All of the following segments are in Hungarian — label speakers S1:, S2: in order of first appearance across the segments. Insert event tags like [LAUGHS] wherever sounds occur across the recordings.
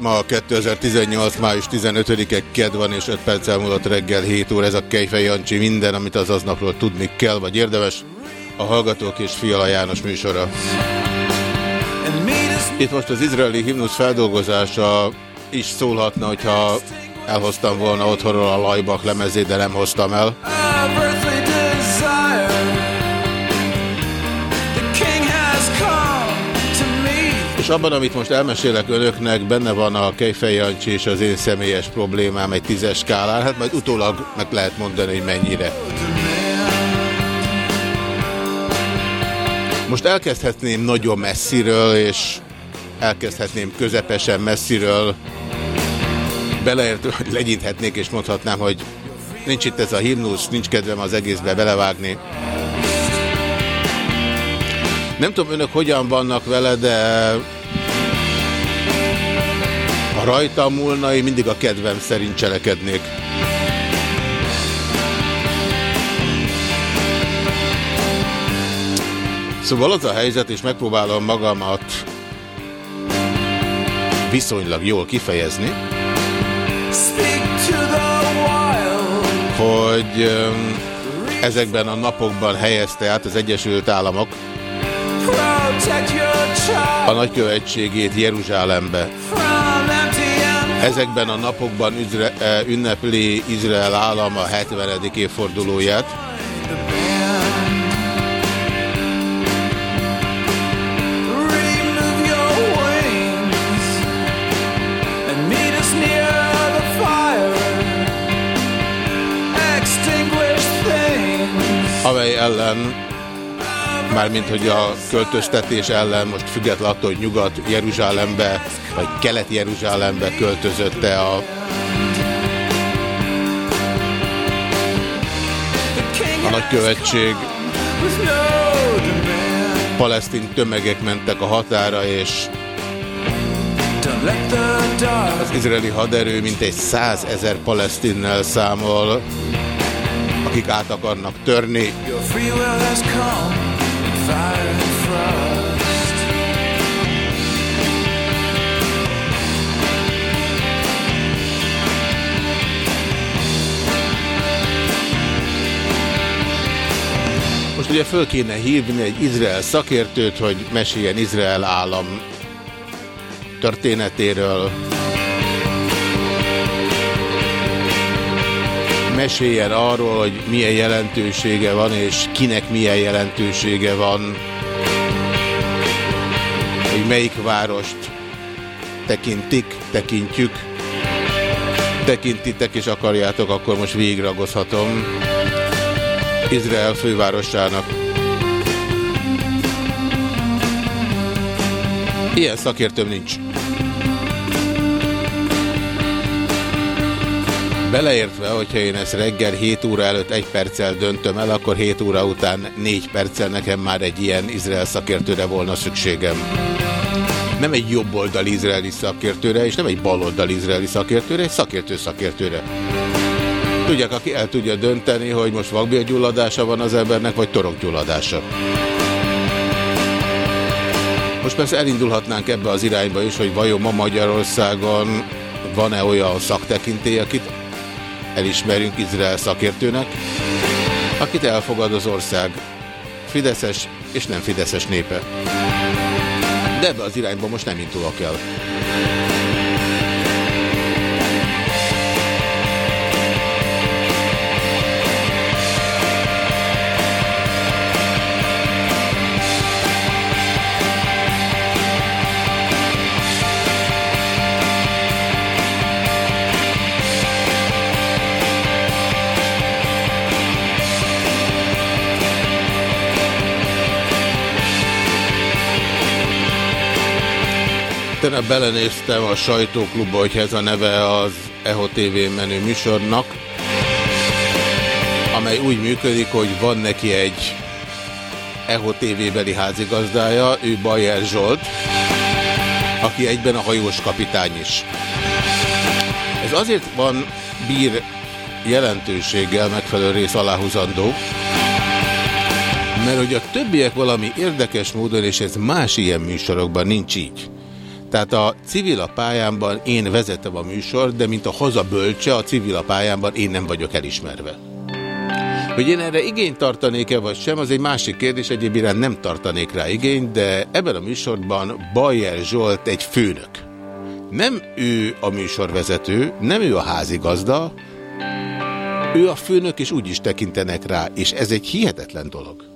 S1: Ma 2018. május 15-e ked van, és 5 perc elmúlott reggel 7 óra. Ez a Kejfej Jancsi minden, amit az aznapról tudni kell, vagy érdemes. A Hallgatók és Fiala János műsora. Itt most az izraeli himnusz feldolgozása is szólhatna, hogyha elhoztam volna otthonról a Lajbak lemezét, de nem hoztam el. Abban, amit most elmesélek önöknek, benne van a Kejfej és az én személyes problémám egy tízes skálán. Hát majd utólag meg lehet mondani, hogy mennyire. Most elkezdhetném nagyon messziről, és elkezdhetném közepesen messziről. Beleértve, hogy legyinthetnék, és mondhatnám, hogy nincs itt ez a himnusz, nincs kedvem az egészbe belevágni. Nem tudom, önök hogyan vannak vele, de ha rajta múlna, én mindig a kedvem szerint cselekednék. Szóval az a helyzet, és megpróbálom magamat viszonylag jól kifejezni, hogy ezekben a napokban helyezte át az Egyesült Államok a nagykövetségét Jeruzsálembe. Ezekben a napokban üzre, ünnepli Izrael állam a 70. évfordulóját. Amely ellen, mármint hogy a költöztetés ellen, most független attól, hogy Nyugat-Jeruzsálembe, vagy Kelet-Jeruzsálembe költözötte a, a nagykövetség. Palesztin tömegek mentek a határa, és az izraeli haderő mintegy százezer palesztinnel számol, akik át akarnak törni. Most ugye föl kéne hívni egy Izrael szakértőt, hogy meséljen Izrael állam történetéről. Meséljen arról, hogy milyen jelentősége van, és kinek milyen jelentősége van, hogy melyik várost tekintik, tekintjük, tekintitek és akarjátok, akkor most végigragozhatom Izrael fővárosának. Ilyen szakértőm nincs. Beleértve, hogyha én ezt reggel 7 óra előtt egy perccel döntöm el, akkor 7 óra után 4 perccel nekem már egy ilyen Izrael szakértőre volna szükségem. Nem egy jobboldali izraeli szakértőre, és nem egy baloldali izraeli szakértőre, egy szakértő szakértőre. Tudják, aki el tudja dönteni, hogy most vakbélgyulladása van az embernek, vagy torokgyulladása. Most persze elindulhatnánk ebbe az irányba is, hogy vajon ma Magyarországon van-e olyan szaktekintély, akit elismerünk Izrael szakértőnek, akit elfogad az ország fideszes és nem fideszes népe. De ebbe az irányba most nem indulok el. Tegnap belenéztem a sajtóklubba, hogy ez a neve az EHO TV menő műsornak, amely úgy működik, hogy van neki egy EHO TV-beli házigazdája, ő Bajer Zsolt, aki egyben a hajós kapitány is. Ez azért van bír jelentőséggel megfelelő rész aláhúzandó, mert hogy a többiek valami érdekes módon, és ez más ilyen műsorokban nincs így. Tehát a civil a pályámban én vezetem a műsor, de mint a hazabölcse a civil a pályámban én nem vagyok elismerve. Hogy én erre igényt tartanék-e vagy sem, az egy másik kérdés, egyéb iránt nem tartanék rá igényt, de ebben a műsorban Bayer Zsolt egy főnök. Nem ő a műsorvezető, nem ő a házigazda, ő a főnök, és úgy is tekintenek rá, és ez egy hihetetlen dolog.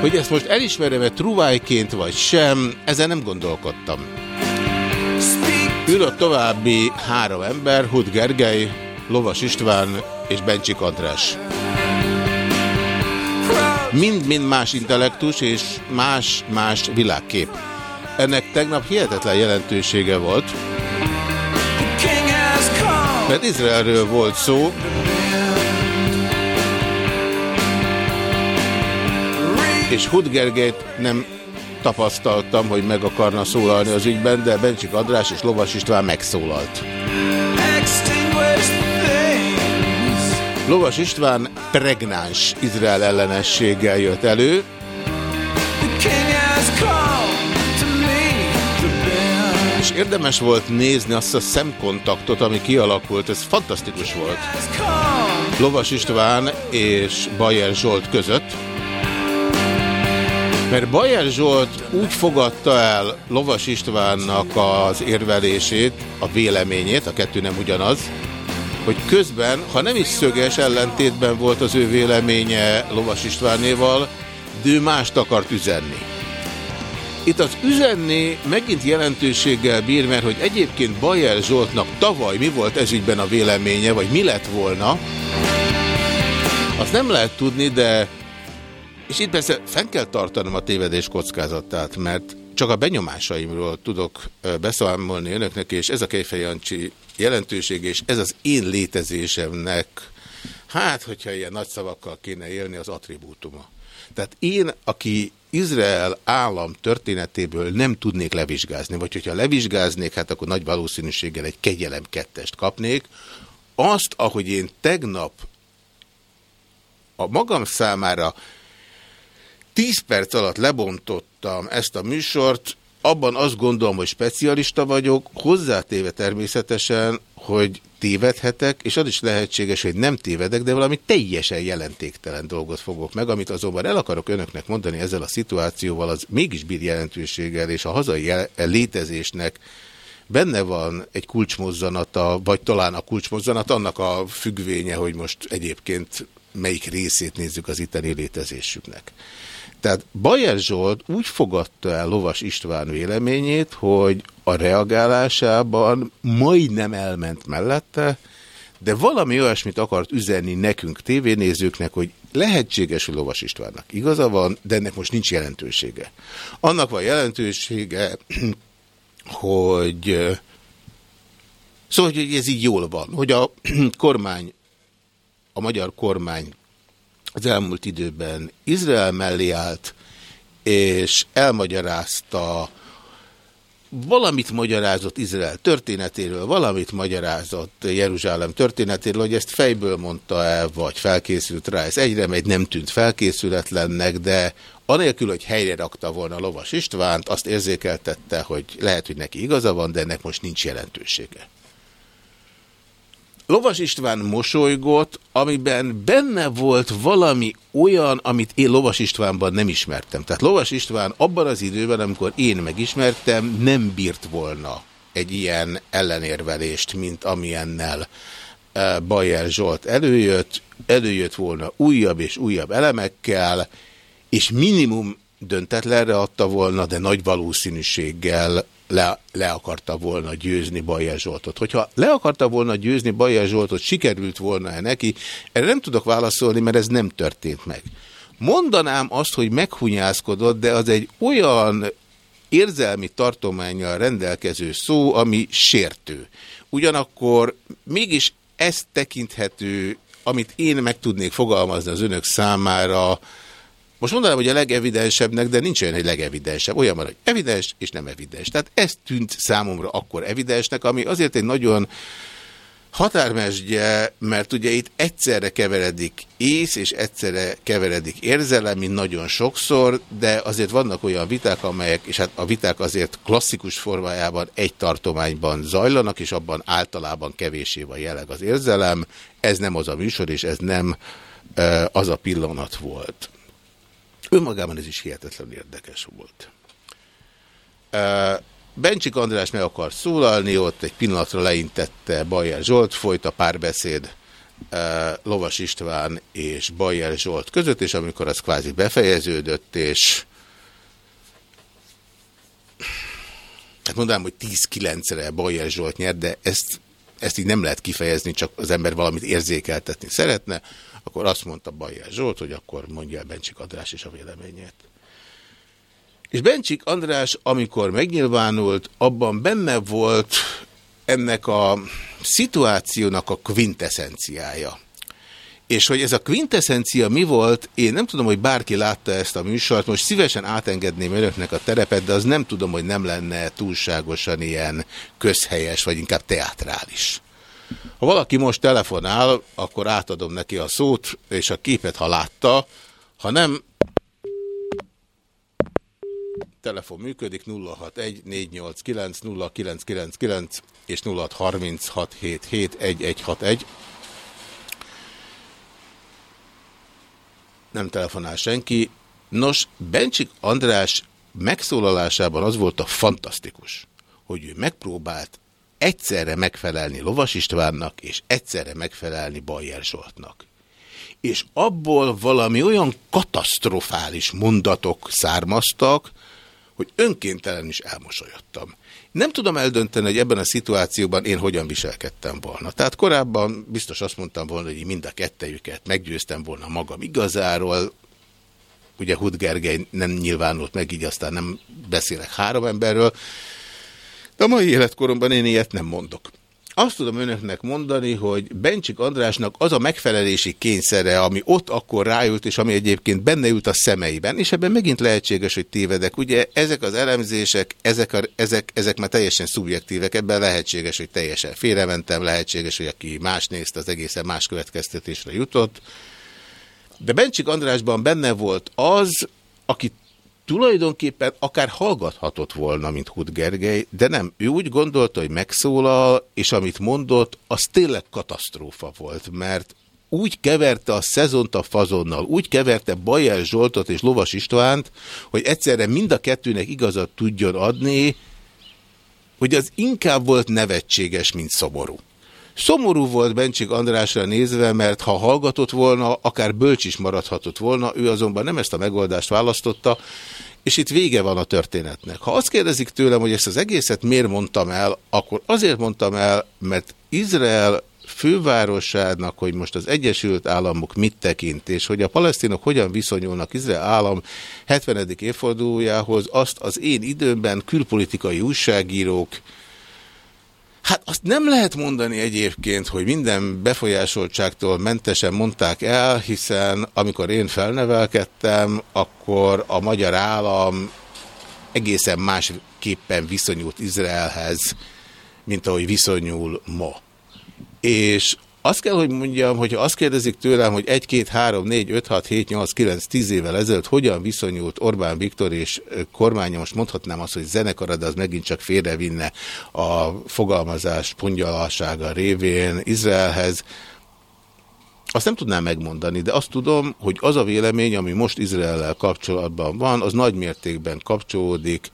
S1: Hogy ezt most elismerem-e truvájként vagy sem, ezen nem gondolkodtam. Ül a további három ember, Hud Gergely, Lovas István és Bencsik András. Mind-mind más intellektus és más-más világkép. Ennek tegnap hihetetlen jelentősége volt, mert Izraelről volt szó, és Hud Gergelyt nem tapasztaltam, hogy meg akarna szólalni az ügyben, de Bencsik András és Lovas István megszólalt. Lovas István pregnáns Izrael ellenességgel jött elő, és érdemes volt nézni azt a szemkontaktot, ami kialakult, ez fantasztikus volt. Lovas István és Bajer Zsolt között, mert Bajer Zsolt úgy fogadta el Lovas Istvánnak az érvelését, a véleményét, a kettő nem ugyanaz, hogy közben, ha nem is szöges ellentétben volt az ő véleménye Lovas Istvánéval, de ő mást akart üzenni. Itt az üzenni megint jelentőséggel bír, mert hogy egyébként Bajer Zsoltnak tavaly mi volt ezügyben a véleménye, vagy mi lett volna, azt nem lehet tudni, de és itt persze fenn kell tartanom a tévedés kockázatát, mert csak a benyomásaimról tudok beszámolni önöknek, és ez a Kejfej Jancsi jelentőség, és ez az én létezésemnek, hát, hogyha ilyen nagy szavakkal kéne élni, az attribútuma. Tehát én, aki Izrael állam történetéből nem tudnék levizsgázni, vagy hogyha levizsgáznék, hát akkor nagy valószínűséggel egy kegyelem kettest kapnék. Azt, ahogy én tegnap a magam számára Tíz perc alatt lebontottam ezt a műsort, abban azt gondolom, hogy specialista vagyok, hozzátéve természetesen, hogy tévedhetek, és az is lehetséges, hogy nem tévedek, de valami teljesen jelentéktelen dolgot fogok meg, amit azonban el akarok önöknek mondani ezzel a szituációval, az mégis bír jelentőséggel, és a hazai létezésnek benne van egy kulcsmozzanata, vagy talán a kulcsmozzanat, annak a függvénye, hogy most egyébként melyik részét nézzük az itteni létezésüknek. Tehát Bajer Zsolt úgy fogadta el Lovas István véleményét, hogy a reagálásában majdnem elment mellette, de valami olyasmit akart üzenni nekünk tévénézőknek, hogy lehetséges, hogy Lovas Istvánnak igaza van, de ennek most nincs jelentősége. Annak van jelentősége, [CLEARS THROAT] hogy szóval, hogy ez így jól van, hogy a [CLEARS THROAT] kormány, a magyar kormány az elmúlt időben Izrael mellé állt, és elmagyarázta valamit magyarázott Izrael történetéről, valamit magyarázott Jeruzsálem történetéről, hogy ezt fejből mondta el, vagy felkészült rá. Ez egyre megy, nem tűnt felkészületlennek, de anélkül, hogy helyre rakta volna Lovas Istvánt, azt érzékeltette, hogy lehet, hogy neki igaza van, de ennek most nincs jelentősége. Lovas István mosolygott, amiben benne volt valami olyan, amit én Lovas Istvánban nem ismertem. Tehát Lovas István abban az időben, amikor én megismertem, nem bírt volna egy ilyen ellenérvelést, mint amilyennel e, Bajer Zsolt előjött. Előjött volna újabb és újabb elemekkel, és minimum döntetlenre adta volna, de nagy valószínűséggel le, le akarta volna győzni Bajer Zsoltot. Hogyha le akarta volna győzni Bajer Zsoltot, sikerült volna-e neki, erre nem tudok válaszolni, mert ez nem történt meg. Mondanám azt, hogy meghunyászkodott, de az egy olyan érzelmi tartományjal rendelkező szó, ami sértő. Ugyanakkor mégis ez tekinthető, amit én meg tudnék fogalmazni az önök számára, most mondanám, hogy a legevidensebbnek, de nincs olyan egy legevidensebb. Olyan van, hogy evidens és nem evidens. Tehát ez tűnt számomra akkor evidensnek, ami azért egy nagyon határmesdje, mert ugye itt egyszerre keveredik ész, és egyszerre keveredik érzelem, mint nagyon sokszor, de azért vannak olyan viták, amelyek, és hát a viták azért klasszikus formájában egy tartományban zajlanak, és abban általában kevésé van jeleg az érzelem. Ez nem az a műsor, és ez nem az a pillanat volt. Önmagában ez is hihetetlen érdekes volt. Bencsik András meg akar szólalni, ott egy pillanatra leintette Bajer Zsolt, folyt a párbeszéd Lovas István és Bajer Zsolt között, és amikor az kvázi befejeződött, és hát mondanám, hogy 10-9-re Bajer Zsolt nyert, de ezt, ezt így nem lehet kifejezni, csak az ember valamit érzékeltetni szeretne, akkor azt mondta Bajer Zsolt, hogy akkor mondja el Bencsik András is a véleményét. És Bencsik András, amikor megnyilvánult, abban benne volt ennek a szituációnak a quintessenciája. És hogy ez a quintessencia mi volt, én nem tudom, hogy bárki látta ezt a műsort, most szívesen átengedném önöknek a terepet, de az nem tudom, hogy nem lenne túlságosan ilyen közhelyes, vagy inkább teatrális. Ha valaki most telefonál, akkor átadom neki a szót, és a képet, ha látta, ha nem, telefon működik 061 489 0999 és 0636771161. Nem telefonál senki. Nos, Bencsik András megszólalásában az volt a fantasztikus, hogy ő megpróbált egyszerre megfelelni Lovas Istvánnak, és egyszerre megfelelni Bajer Zsoltnak. És abból valami olyan katasztrofális mondatok származtak, hogy önkéntelen is elmosolyodtam. Nem tudom eldönteni, hogy ebben a szituációban én hogyan viselkedtem volna. Tehát korábban biztos azt mondtam volna, hogy mind a kettejüket meggyőztem volna magam igazáról. Ugye Hud Gergely nem nyilvánult meg, így aztán nem beszélek három emberről. De a mai életkoromban én ilyet nem mondok. Azt tudom önöknek mondani, hogy Bencsik Andrásnak az a megfelelési kényszere, ami ott akkor ráült, és ami egyébként benne ült a szemeiben, és ebben megint lehetséges, hogy tévedek. Ugye ezek az elemzések, ezek, a, ezek, ezek már teljesen szubjektívek, ebben lehetséges, hogy teljesen félrementem, lehetséges, hogy aki más nézte, az egészen más következtetésre jutott. De Bencsik Andrásban benne volt az, aki tulajdonképpen akár hallgathatott volna, mint Hud Gergely, de nem. Ő úgy gondolta, hogy megszólal, és amit mondott, az tényleg katasztrófa volt, mert úgy keverte a szezont a fazonnal, úgy keverte Bajer Zsoltot és Lovas Istvánt, hogy egyszerre mind a kettőnek igazat tudjon adni, hogy az inkább volt nevetséges, mint szomorú. Szomorú volt Bencsik Andrásra nézve, mert ha hallgatott volna, akár bölcs is maradhatott volna, ő azonban nem ezt a megoldást választotta, és itt vége van a történetnek. Ha azt kérdezik tőlem, hogy ezt az egészet miért mondtam el, akkor azért mondtam el, mert Izrael fővárosának, hogy most az Egyesült Államok mit tekint, és hogy a palesztinok hogyan viszonyulnak Izrael állam 70. évfordulójához, azt az én időmben külpolitikai újságírók, Hát azt nem lehet mondani egyébként, hogy minden befolyásoltságtól mentesen mondták el, hiszen amikor én felnevelkedtem, akkor a magyar állam egészen másképpen viszonyult Izraelhez, mint ahogy viszonyul ma. És azt kell, hogy mondjam, hogy azt kérdezik tőlem, hogy 1, 2, 3, 4, 5, 6, 7, 8, 9, 10 évvel ezelőtt hogyan viszonyult Orbán Viktor és kormánya, most mondhatnám azt, hogy zenekara, de az megint csak félrevinne a fogalmazás pongyalassága révén Izraelhez, azt nem tudnám megmondani, de azt tudom, hogy az a vélemény, ami most Izraellel kapcsolatban van, az nagy mértékben kapcsolódik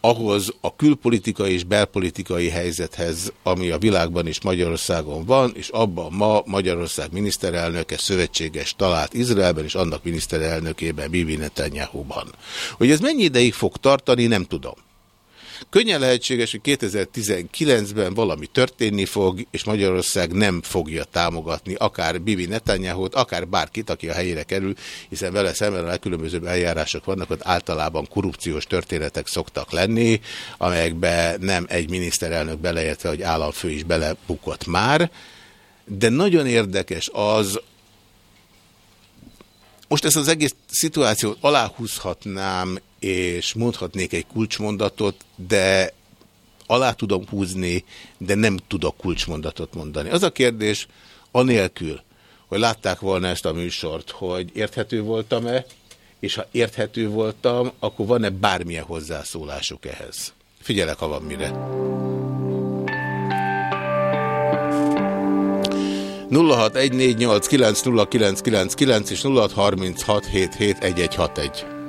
S1: ahhoz a külpolitikai és belpolitikai helyzethez, ami a világban és Magyarországon van, és abban ma Magyarország miniszterelnöke szövetséges talált Izraelben és annak miniszterelnökében Bibi Netanyahu-ban. Hogy ez mennyi ideig fog tartani, nem tudom. Könnyen lehetséges, hogy 2019-ben valami történni fog, és Magyarország nem fogja támogatni akár Bibi netanyahu akár bárkit, aki a helyére kerül, hiszen vele szemben a legkülönbözőbb eljárások vannak, ott általában korrupciós történetek szoktak lenni, amelyekbe nem egy miniszterelnök beleértve, hogy államfő is belebukott már, de nagyon érdekes az, most ezt az egész szituációt aláhúzhatnám, és mondhatnék egy kulcsmondatot, de alá tudom húzni, de nem tudok kulcsmondatot mondani. Az a kérdés, anélkül, hogy látták volna ezt a műsort, hogy érthető voltam-e, és ha érthető voltam, akkor van-e bármilyen hozzászólásuk ehhez? Figyelek, ha van mire. 0614890999 és 0636771161.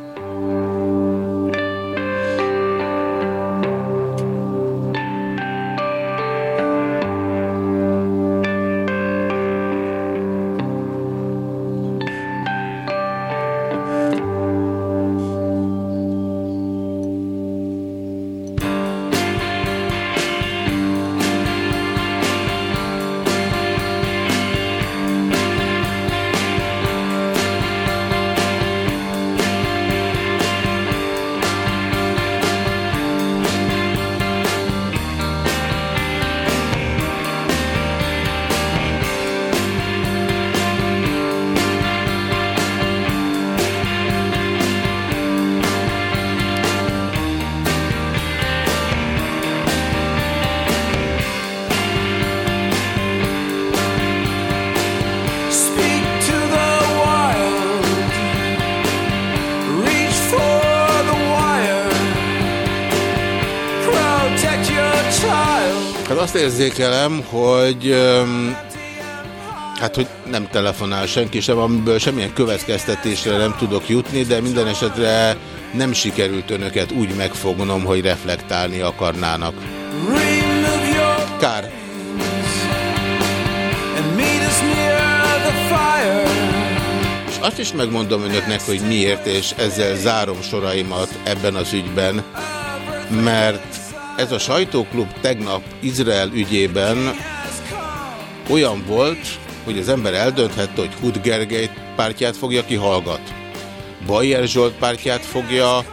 S1: érzékelem, hogy hát, hogy nem telefonál senki sem, amiből semmilyen következtetésre nem tudok jutni, de minden esetre nem sikerült önöket úgy megfognom, hogy reflektálni akarnának. Kár. És azt is megmondom önöknek, hogy miért, és ezzel zárom soraimat ebben az ügyben, mert ez a sajtóklub tegnap Izrael ügyében olyan volt, hogy az ember eldönthette, hogy Hud Gergely pártját fogja, ki hallgat. Bajer Zsolt pártját fogja,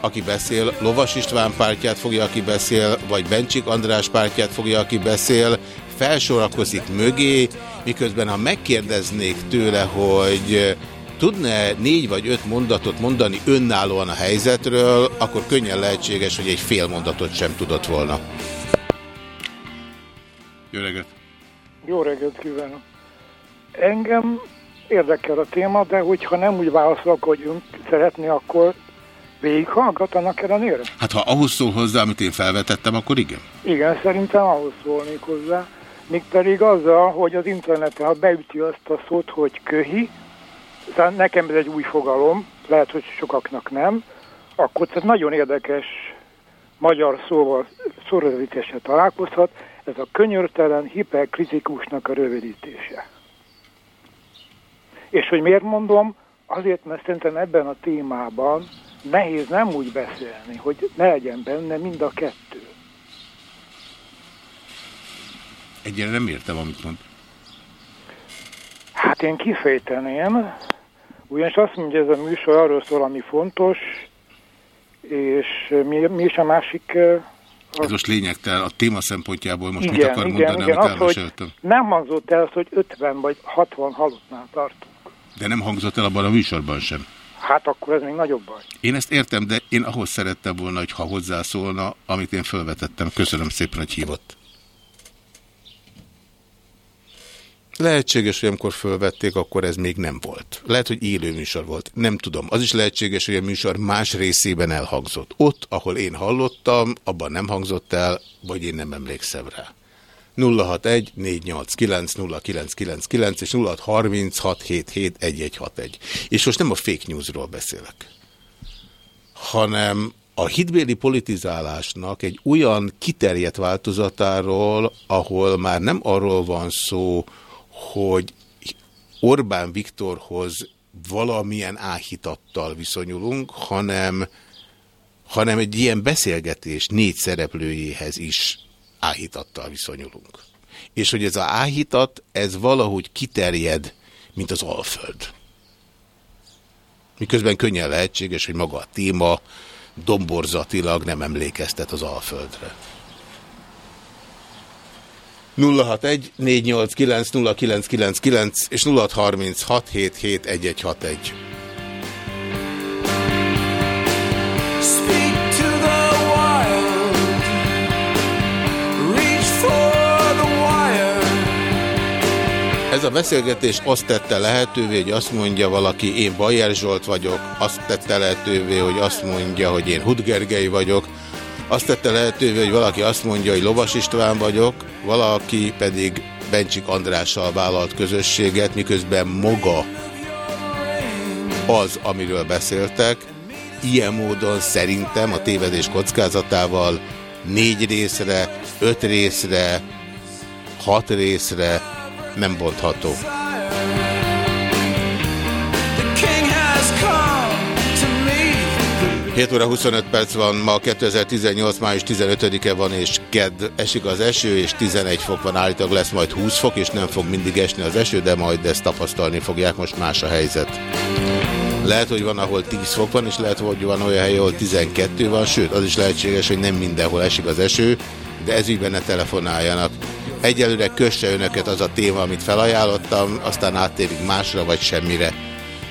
S1: aki beszél, Lovas István pártját fogja, aki beszél, vagy Bencsik András pártját fogja, aki beszél, felsorakozik mögé, miközben ha megkérdeznék tőle, hogy tudna négy vagy öt mondatot mondani önállóan a helyzetről, akkor könnyen lehetséges, hogy egy fél mondatot sem tudott volna. Jó reggelt!
S2: Jó reggelt kívánok! Engem érdekel a téma, de hogyha nem úgy válaszolok, hogy ön szeretné, akkor végighallgat annak ellenére?
S1: Hát ha ahhoz szól hozzá, amit én felvetettem, akkor igen.
S2: Igen, szerintem ahhoz szólnék hozzá. Még pedig azzal, hogy az interneten, ha beüti azt a szót, hogy köhi, tehát nekem ez egy új fogalom, lehet, hogy sokaknak nem, akkor tehát nagyon érdekes magyar szóval szorozítésre találkozhat, ez a könyörtelen hiperkritikusnak a rövidítése. És hogy miért mondom? Azért, mert szerintem ebben a témában nehéz nem úgy beszélni, hogy ne legyen benne mind a kettő.
S1: Egyre nem értem, amit mond.
S2: Hát én kifejteném, ugyanis azt mondja, ez a műsor arról szól, ami fontos, és mi, mi is a másik... eh,
S1: Ez most lényegtelen. A téma szempontjából most mit
S2: igen,
S1: akar
S2: igen,
S1: mondani,
S2: igen,
S1: amit
S2: az,
S1: elmeséltem?
S2: nem hangzott el az, hogy 50 vagy 60 halottnál tartunk.
S1: De nem hangzott el abban a műsorban sem.
S2: Hát akkor ez még nagyobb baj.
S1: Én ezt értem, de én ahhoz szerettem volna, hogy ha hozzászólna, amit én felvetettem. Köszönöm szépen, hogy hívott. Lehetséges, hogy amikor fölvették, akkor ez még nem volt. Lehet, hogy élő műsor volt. Nem tudom. Az is lehetséges, hogy a műsor más részében elhangzott. Ott, ahol én hallottam, abban nem hangzott el, vagy én nem emlékszem rá. 061 489 0999 és 0636771161. És most nem a fake newsról beszélek, hanem a hitbéli politizálásnak egy olyan kiterjedt változatáról, ahol már nem arról van szó, hogy Orbán Viktorhoz valamilyen áhítattal viszonyulunk, hanem, hanem egy ilyen beszélgetés négy szereplőjéhez is áhítattal viszonyulunk. És hogy ez a áhítat, ez valahogy kiterjed, mint az Alföld. Miközben könnyen lehetséges, hogy maga a téma domborzatilag nem emlékeztet az Alföldre. 061 489 0999 és 0636 771161.
S3: Speak to the wild. Reach for the wire.
S1: Ez a beszélgetés azt tette lehetővé, hogy azt mondja valaki, én Bajer Zsolt vagyok, azt tette lehetővé, hogy azt mondja, hogy én Hudgergely vagyok, azt tette lehetővé, hogy valaki azt mondja, hogy Lovas István vagyok, valaki pedig Bencsik Andrással vállalt közösséget, miközben maga az, amiről beszéltek, ilyen módon szerintem a tévedés kockázatával négy részre, öt részre, hat részre nem bontható. 7 óra 25 perc van, ma 2018. május 15-e van, és kedd esik az eső, és 11 fok van, állítólag lesz majd 20 fok, és nem fog mindig esni az eső, de majd ezt tapasztalni fogják, most más a helyzet. Lehet, hogy van, ahol 10 fok van, és lehet, hogy van olyan hely, ahol 12 van, sőt, az is lehetséges, hogy nem mindenhol esik az eső, de ezügyben ne telefonáljanak. Egyelőre kösse önöket az a téma, amit felajánlottam, aztán áttérünk másra vagy semmire.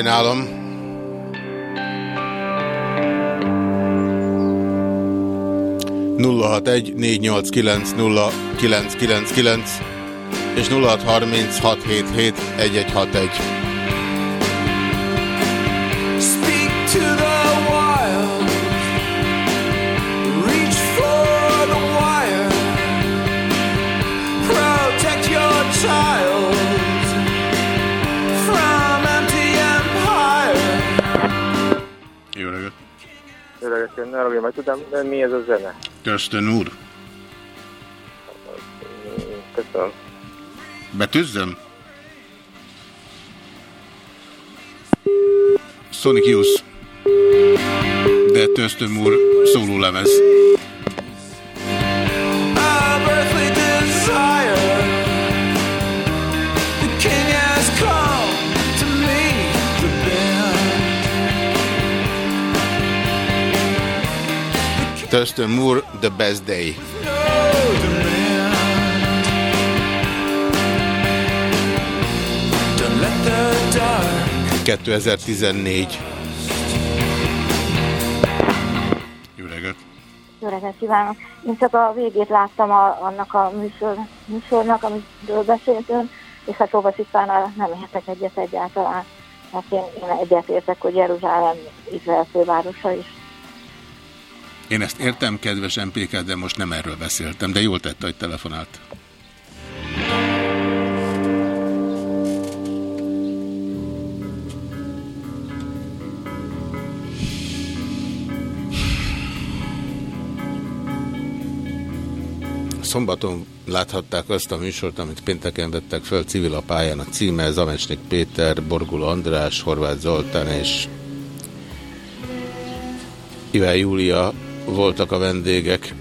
S1: Sajnálom. egy négy nyolc kilenc nulla kilenc kilenc kilenc és nulla hat harminc hat hét hét egy egy hat egy.
S4: Meg tudom, mi ez a zene?
S1: Köszön úr!
S4: Köszönöm.
S1: Betűzzem? Sonic Youth. De Töztöm úr szólólemez. Töztöm úr, The Best Day.
S3: No demand. Don't let the dark
S1: 2014. Jó reggelt!
S5: Jó reggelt kívánok! Én csak a végét láttam a, annak a műsor, műsornak, amiről beszéltünk, és hát Tóbas Istvánnal nem értek egyet egyáltalán. Hát én, én egyet értek, hogy Jeruzsálem Izrael fővárosa is.
S1: Én ezt értem, kedves MPK, de most nem erről beszéltem, de jól tette, hogy telefonált. Szombaton láthatták azt a műsort, amit pénteken vettek föl civil a pályán. A címe Zamecsnik Péter, Borgul András, Horváth Zoltán és Iván Júlia voltak a vendégek.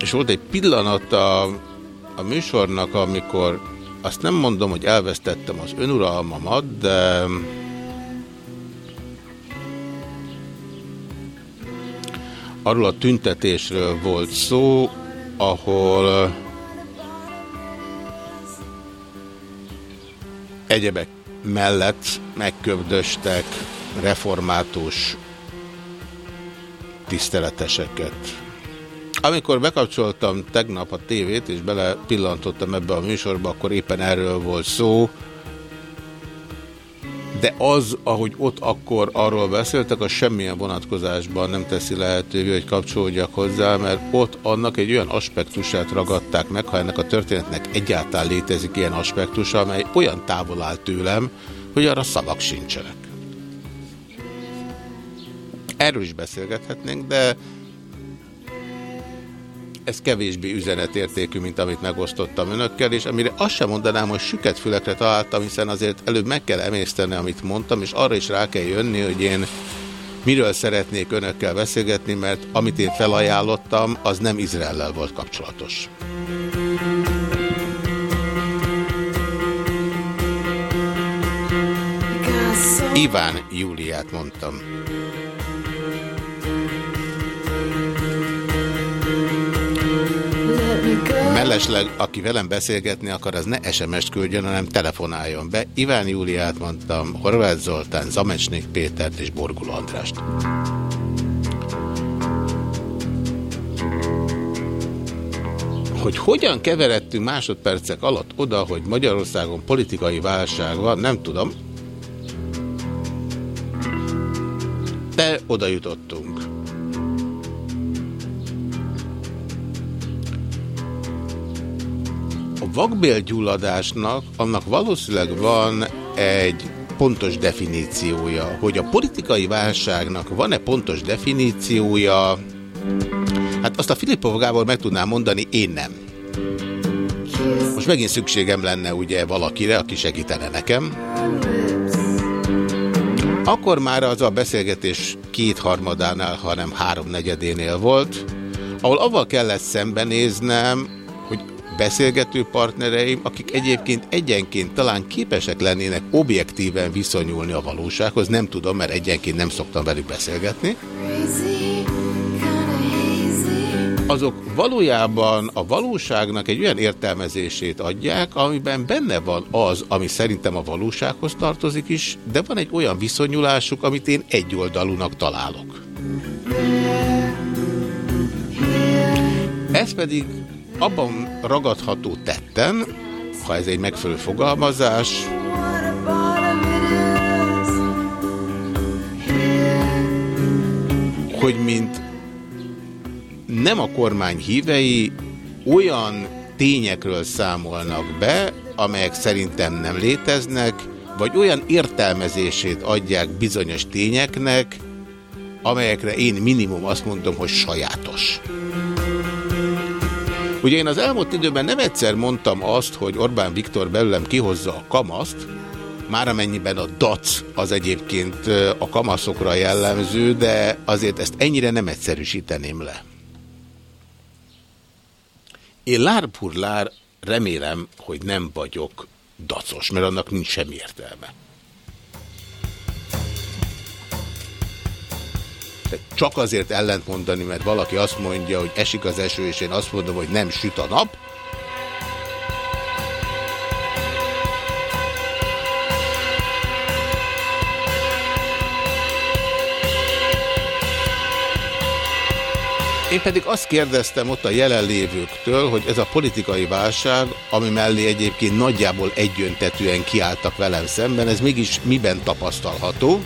S1: És volt egy pillanat a, a műsornak, amikor azt nem mondom, hogy elvesztettem az önuralmamat, de arról a tüntetésről volt szó, ahol egyebek mellett megköbdöstek református tiszteleteseket. Amikor bekapcsoltam tegnap a tévét, és bele pillantottam ebbe a műsorba, akkor éppen erről volt szó, de az, ahogy ott akkor arról beszéltek, az semmilyen vonatkozásban nem teszi lehetővé, hogy kapcsolódjak hozzá, mert ott annak egy olyan aspektusát ragadták meg, ha ennek a történetnek egyáltalán létezik ilyen aspektusa, amely olyan távol áll tőlem, hogy arra szavak sincsenek. Erről is beszélgethetnénk, de ez kevésbé üzenetértékű, mint amit megosztottam önökkel, és amire azt sem mondanám, hogy süket fülekre találtam, hiszen azért előbb meg kell emészteni, amit mondtam, és arra is rá kell jönni, hogy én miről szeretnék önökkel beszélgetni, mert amit én felajánlottam, az nem Izraellel volt kapcsolatos. Iván Júliát mondtam. Mellesleg, aki velem beszélgetni akar, az ne SMS-t küldjön, hanem telefonáljon be. Iván Júliát mondtam, Horváth Zoltán, Zamecsnik Pétert és Borgul Andrást. Hogy hogyan keveredtünk másodpercek alatt oda, hogy Magyarországon politikai válság van, nem tudom. De oda jutottunk. Vakbélgyulladásnak annak valószínűleg van egy pontos definíciója. Hogy a politikai válságnak van-e pontos definíciója, hát azt a Filippov Gábor meg tudnám mondani, én nem. Most megint szükségem lenne ugye valakire, aki segítene nekem. Akkor már az a beszélgetés kétharmadánál, hanem háromnegyedénél volt, ahol avval kellett szembenéznem, beszélgető partnereim, akik egyébként egyenként talán képesek lennének objektíven viszonyulni a valósághoz, nem tudom, mert egyenként nem szoktam velük beszélgetni. azok valójában a valóságnak egy olyan értelmezését adják, amiben benne van az, ami szerintem a valósághoz tartozik is, de van egy olyan viszonyulásuk, amit én egyoldalúnak találok. Ez pedig abban ragadható tetten, ha ez egy megfelelő fogalmazás, hogy mint nem a kormány hívei olyan tényekről számolnak be, amelyek szerintem nem léteznek, vagy olyan értelmezését adják bizonyos tényeknek, amelyekre én minimum azt mondom, hogy sajátos. Ugye én az elmúlt időben nem egyszer mondtam azt, hogy Orbán Viktor belőlem kihozza a kamaszt, már amennyiben a dac az egyébként a kamaszokra jellemző, de azért ezt ennyire nem egyszerűsíteném le. Én lárpur lár remélem, hogy nem vagyok dacos, mert annak nincs semmi értelme. Csak azért ellentmondani, mert valaki azt mondja, hogy esik az eső, és én azt mondom, hogy nem süt a nap, Én pedig azt kérdeztem ott a jelenlévőktől, hogy ez a politikai válság, ami mellé egyébként nagyjából egyöntetűen kiálltak velem szemben, ez mégis miben tapasztalható?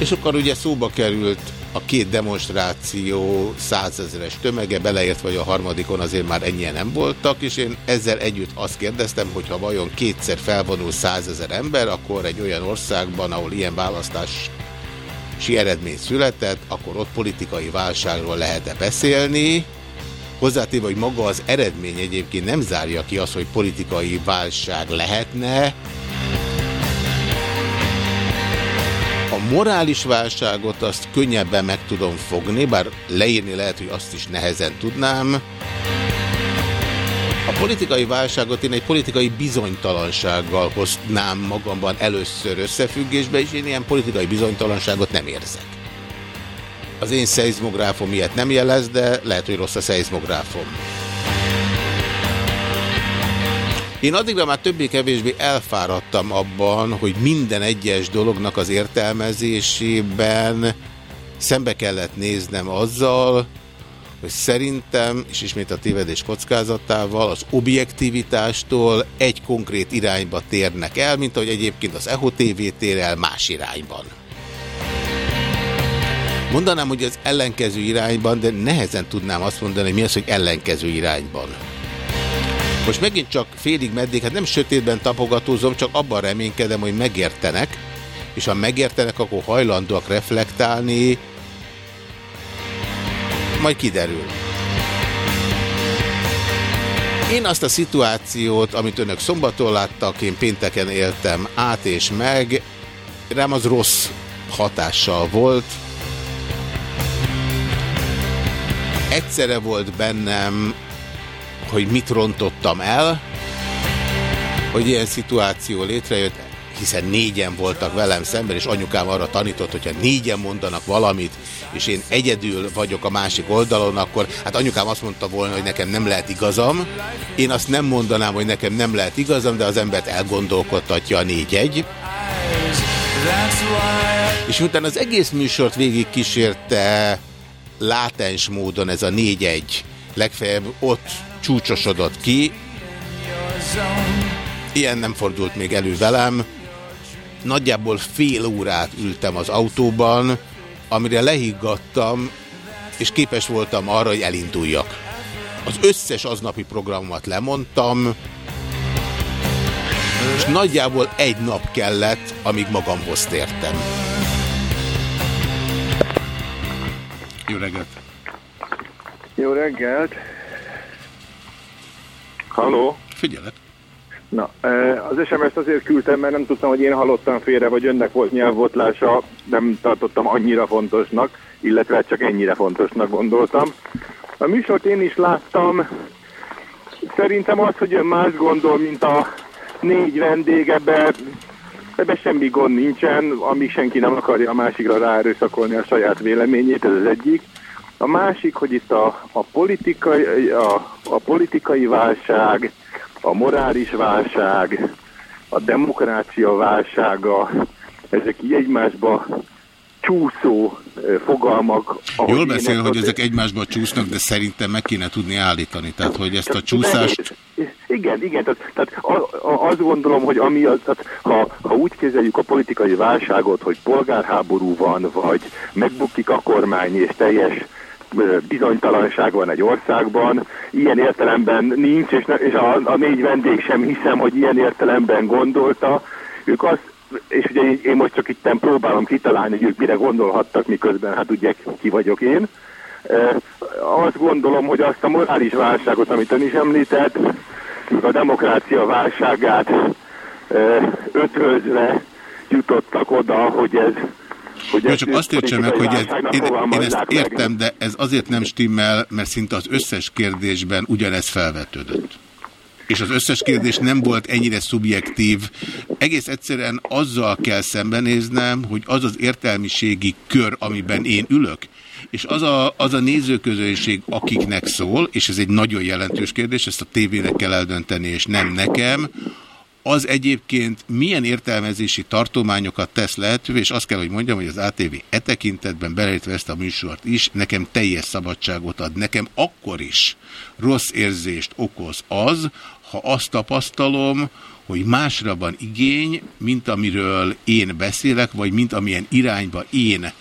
S1: És akkor ugye szóba került a két demonstráció százezeres tömege, beleért vagy a harmadikon azért már ennyien nem voltak, és én ezzel együtt azt kérdeztem, hogy ha vajon kétszer felvonul százezer ember, akkor egy olyan országban, ahol ilyen választás si eredmény született, akkor ott politikai válságról lehet-e beszélni. Hozzátéve, hogy maga az eredmény egyébként nem zárja ki azt, hogy politikai válság lehetne. Morális válságot azt könnyebben meg tudom fogni, bár leírni lehet, hogy azt is nehezen tudnám. A politikai válságot én egy politikai bizonytalansággal hoznám magamban először összefüggésbe, és én ilyen politikai bizonytalanságot nem érzek. Az én szeizmográfom ilyet nem jelez, de lehet, hogy rossz a szeizmográfom. Én addigra már többé-kevésbé elfáradtam abban, hogy minden egyes dolognak az értelmezésében szembe kellett néznem azzal, hogy szerintem, és ismét a tévedés kockázatával, az objektivitástól egy konkrét irányba térnek el, mint ahogy egyébként az EHO TV tér el más irányban. Mondanám, hogy az ellenkező irányban, de nehezen tudnám azt mondani, hogy mi az, hogy ellenkező irányban. Most megint csak félig meddig, hát nem sötétben tapogatózom, csak abban reménykedem, hogy megértenek, és ha megértenek, akkor hajlandóak reflektálni, majd kiderül. Én azt a szituációt, amit önök szombaton láttak, én pénteken éltem át és meg, rám az rossz hatással volt. Egyszerre volt bennem, hogy mit rontottam el, hogy ilyen szituáció létrejött, hiszen négyen voltak velem szemben, és anyukám arra tanított, hogyha négyen mondanak valamit, és én egyedül vagyok a másik oldalon, akkor hát anyukám azt mondta volna, hogy nekem nem lehet igazam. Én azt nem mondanám, hogy nekem nem lehet igazam, de az embert elgondolkodtatja a négy-egy. És utána az egész műsort végig kísérte látens módon ez a négy-egy. Legfeljebb ott csúcsosodott ki. Ilyen nem fordult még elő velem. Nagyjából fél órát ültem az autóban, amire lehiggadtam, és képes voltam arra, hogy elinduljak. Az összes aznapi programomat lemondtam, és nagyjából egy nap kellett, amíg magamhoz tértem. Jó reggelt!
S4: Jó reggelt! Halló?
S1: Figyelek!
S4: Na, az SMS-t azért küldtem, mert nem tudtam, hogy én hallottam félre, vagy önnek volt nyelvotlása, nem tartottam annyira fontosnak, illetve hát csak ennyire fontosnak gondoltam. A műsort én is láttam, szerintem az, hogy ön más gondol, mint a négy vendég, ebbe, ebbe semmi gond nincsen, amíg senki nem akarja a másikra ráerőszakolni a saját véleményét, ez az egyik. A másik, hogy itt a, a, politikai, a, a politikai válság, a morális válság, a demokrácia válsága, ezek így egymásba csúszó fogalmak.
S1: Jól beszél, hogy ezek egymásba csúsznak, de szerintem meg kéne tudni állítani. Tehát, hogy ezt a csúszást...
S4: Igen, igen, tehát, tehát azt gondolom, hogy ami az, tehát ha, ha úgy kezeljük a politikai válságot, hogy polgárháború van, vagy megbukik a kormány, és teljes bizonytalanság van egy országban, ilyen értelemben nincs, és, ne, és a, a négy vendég sem hiszem, hogy ilyen értelemben gondolta. Ők azt és ugye én, most csak itt próbálom kitalálni, hogy ők mire gondolhattak, miközben hát ugye ki vagyok én. Azt gondolom, hogy azt a morális válságot, amit ön is említett, a demokrácia válságát e, jutottak oda, hogy ez hogy
S1: Jó, csak azt értse meg, hogy ez, én, én ezt
S4: fogalmazzák meg.
S1: értem, de ez azért nem stimmel, mert szinte az összes kérdésben ugyanez felvetődött. És az összes kérdés nem volt ennyire szubjektív. Egész egyszerűen azzal kell szembenéznem, hogy az az értelmiségi kör, amiben én ülök, és az a, az a nézőközönség, akiknek szól, és ez egy nagyon jelentős kérdés, ezt a tévének kell eldönteni, és nem nekem, az egyébként milyen értelmezési tartományokat tesz lehetővé, és azt kell, hogy mondjam, hogy az ATV e tekintetben beleértve ezt a műsort is, nekem teljes szabadságot ad. Nekem akkor is rossz érzést okoz az, ha azt tapasztalom, hogy másra van igény, mint amiről én beszélek, vagy mint amilyen irányba én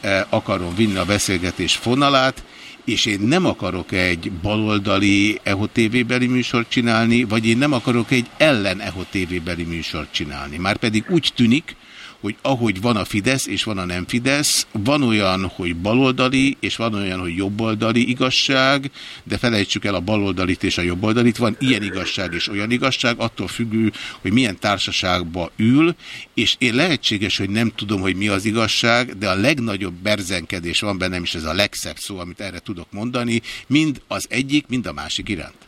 S1: eh, akarom vinni a beszélgetés fonalát, és én nem akarok egy baloldali EHO TV-beli műsort csinálni, vagy én nem akarok egy ellen EHO TV-beli műsort csinálni. Márpedig úgy tűnik, hogy ahogy van a Fidesz és van a nem Fidesz, van olyan, hogy baloldali, és van olyan, hogy jobboldali igazság, de felejtsük el a baloldalit és a jobboldalit, van ilyen igazság és olyan igazság, attól függő, hogy milyen társaságba ül, és én lehetséges, hogy nem tudom, hogy mi az igazság, de a legnagyobb berzenkedés van bennem, és ez a legszebb szó, amit erre tudok mondani, mind az egyik, mind a másik iránt.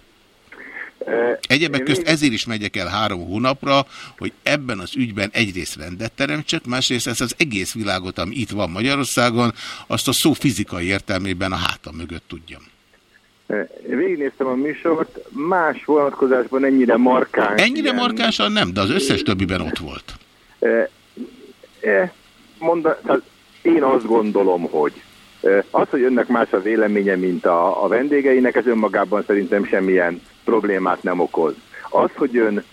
S1: Egyebek közt ezért is megyek el három hónapra, hogy ebben az ügyben egyrészt rendet teremtsek, másrészt ezt az egész világot, ami itt van Magyarországon, azt a szó fizikai értelmében a hátam mögött tudjam.
S4: Végignéztem a műsort, más vonatkozásban ennyire markáns.
S1: Ennyire
S4: ilyen-
S1: markánsan nem, de az összes többiben ott volt.
S4: Monda, tehát én azt gondolom, hogy az, hogy önnek más a véleménye, mint a, a vendégeinek, ez önmagában szerintem semmilyen problémát nem okoz. Az, hogy ön,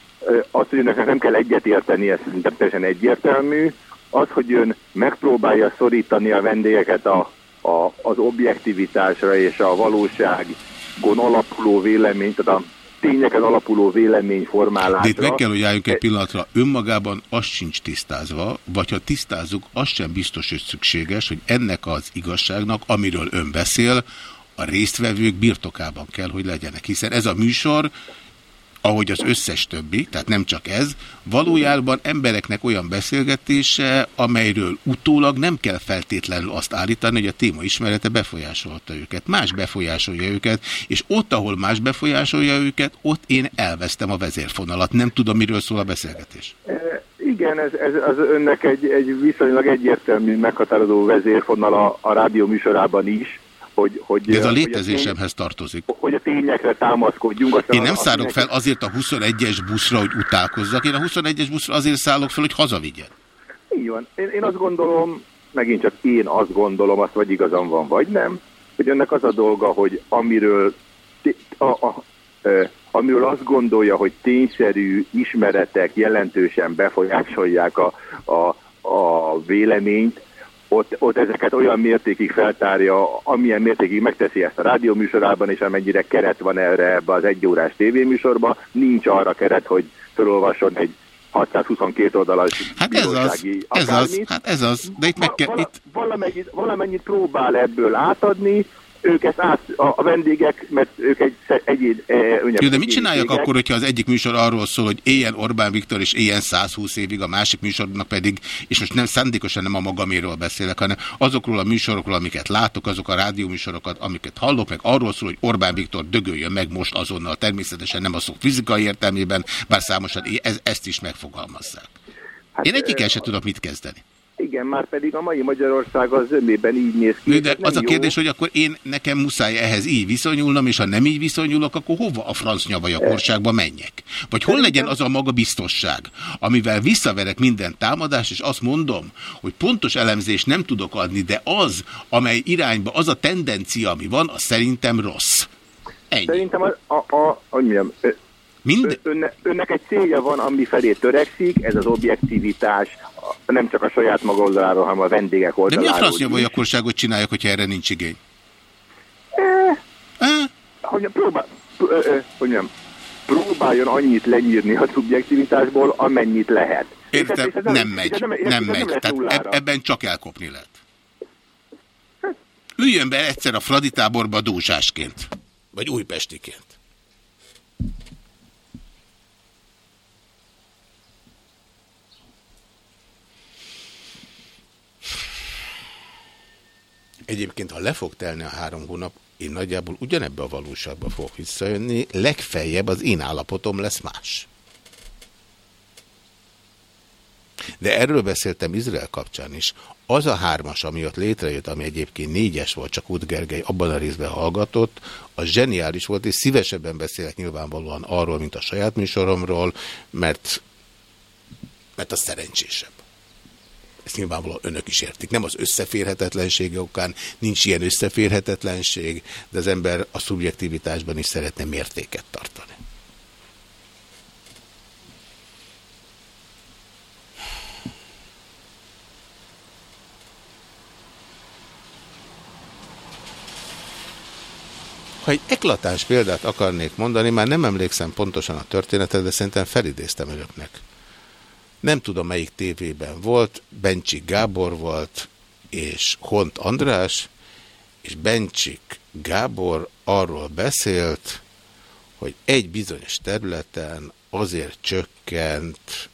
S4: az, hogy önnek nem kell egyetérteni, ez szerintem teljesen egyértelmű. Az, hogy ön megpróbálja szorítani a vendégeket a, a, az objektivitásra és a valóságon alapuló vélemény, tehát a tényeken alapuló véleményformálásra.
S1: De itt meg kell, hogy álljunk egy pillanatra. Önmagában az sincs tisztázva, vagy ha tisztázzuk, az sem biztos, hogy szükséges, hogy ennek az igazságnak, amiről ön beszél, a résztvevők birtokában kell, hogy legyenek. Hiszen ez a műsor, ahogy az összes többi, tehát nem csak ez, valójában embereknek olyan beszélgetése, amelyről utólag nem kell feltétlenül azt állítani, hogy a téma ismerete befolyásolta őket. Más befolyásolja őket, és ott, ahol más befolyásolja őket, ott én elvesztem a vezérfonalat. Nem tudom, miről szól a beszélgetés.
S4: E, Igen, ez, ez az önnek egy, egy viszonylag egyértelmű meghatározó vezérfonal a, a rádió műsorában is, hogy, hogy,
S1: De ez a létezésemhez tartozik.
S4: hogy a tényekre támaszkodjunk. Aztán
S1: Én nem
S4: a-
S1: szállok
S4: a
S1: fel azért a 21-es buszra, hogy utálkozzak. Én a 21-es buszra azért szállok fel, hogy hazavigyen.
S4: Így van. Én, én azt gondolom, megint csak én azt gondolom, azt vagy igazam van, vagy nem, hogy önnek az a dolga, hogy amiről, a, a, e, amiről azt gondolja, hogy tényszerű ismeretek jelentősen befolyásolják a, a, a véleményt, ott, ott ezeket olyan mértékig feltárja, amilyen mértékig megteszi ezt a rádióműsorában, és amennyire keret van erre ebbe az egyórás tévéműsorba, nincs arra keret, hogy felolvasson egy 622 oldalas
S1: Hát ez az, ez az, hát ez az. De itt meg kell,
S4: Vala,
S1: itt,
S4: valamennyit, valamennyit próbál ebből átadni, ők ezt át, a, a vendégek, mert ők egy egyéb... E,
S1: Jó, de mit csináljak akkor, hogyha az egyik műsor arról szól, hogy éljen Orbán Viktor, és éljen 120 évig, a másik műsornak pedig, és most nem szándékosan nem a magaméről beszélek, hanem azokról a műsorokról, amiket látok, azok a rádióműsorokat, amiket hallok, meg arról szól, hogy Orbán Viktor dögöljön meg most azonnal, természetesen nem a szó fizikai értelmében, bár számosan ez, ezt is megfogalmazzák.
S4: Hát,
S1: Én egyikkel se tudok mit kezdeni.
S4: Igen, már pedig a mai Magyarország az zömében így néz ki.
S1: De az a
S4: jó.
S1: kérdés, hogy akkor én nekem muszáj ehhez így viszonyulnom, és ha nem így viszonyulok, akkor hova a franc nyavajakorságba menjek? Vagy hol legyen az a magabiztosság, amivel visszaverek minden támadást, és azt mondom, hogy pontos elemzést nem tudok adni, de az, amely irányba, az a tendencia, ami van, az szerintem rossz. Ennyi.
S4: Szerintem a, a, a, ö-
S1: Mind...
S4: önne, önnek egy célja van, ami felé törekszik, ez az objektivitás, nem csak a saját maga oldaláról, hanem a vendégek
S1: De mi
S4: oldaláról.
S1: a franc
S4: is.
S1: nyavajakorságot csinálják, hogyha erre nincs igény?
S4: hogy próbál, pr- ö, ö, hogy mondjam, próbáljon annyit lenyírni a szubjektivitásból, amennyit lehet.
S1: Értem,
S4: és ez
S1: nem
S4: és
S1: megy,
S4: ez
S1: nem megy.
S4: lesz
S1: Tehát eb- ebben csak elkopni lehet. Üljön be egyszer a Fradi táborba dózsásként. Vagy újpestiként. Egyébként, ha le fog telni a három hónap, én nagyjából ugyanebbe a valóságba fogok visszajönni, legfeljebb az én állapotom lesz más. De erről beszéltem Izrael kapcsán is. Az a hármas, ami ott létrejött, ami egyébként négyes volt, csak Út Gergely abban a részben hallgatott, az zseniális volt, és szívesebben beszélek nyilvánvalóan arról, mint a saját műsoromról, mert, mert az szerencsésebb. Ezt nyilvánvalóan önök is értik. Nem az összeférhetetlensége okán, nincs ilyen összeférhetetlenség, de az ember a szubjektivitásban is szeretne mértéket tartani. Ha egy eklatáns példát akarnék mondani, már nem emlékszem pontosan a történetet, de szerintem felidéztem önöknek. Nem tudom, melyik tévében volt, Bencsik Gábor volt, és Hont András, és Bencsik Gábor arról beszélt, hogy egy bizonyos területen azért csökkent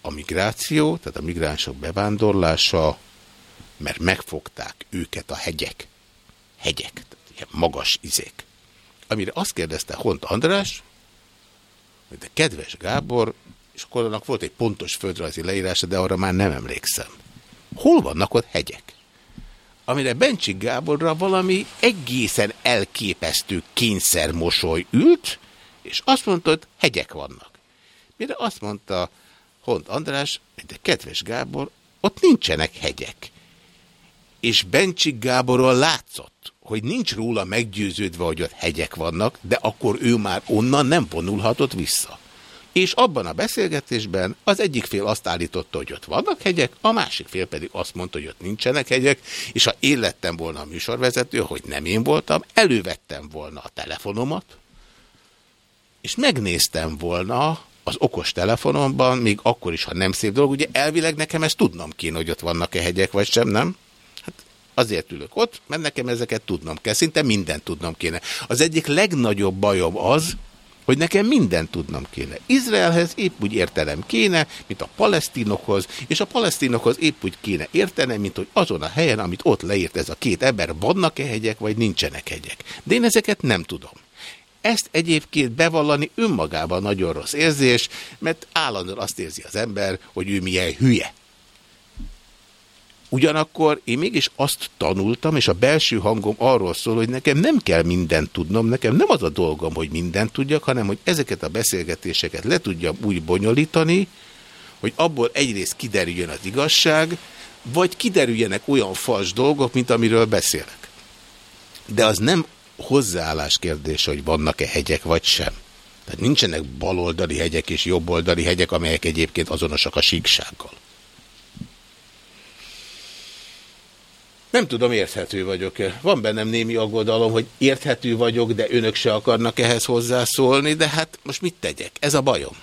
S1: a migráció, tehát a migránsok bevándorlása, mert megfogták őket a hegyek. Hegyek, tehát ilyen magas izék. Amire azt kérdezte Hont András, hogy de kedves Gábor, és akkor annak volt egy pontos földrajzi leírása, de arra már nem emlékszem. Hol vannak ott hegyek? Amire Bencsik Gáborra valami egészen elképesztő kényszermosoly ült, és azt mondta, hogy hegyek vannak. Mire azt mondta Hont András, de kedves Gábor, ott nincsenek hegyek. És Bencsik Gáborról látszott, hogy nincs róla meggyőződve, hogy ott hegyek vannak, de akkor ő már onnan nem vonulhatott vissza. És abban a beszélgetésben az egyik fél azt állította, hogy ott vannak hegyek, a másik fél pedig azt mondta, hogy ott nincsenek hegyek, és ha én lettem volna a műsorvezető, hogy nem én voltam, elővettem volna a telefonomat, és megnéztem volna az okos telefonomban, még akkor is, ha nem szép dolog, ugye elvileg nekem ezt tudnom kéne, hogy ott vannak-e hegyek, vagy sem, nem? Hát azért ülök ott, mert nekem ezeket tudnom kell, szinte mindent tudnom kéne. Az egyik legnagyobb bajom az, hogy nekem mindent tudnom kéne. Izraelhez épp úgy értenem kéne, mint a palesztinokhoz, és a palesztinokhoz épp úgy kéne értenem, mint hogy azon a helyen, amit ott leírt ez a két ember, vannak-e hegyek, vagy nincsenek hegyek. De én ezeket nem tudom. Ezt egyébként bevallani önmagában nagyon rossz érzés, mert állandóan azt érzi az ember, hogy ő milyen hülye. Ugyanakkor én mégis azt tanultam, és a belső hangom arról szól, hogy nekem nem kell mindent tudnom, nekem nem az a dolgom, hogy mindent tudjak, hanem hogy ezeket a beszélgetéseket le tudjam úgy bonyolítani, hogy abból egyrészt kiderüljön az igazság, vagy kiderüljenek olyan fals dolgok, mint amiről beszélek. De az nem hozzáállás kérdése, hogy vannak-e hegyek, vagy sem. Tehát nincsenek baloldali hegyek és jobboldali hegyek, amelyek egyébként azonosak a síksággal. Nem tudom, érthető vagyok-e. Van bennem némi aggodalom, hogy érthető vagyok, de önök se akarnak ehhez hozzászólni, de hát most mit tegyek? Ez a bajom.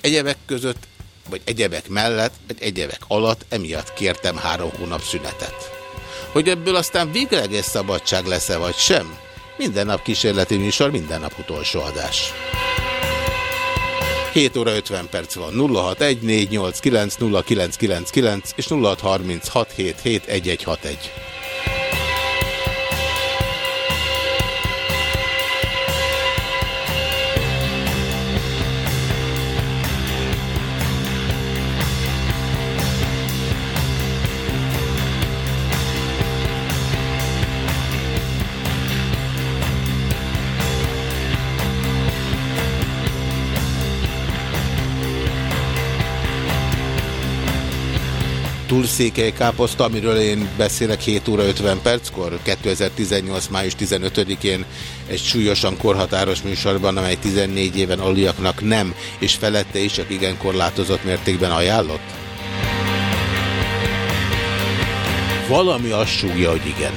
S1: Egyebek között, vagy egyebek mellett, vagy egyebek alatt emiatt kértem három hónap szünetet. Hogy ebből aztán végleges szabadság lesz-e, vagy sem? Minden nap kísérleti műsor, minden nap utolsó adás. 7 óra 50 perc van. 0614890999 és 0636771161. túlszékely káposzta, amiről én beszélek 7 óra 50 perckor, 2018. május 15-én egy súlyosan korhatáros műsorban, amely 14 éven aluliaknak nem, és felette is csak igen korlátozott mértékben ajánlott? Valami azt súgja, hogy igen.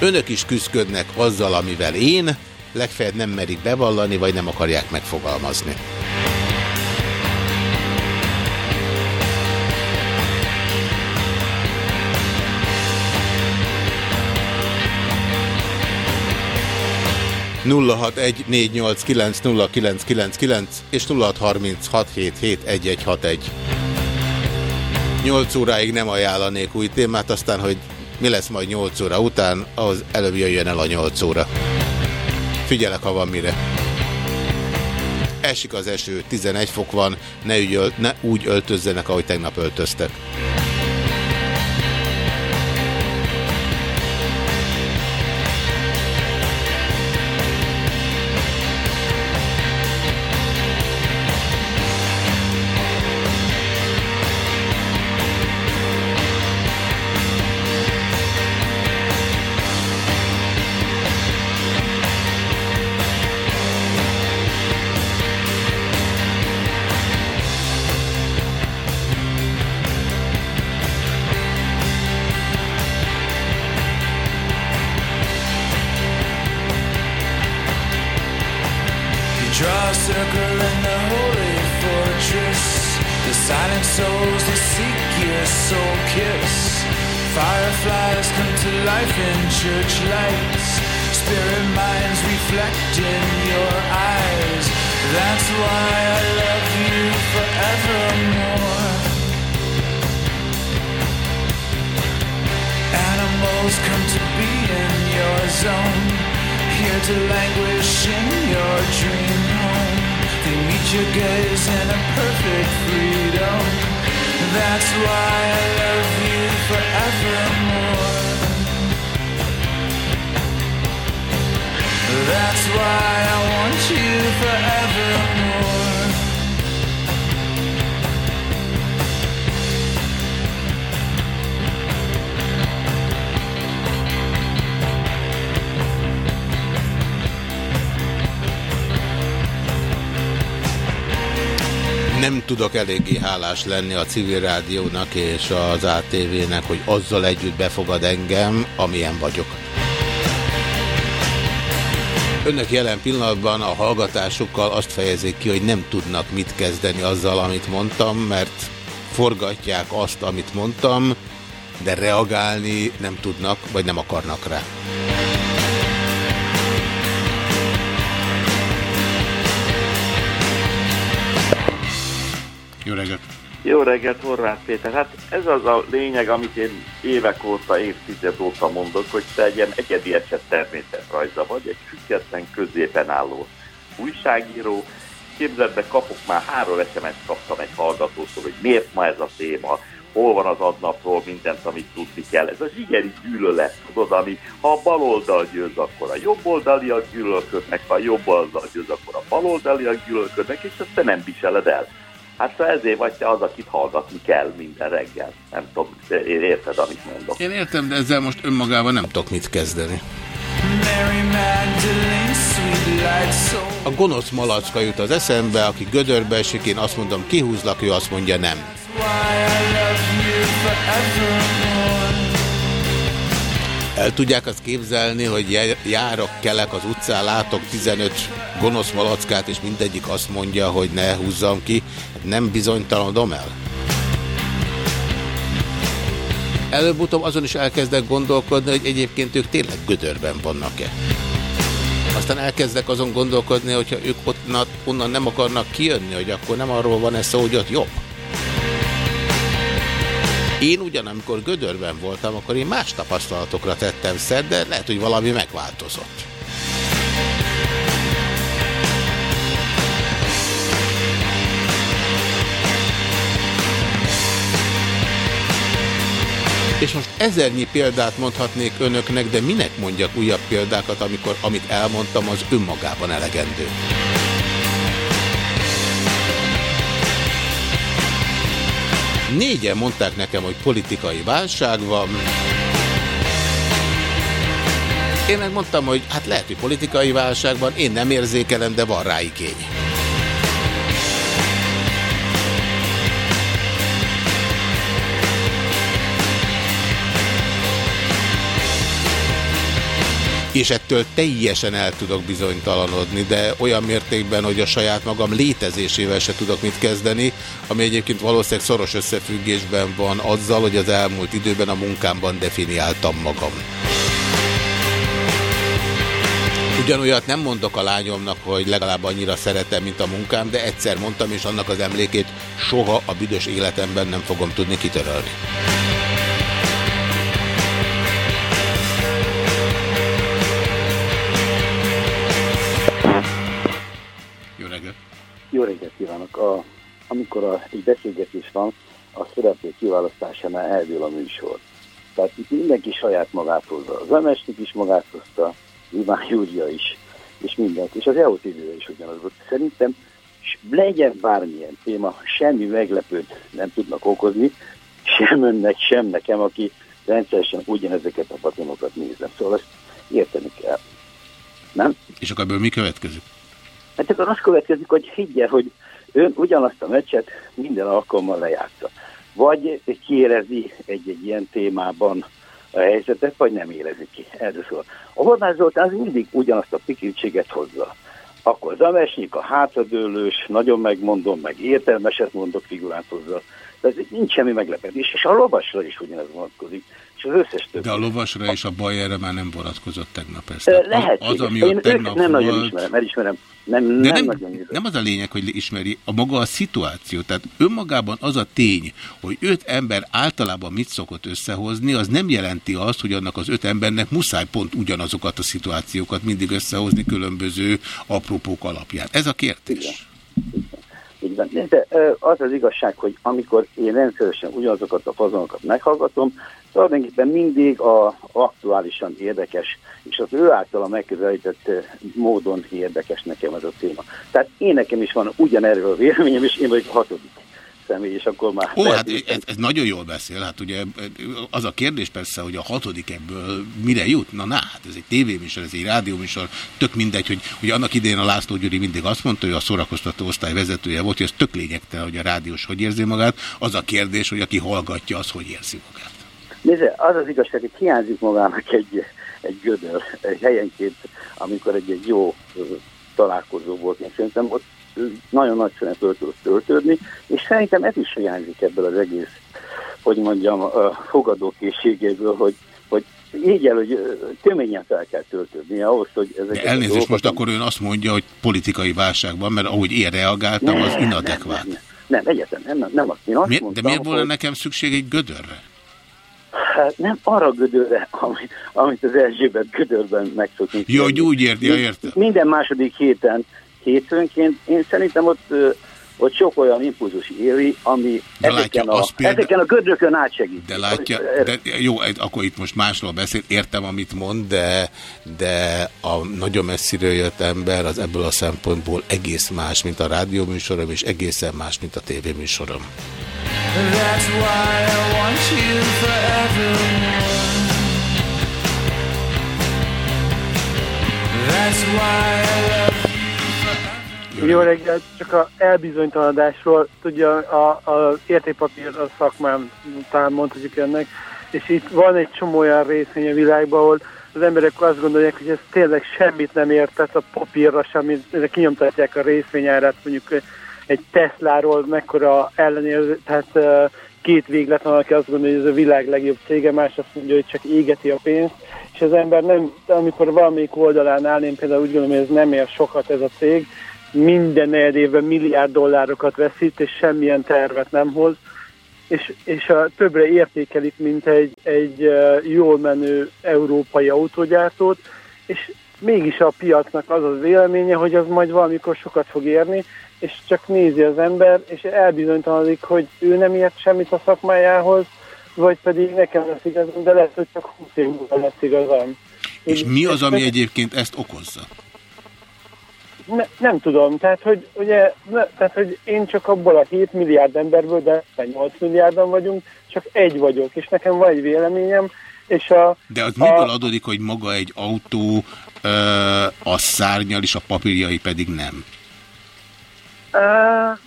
S1: Önök is küzdködnek azzal, amivel én, legfeljebb nem merik bevallani, vagy nem akarják megfogalmazni. 0614890999 és 0636771161. 8 óráig nem ajánlanék új témát, aztán, hogy mi lesz majd 8 óra után, az előbb jöjjön el a 8 óra. Figyelek, ha van mire. Esik az eső, 11 fok van, ne, ügyöl, ne úgy öltözzenek, ahogy tegnap öltöztek. Eléggé hálás lenni a civil rádiónak és az ATV-nek, hogy azzal együtt befogad engem, amilyen vagyok. Önök jelen pillanatban a hallgatásukkal azt fejezik ki, hogy nem tudnak mit kezdeni azzal, amit mondtam, mert forgatják azt, amit mondtam, de reagálni nem tudnak, vagy nem akarnak rá. Jó reggelt!
S6: Jó reggelt, Horváth Péter. Hát ez az a lényeg, amit én évek óta, évtized óta mondok, hogy te egy ilyen egyedi eset természetrajza vagy, egy független középen álló újságíró. Képzeld be, kapok már három SMS-t kaptam egy hallgatótól, hogy miért ma ez a téma, hol van az adnapról mindent, amit tudni kell. Ez a zsigeri gyűlölet, tudod, ami ha a baloldal győz, akkor a jobboldaliak gyűlölködnek, ha a jobboldal győz, akkor a baloldaliak gyűlölködnek, és ezt te nem viseled el. Hát ezért vagy te az, akit hallgatni kell minden reggel. Nem tudom, én érted, amit mondok.
S1: Én értem, de ezzel most önmagában nem tudok mit kezdeni. A gonosz malacka jut az eszembe, aki gödörbe esik, én azt mondom, kihúzlak, ő azt mondja nem.
S3: Why I love you forevermore.
S1: El tudják azt képzelni, hogy jár- járok, kelek az utcán, látok 15 gonosz malackát, és mindegyik azt mondja, hogy ne húzzam ki. Nem bizonytalanodom el? Előbb-utóbb azon is elkezdek gondolkodni, hogy egyébként ők tényleg gödörben vannak-e. Aztán elkezdek azon gondolkodni, hogyha ők ott, na, onnan nem akarnak kijönni, hogy akkor nem arról van ez szó, hogy ott jobb. Én ugyan, amikor Gödörben voltam, akkor én más tapasztalatokra tettem szert, de lehet, hogy valami megváltozott. És most ezernyi példát mondhatnék önöknek, de minek mondjak újabb példákat, amikor amit elmondtam, az önmagában elegendő. Négyen mondták nekem, hogy politikai válság van. Én megmondtam, hogy hát lehet, hogy politikai válság van, én nem érzékelem, de van rá igény. És ettől teljesen el tudok bizonytalanodni, de olyan mértékben, hogy a saját magam létezésével se tudok mit kezdeni, ami egyébként valószínűleg szoros összefüggésben van azzal, hogy az elmúlt időben a munkámban definiáltam magam. Ugyanolyat nem mondok a lányomnak, hogy legalább annyira szeretem, mint a munkám, de egyszer mondtam, és annak az emlékét soha a büdös életemben nem fogom tudni kitörölni. Jó reggelt
S7: kívánok! A, amikor a, egy beszélgetés van, a szereplő kiválasztásánál eldől a műsor. Tehát itt mindenki saját magát hozza. Az Emesnik is magát hozta, Iván Júlia is, és mindent. És az EOTV is ugyanaz volt. Szerintem legyen bármilyen téma, semmi meglepőt nem tudnak okozni, sem önnek, sem nekem, aki rendszeresen ugyanezeket a patimokat nézem. Szóval ezt érteni kell. Nem?
S1: És akkor ebből mi következik?
S7: Hát akkor az következik, hogy higgye, hogy ön ugyanazt a meccset minden alkalommal lejátsza. Vagy kiérezi egy-egy ilyen témában a helyzetet, vagy nem érezi ki. Erről szól. A Hornáth Zoltán az mindig ugyanazt a pikültséget hozza. Akkor az Amesnyik, a hátradőlős, nagyon megmondom, meg értelmeset mondok figurát hozza. Tehát nincs semmi meglepetés, és a lovasra is ugyanez vonatkozik, és az összes többi.
S1: De a lovasra és a bajerre már nem vonatkozott tegnap ezt.
S7: Lehet,
S1: az, ami
S7: Én
S1: ott tegnap
S7: nem nagyon
S1: volt,
S7: ismerem, elismerem. Nem,
S1: De
S7: nem,
S1: nem,
S7: nagyon
S1: nem az a lényeg, hogy ismeri, a maga a szituáció. Tehát önmagában az a tény, hogy öt ember általában mit szokott összehozni, az nem jelenti azt, hogy annak az öt embernek muszáj pont ugyanazokat a szituációkat mindig összehozni különböző apropók alapján. Ez a kérdés.
S7: Így van. De az az igazság, hogy amikor én rendszeresen ugyanazokat a fazonokat meghallgatom, tulajdonképpen mindig a aktuálisan érdekes, és az ő általa megközelített ö, módon érdekes nekem ez a téma. Tehát én nekem is van ugyanerről a véleményem, és én vagyok a hatodik személy, és akkor már...
S1: Ó, hát ez, ez nagyon jól beszél. Hát ugye az a kérdés persze, hogy a hatodik ebből mire jut? Na, na, hát ez egy tévéműsor, ez egy rádióműsor, tök mindegy, hogy, hogy annak idején a László Gyuri mindig azt mondta, hogy a szórakoztató osztály vezetője volt, hogy ez tök lényegtelen, hogy a rádiós hogy érzi magát. Az a kérdés, hogy aki hallgatja, az hogy érzi magát.
S7: Nézze, az az igazság, hogy hiányzik magának egy, egy gödör, egy helyenként, amikor egy, egy jó találkozó volt, én szerintem ott nagyon nagyszerűen föl tudott töltődni, és szerintem ez is hiányzik ebből az egész, hogy mondjam, a fogadókészségéből, hogy, hogy így el, hogy töményen fel kell töltődni ahhoz, hogy ezeket
S1: De elnézést,
S7: dolgokat-
S1: most akkor ön azt mondja, hogy politikai válság van, mert ahogy én reagáltam, az inadekvát.
S7: Nem, nem, nem, nem, nem, nem azt. Én azt
S1: de
S7: mondtam,
S1: miért volna
S7: hogy-
S1: nekem szükség egy gödörre?
S7: Hát nem arra gödörre, amit, amit az Erzsébet gödörben megszoktunk.
S1: Jó, hogy úgy érti, ja, értem.
S7: Minden második héten, hétfőnként, én szerintem ott, ott sok olyan impulzus éri, ami
S1: De
S7: ezeken,
S1: látja,
S7: a,
S1: példa-
S7: ezeken a gödrökön átsegít.
S1: De látja, de jó, akkor itt most másról beszél, értem, amit mond, de, de a nagyon messziről jött ember az ebből a szempontból egész más, mint a rádióműsorom, és egészen más, mint a tévéműsorom.
S3: That's why I want you forevermore. That's why I love
S8: Jó reggelt, csak a elbizonytalanodásról, tudja, a, a értékpapír a szakmám talán mondhatjuk ennek, és itt van egy csomó olyan részvény a világban, ahol az emberek azt gondolják, hogy ez tényleg semmit nem ért, tehát a papírra sem, ezek kinyomtatják a részvényárát, mondjuk egy Tesláról mekkora ellenér, tehát két véglet van, aki azt gondolja, hogy ez a világ legjobb cége, más azt mondja, hogy csak égeti a pénzt, és az ember nem, amikor valamelyik oldalán áll, én például úgy gondolom, hogy ez nem ér sokat ez a cég, minden negyed évben milliárd dollárokat veszít, és semmilyen tervet nem hoz, és, és a, többre értékelik, mint egy, egy jól menő európai autógyártót, és mégis a piacnak az az véleménye, hogy az majd valamikor sokat fog érni, és csak nézi az ember, és elbizonytalanodik, hogy ő nem ért semmit a szakmájához, vagy pedig nekem lesz igazam, de lehet, hogy csak 20 év múlva lesz igazam.
S1: És mi az, ami egyébként ezt okozza?
S8: ne, nem tudom, tehát hogy, ugye, ne, tehát hogy én csak abból a 7 milliárd emberből, de 8 milliárdan vagyunk, csak egy vagyok, és nekem van egy véleményem, és a...
S1: De az a, miből adódik, hogy maga egy autó a szárnyal, és a papírjai pedig nem?
S8: Uh,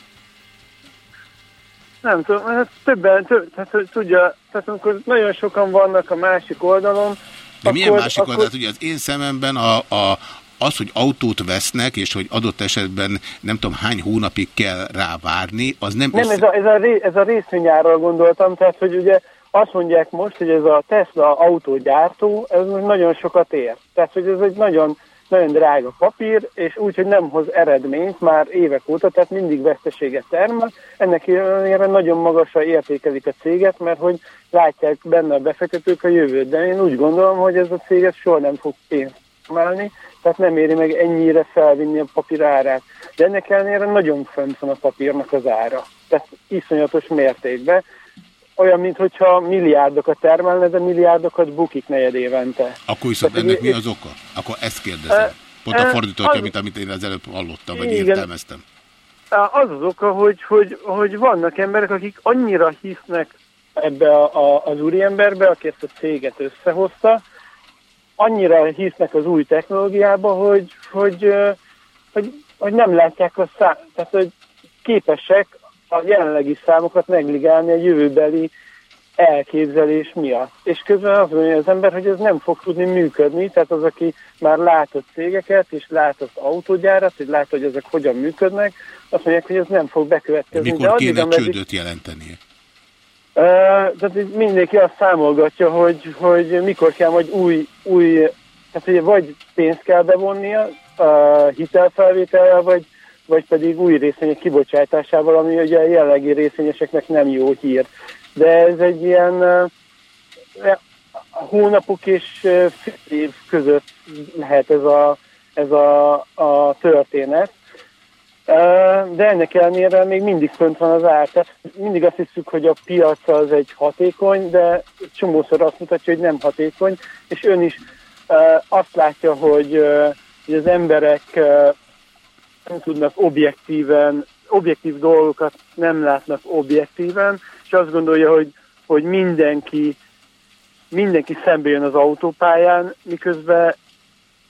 S8: nem tudom, hát többen, több, tehát tudja, tehát amikor nagyon sokan vannak a másik oldalon, De
S1: akkor, milyen másik akkor... oldalon? Ugye az én szememben a, a, az, hogy autót vesznek, és hogy adott esetben nem tudom hány hónapig kell rá várni, az nem...
S8: Nem, össze... ez, a, ez, a, ré, ez a részvényáról gondoltam, tehát hogy ugye azt mondják most, hogy ez a Tesla autógyártó, ez nagyon sokat ér. Tehát, hogy ez egy nagyon nagyon drága papír, és úgy, hogy nem hoz eredményt már évek óta, tehát mindig veszteséget termel. Ennek ellenére nagyon magasra értékelik a céget, mert hogy látják benne a befektetők a jövőt. De én úgy gondolom, hogy ez a céget soha nem fog pénzt tehát nem éri meg ennyire felvinni a papír árát. De ennek ellenére nagyon fönt van a papírnak az ára. Tehát iszonyatos mértékben, olyan, mintha milliárdokat termelne, de milliárdokat bukik negyed évente.
S1: Akkor viszont Tehát, ennek mi az oka? Akkor ezt kérdezem. Pont a fordítottja, mint amit én az előbb hallottam, vagy igen, értelmeztem.
S8: Az az oka, hogy, hogy, hogy vannak emberek, akik annyira hisznek ebbe a, a, az úriemberbe, aki ezt a céget összehozta, annyira hisznek az új technológiába, hogy, hogy, hogy, hogy nem látják a szám, tehát hogy képesek a jelenlegi számokat negligálni a jövőbeli elképzelés miatt. És közben azt mondja az ember, hogy ez nem fog tudni működni, tehát az, aki már látott cégeket, és látott autógyárat, és látta, hogy ezek hogyan működnek, azt mondják, hogy ez nem fog bekövetkezni.
S1: Mikor De addig, kéne ameddig... csődöt jelentenie?
S8: Uh, tehát mindenki azt számolgatja, hogy, hogy mikor kell majd új, új tehát ugye vagy pénzt kell bevonnia uh, hitelfelvétellel, vagy vagy pedig új részvények kibocsátásával, ami ugye a jellegi részvényeseknek nem jó hír. De ez egy ilyen hónapok és fél év között lehet ez a, ez a, a történet. De ennek ellenére még mindig fönt van az ár. Tehát mindig azt hiszük, hogy a piac az egy hatékony, de csomószor azt mutatja, hogy nem hatékony, és ön is azt látja, hogy, hogy az emberek nem tudnak objektíven, objektív dolgokat nem látnak objektíven, és azt gondolja, hogy, hogy mindenki, mindenki szembe jön az autópályán, miközben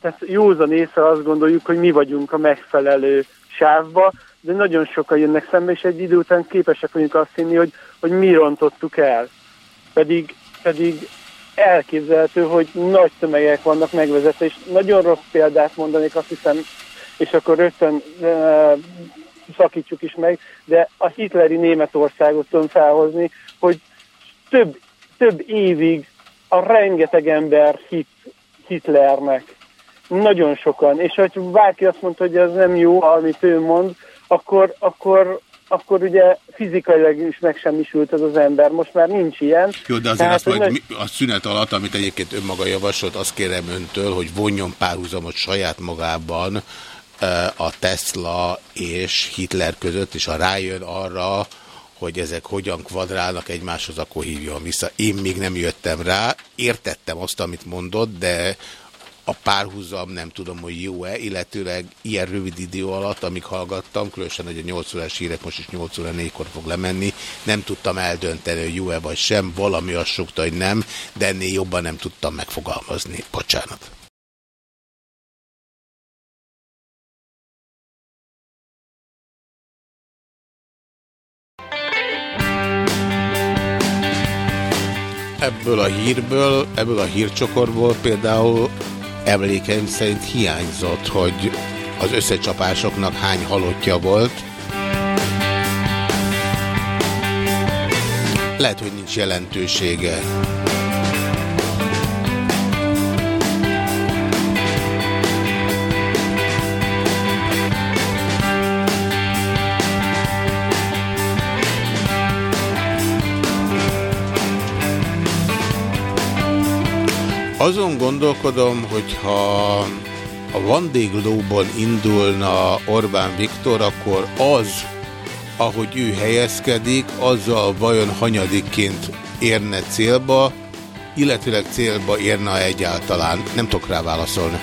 S8: tehát józan észre azt gondoljuk, hogy mi vagyunk a megfelelő sávba, de nagyon sokan jönnek szembe, és egy idő után képesek vagyunk azt hinni, hogy, hogy mi rontottuk el. Pedig, pedig elképzelhető, hogy nagy tömegek vannak megvezetve, és nagyon rossz példát mondanék, azt hiszem és akkor rögtön e, szakítsuk is meg, de a hitleri Németországot tudom felhozni, hogy több, több évig a rengeteg ember hit Hitlernek. Nagyon sokan. És hogy bárki azt mondta, hogy ez nem jó, amit ő mond, akkor, akkor, akkor ugye fizikailag is megsemmisült az az ember. Most már nincs ilyen.
S1: Jó, de azért Tehát, azt majd nagy... a szünet alatt, amit egyébként önmaga javasolt, azt kérem öntől, hogy vonjon párhuzamot saját magában a Tesla és Hitler között, és ha rájön arra, hogy ezek hogyan kvadrálnak egymáshoz, akkor hívjon vissza. Én még nem jöttem rá, értettem azt, amit mondott, de a párhuzam nem tudom, hogy jó-e, illetőleg ilyen rövid idő alatt, amíg hallgattam, különösen, hogy a 8 órás hírek most is 8 óra 4-kor fog lemenni, nem tudtam eldönteni, hogy jó-e vagy sem, valami azt sokta, hogy nem, de ennél jobban nem tudtam megfogalmazni. Bocsánat. Ebből a hírből, ebből a hírcsokorból például emlékeim szerint hiányzott, hogy az összecsapásoknak hány halottja volt. Lehet, hogy nincs jelentősége. Azon gondolkodom, hogyha a vendéglóban indulna Orbán Viktor, akkor az, ahogy ő helyezkedik, azzal vajon hanyadikként érne célba, illetőleg célba érne egyáltalán. Nem tudok rá válaszolni.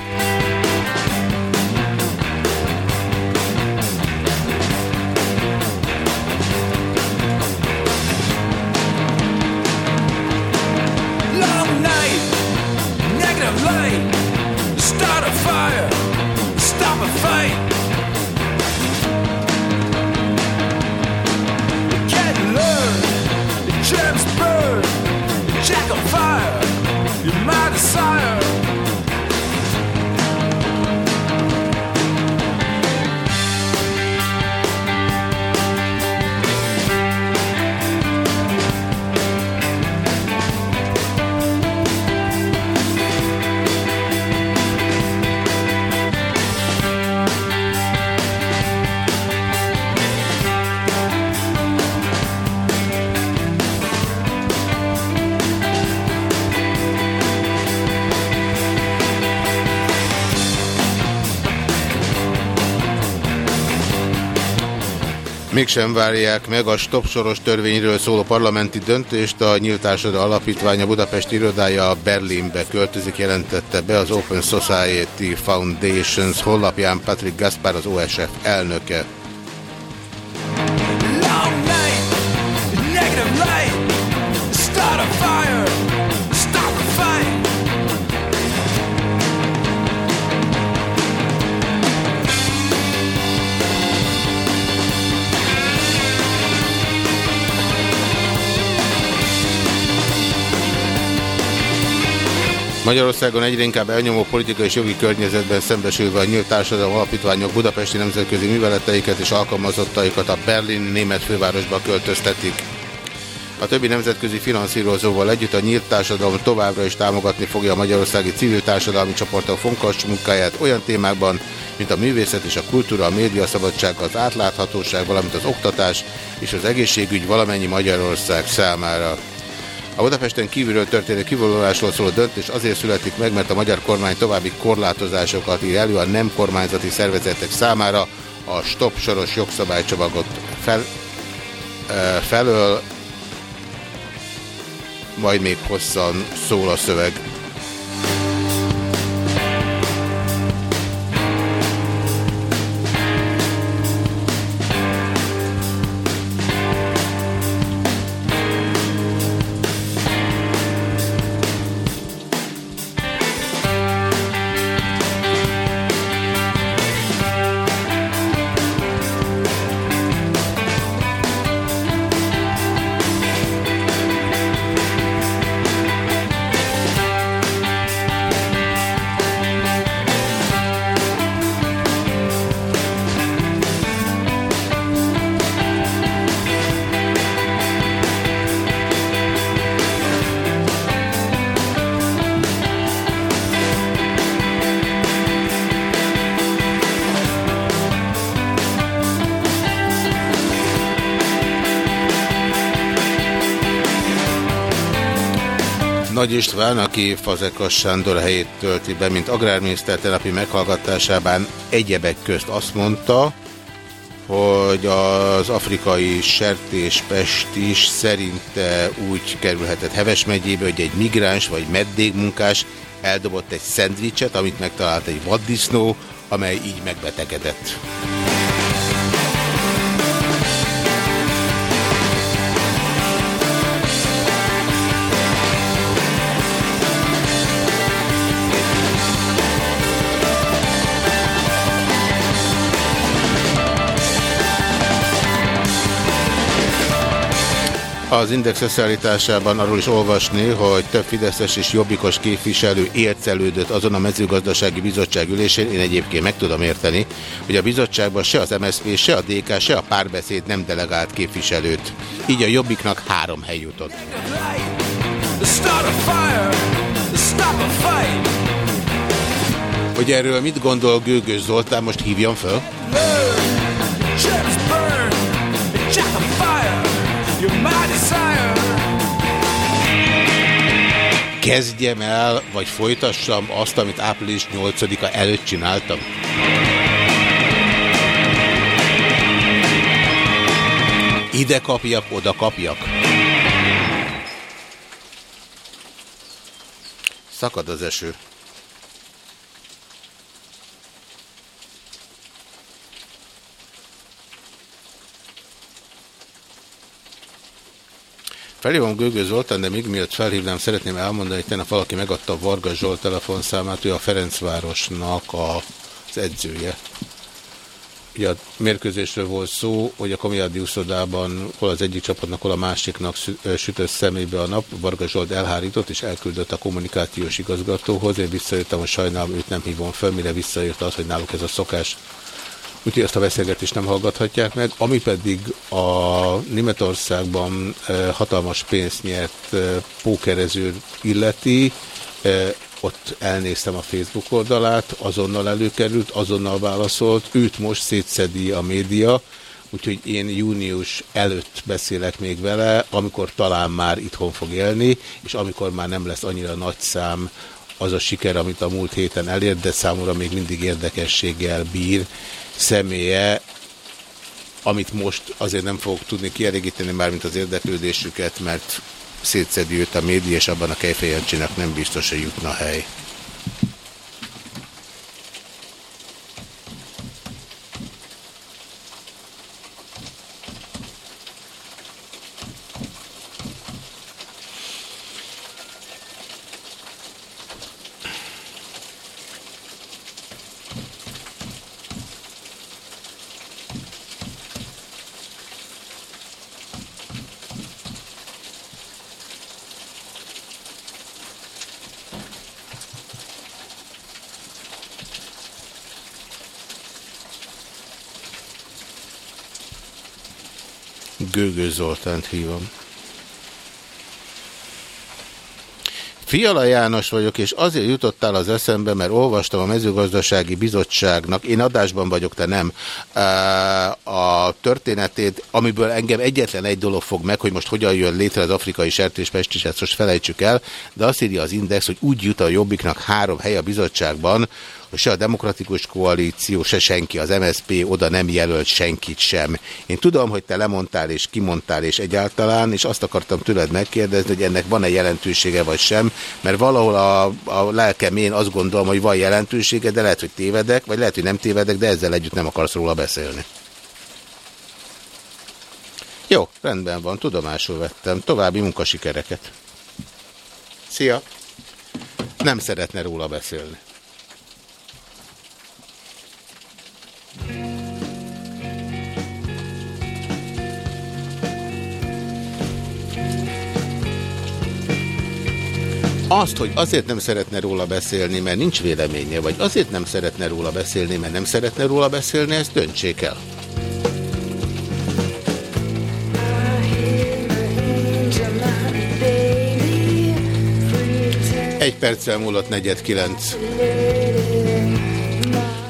S1: Mégsem várják meg a stop soros törvényről szóló parlamenti döntést. A Nyílt Társadalom Alapítvány a Budapest irodája Berlinbe költözik, jelentette be az Open Society Foundations honlapján Patrick Gaspar, az OSF elnöke. Magyarországon egyre inkább elnyomó politikai és jogi környezetben szembesülve a nyílt társadalom alapítványok budapesti nemzetközi műveleteiket és alkalmazottaikat a Berlin német fővárosba költöztetik. A többi nemzetközi finanszírozóval együtt a nyílt társadalom továbbra is támogatni fogja a magyarországi civil társadalmi csoportok fontos munkáját olyan témákban, mint a művészet és a kultúra, a médiaszabadság, az átláthatóság, valamint az oktatás és az egészségügy valamennyi Magyarország számára. A Budapesten kívülről történő kivonulásról szóló döntés azért születik meg, mert a magyar kormány további korlátozásokat ír elő a nem kormányzati szervezetek számára a stop soros jogszabálycsomagot fel, e, felől, majd még hosszan szól a szöveg. István, aki Fazekas Sándor helyét tölti be, mint agrárminiszter telepi meghallgatásában egyebek közt azt mondta, hogy az afrikai sertéspest is szerinte úgy kerülhetett Heves megyébe, hogy egy migráns vagy meddégmunkás eldobott egy szendvicset, amit megtalált egy vaddisznó, amely így megbetegedett. Az Index összeállításában arról is olvasni, hogy több Fideszes és Jobbikos képviselő ércelődött azon a mezőgazdasági bizottság ülésén, én egyébként meg tudom érteni, hogy a bizottságban se az MSZP, se a DK, se a párbeszéd nem delegált képviselőt. Így a Jobbiknak három hely jutott. Hogy erről mit gondol Gőgös Zoltán, most hívjam föl?
S3: Chips
S1: Kezdjem el, vagy folytassam azt, amit április 8-a előtt csináltam? Ide kapjak, oda kapjak. Szakad az eső. Felhívom Gőgő Zoltán, de még miatt felhívnám, szeretném elmondani, hogy tegnap valaki megadta a Varga Zsolt telefonszámát, ő a Ferencvárosnak a, az edzője. Ugye a mérkőzésről volt szó, hogy a Kamiádi úszodában hol az egyik csapatnak, hol a másiknak sütött szemébe a nap. Varga Zsolt elhárított és elküldött a kommunikációs igazgatóhoz. Én visszajöttem, hogy sajnálom, őt nem hívom fel, mire visszajött az, hogy náluk ez a szokás. Úgyhogy ezt a beszélgetést nem hallgathatják meg. Ami pedig a Németországban hatalmas pénzt nyert pókerező illeti, ott elnéztem a Facebook oldalát, azonnal előkerült, azonnal válaszolt, őt most szétszedi a média, úgyhogy én június előtt beszélek még vele, amikor talán már itthon fog élni, és amikor már nem lesz annyira nagy szám az a siker, amit a múlt héten elért, de számomra még mindig érdekességgel bír személye, amit most azért nem fogok tudni kielégíteni, mármint az érdeklődésüket, mert szétszedi őt a média, és abban a kejfejancsinak nem biztos, hogy jutna hely. Gőgő Zoltánt hívom. Fiala János vagyok, és azért jutottál az eszembe, mert olvastam a mezőgazdasági bizottságnak, én adásban vagyok, te nem, a történetét, amiből engem egyetlen egy dolog fog meg, hogy most hogyan jön létre az afrikai sertéspest, és ezt most felejtsük el, de azt írja az Index, hogy úgy jut a Jobbiknak három hely a bizottságban, se a demokratikus koalíció, se senki, az MSP oda nem jelölt senkit sem. Én tudom, hogy te lemondtál és kimondtál és egyáltalán, és azt akartam tőled megkérdezni, hogy ennek van-e jelentősége vagy sem, mert valahol a, a lelkem én azt gondolom, hogy van jelentősége, de lehet, hogy tévedek, vagy lehet, hogy nem tévedek, de ezzel együtt nem akarsz róla beszélni. Jó, rendben van, tudomásul vettem. További munkasikereket. Szia! Nem szeretne róla beszélni. Azt, hogy azért nem szeretne róla beszélni, mert nincs véleménye, vagy azért nem szeretne róla beszélni, mert nem szeretne róla beszélni, ezt döntsék el. Egy perccel múlott negyed kilenc.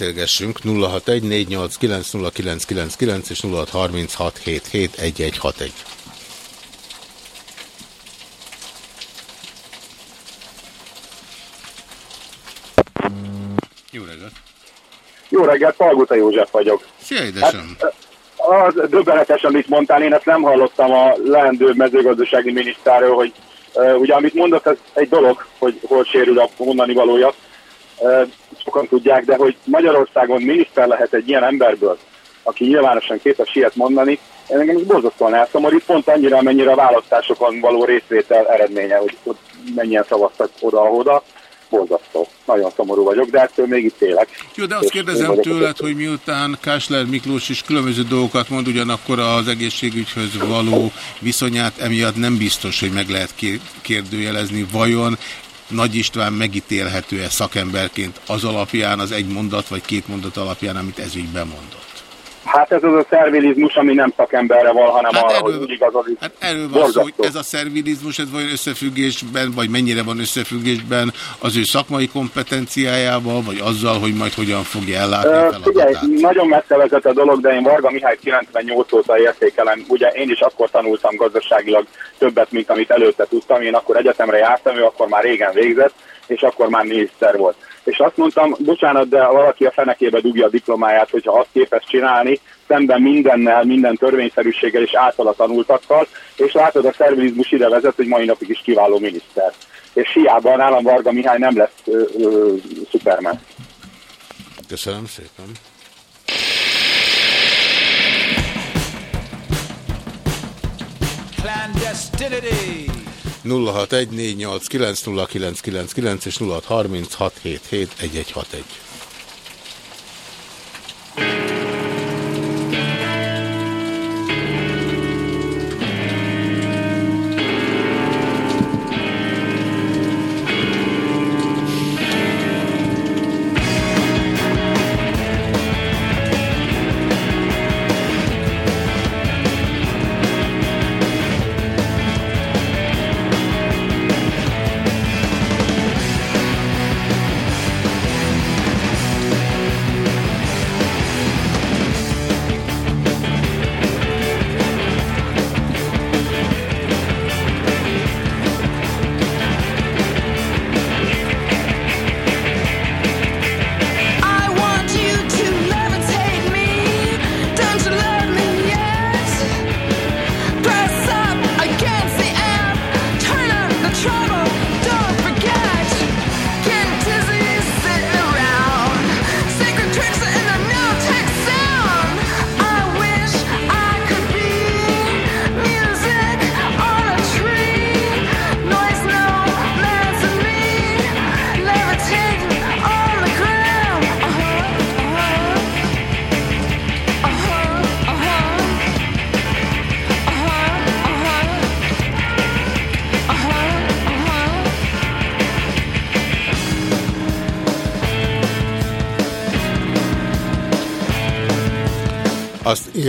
S1: beszélgessünk? 0614890999 és 0636771161. Jó reggelt!
S9: Jó reggelt, Palguta József vagyok.
S1: Szia, édesem!
S9: Az döbbenetes, amit mondtál, én ezt nem hallottam a leendő mezőgazdasági minisztárról, hogy uh, ugye amit mondott, ez egy dolog, hogy hol sérül a mondani valója. Sokan tudják, de hogy Magyarországon miniszter lehet egy ilyen emberből, aki nyilvánosan képes ilyet mondani, engem ez borzasztóan elszomorít, pont annyira, amennyire a választásokon való részvétel eredménye, hogy ott mennyien szavaztak oda-oda. Borzasztó. Nagyon szomorú vagyok, de ettől még itt élek.
S1: Jó, de azt
S9: És
S1: kérdezem
S9: én
S1: tőled, hogy miután Kásler Miklós is különböző dolgokat mond, ugyanakkor az egészségügyhöz való viszonyát emiatt nem biztos, hogy meg lehet kér- kérdőjelezni. Vajon Nagy István megítélhető-e szakemberként az alapján, az egy mondat vagy két mondat alapján, amit ezügyben mondott?
S9: Hát ez az a szervilizmus, ami nem szakemberre van, hanem hát arra, hogy úgy igazodik.
S1: Hát erről van szó, hogy ez a szervilizmus, ez vajon összefüggésben, vagy mennyire van összefüggésben az ő szakmai kompetenciájával, vagy azzal, hogy majd hogyan fogja ellátni a
S9: Ö,
S1: feladatát?
S9: Figyelj, nagyon messze vezet a dolog, de én Varga Mihály 98 óta értékelem. Ugye én is akkor tanultam gazdaságilag többet, mint amit előtte tudtam. Én akkor egyetemre jártam, ő akkor már régen végzett, és akkor már miniszter volt. És azt mondtam, bocsánat, de valaki a fenekébe dugja a diplomáját, hogyha azt képes csinálni, szemben mindennel, minden törvényszerűséggel és általa tanultakkal, és látod, a szervilizmus ide vezet, hogy mai napig is kiváló miniszter. És hiába nálam Varga Mihály nem lesz ö, ö, szupermen.
S3: Köszönöm szépen.
S1: Clandestinity.
S3: 0614890999 és 0636771161.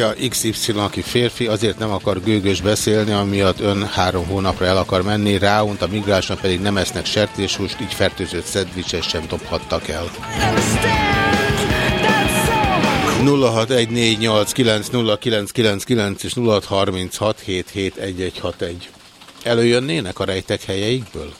S3: írja XY, aki férfi, azért nem akar gőgös beszélni, amiatt ön három hónapra el akar menni, ráunt, a migránsnak pedig nem esznek sertéshúst, így fertőzött szedvicset sem dobhattak el. 0614890999 és 0636771161. Előjönnének a rejtek helyeikből?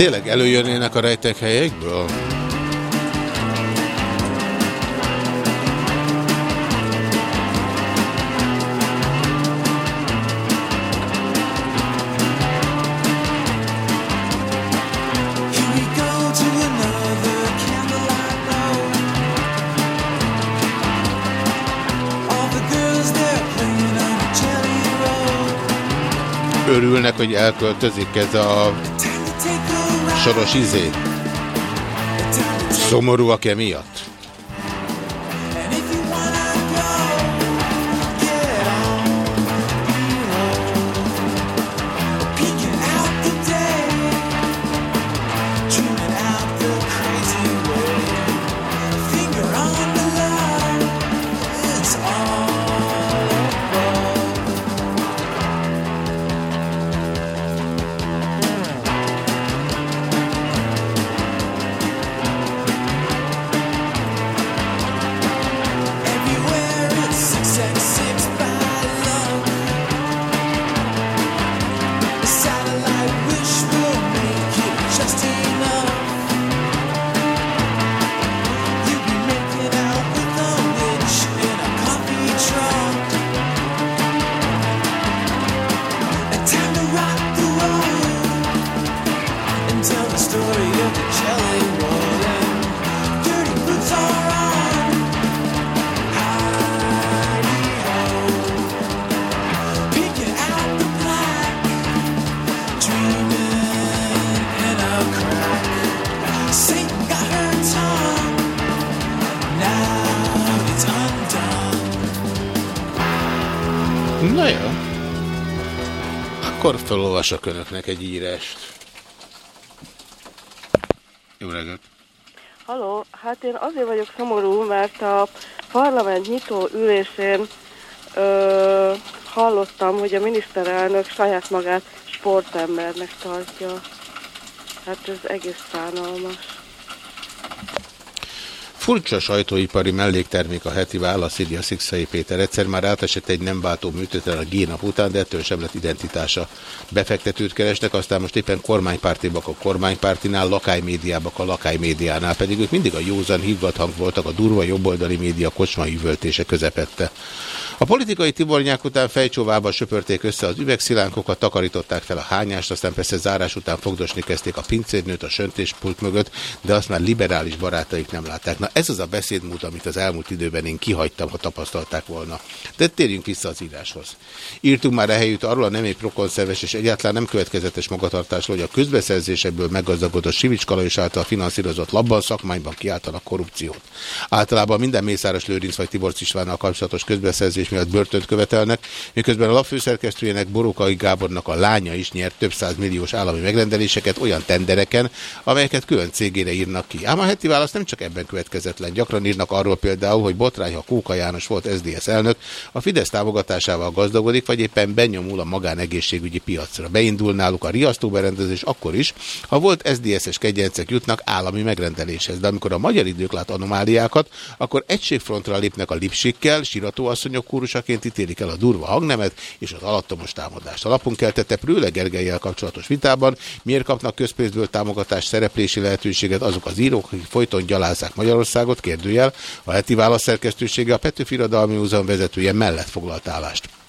S3: Tényleg előjönnének a rejtek helyekből? Örülnek, hogy elköltözik ez a soros izé. Szomorúak emiatt? Felolvasok önöknek egy írást. Jó reggelt!
S10: Haló, hát én azért vagyok szomorú, mert a parlament nyitó ülésén ö, hallottam, hogy a miniszterelnök saját magát sportembernek tartja. Hát ez egész szánalmas.
S1: Furcsa sajtóipari melléktermék a heti válasz, írja Szikszai Péter. Egyszer már átesett egy nem váltó műtéten a génap után, de ettől sem lett identitása. Befektetőt keresnek, aztán most éppen kormánypártibak a kormánypártinál, lakálymédiábak a lakálymédiánál, pedig ők mindig a józan hívgathang voltak a durva jobboldali média kocsma üvöltése közepette. A politikai tibornyák után fejcsóvába söpörték össze az üvegszilánkokat, takarították fel a hányást, aztán persze zárás után fogdosni kezdték a pincérnőt a söntéspult mögött, de azt már liberális barátaik nem látták. Na ez az a beszédmód, amit az elmúlt időben én kihagytam, ha tapasztalták volna. De térjünk vissza az íráshoz. Írtunk már ehelyütt arról a nem prokonszerves és egyáltalán nem következetes magatartásról, hogy a közbeszerzésekből meggazdagodott Sivics Kalajos által finanszírozott labban szakmányban kiáltanak korrupciót. Általában minden Mészáros Lőrinc vagy Tibor Istvánnal kapcsolatos közbeszerzés miatt börtönt követelnek, miközben a lapfőszerkesztőjének Borókai Gábornak a lánya is nyert több milliós állami megrendeléseket olyan tendereken, amelyeket külön cégére írnak ki. Ám a heti válasz nem csak ebben következetlen. Gyakran írnak arról például, hogy botrány, ha Kóka János volt SZDSZ elnök, a Fidesz támogatásával gazdagodik, vagy éppen benyomul a magánegészségügyi piacra. Beindul náluk a riasztóberendezés akkor is, ha volt SZDSZ-es kegyencek jutnak állami megrendeléshez. De amikor a magyar idők lát anomáliákat, akkor egységfrontra lépnek a lipsikkel, siratóasszonyok kórusaként ítélik el a durva hangnemet és az alattomos támadást. A lapunk keltette Prőle Gergelyel kapcsolatos vitában, miért kapnak közpénzből támogatás szereplési lehetőséget azok az írók, akik folyton gyalázzák Magyarországot, kérdőjel, a heti válaszszerkesztősége a Petőfi Irodalmi Múzeum vezetője mellett foglalt állást.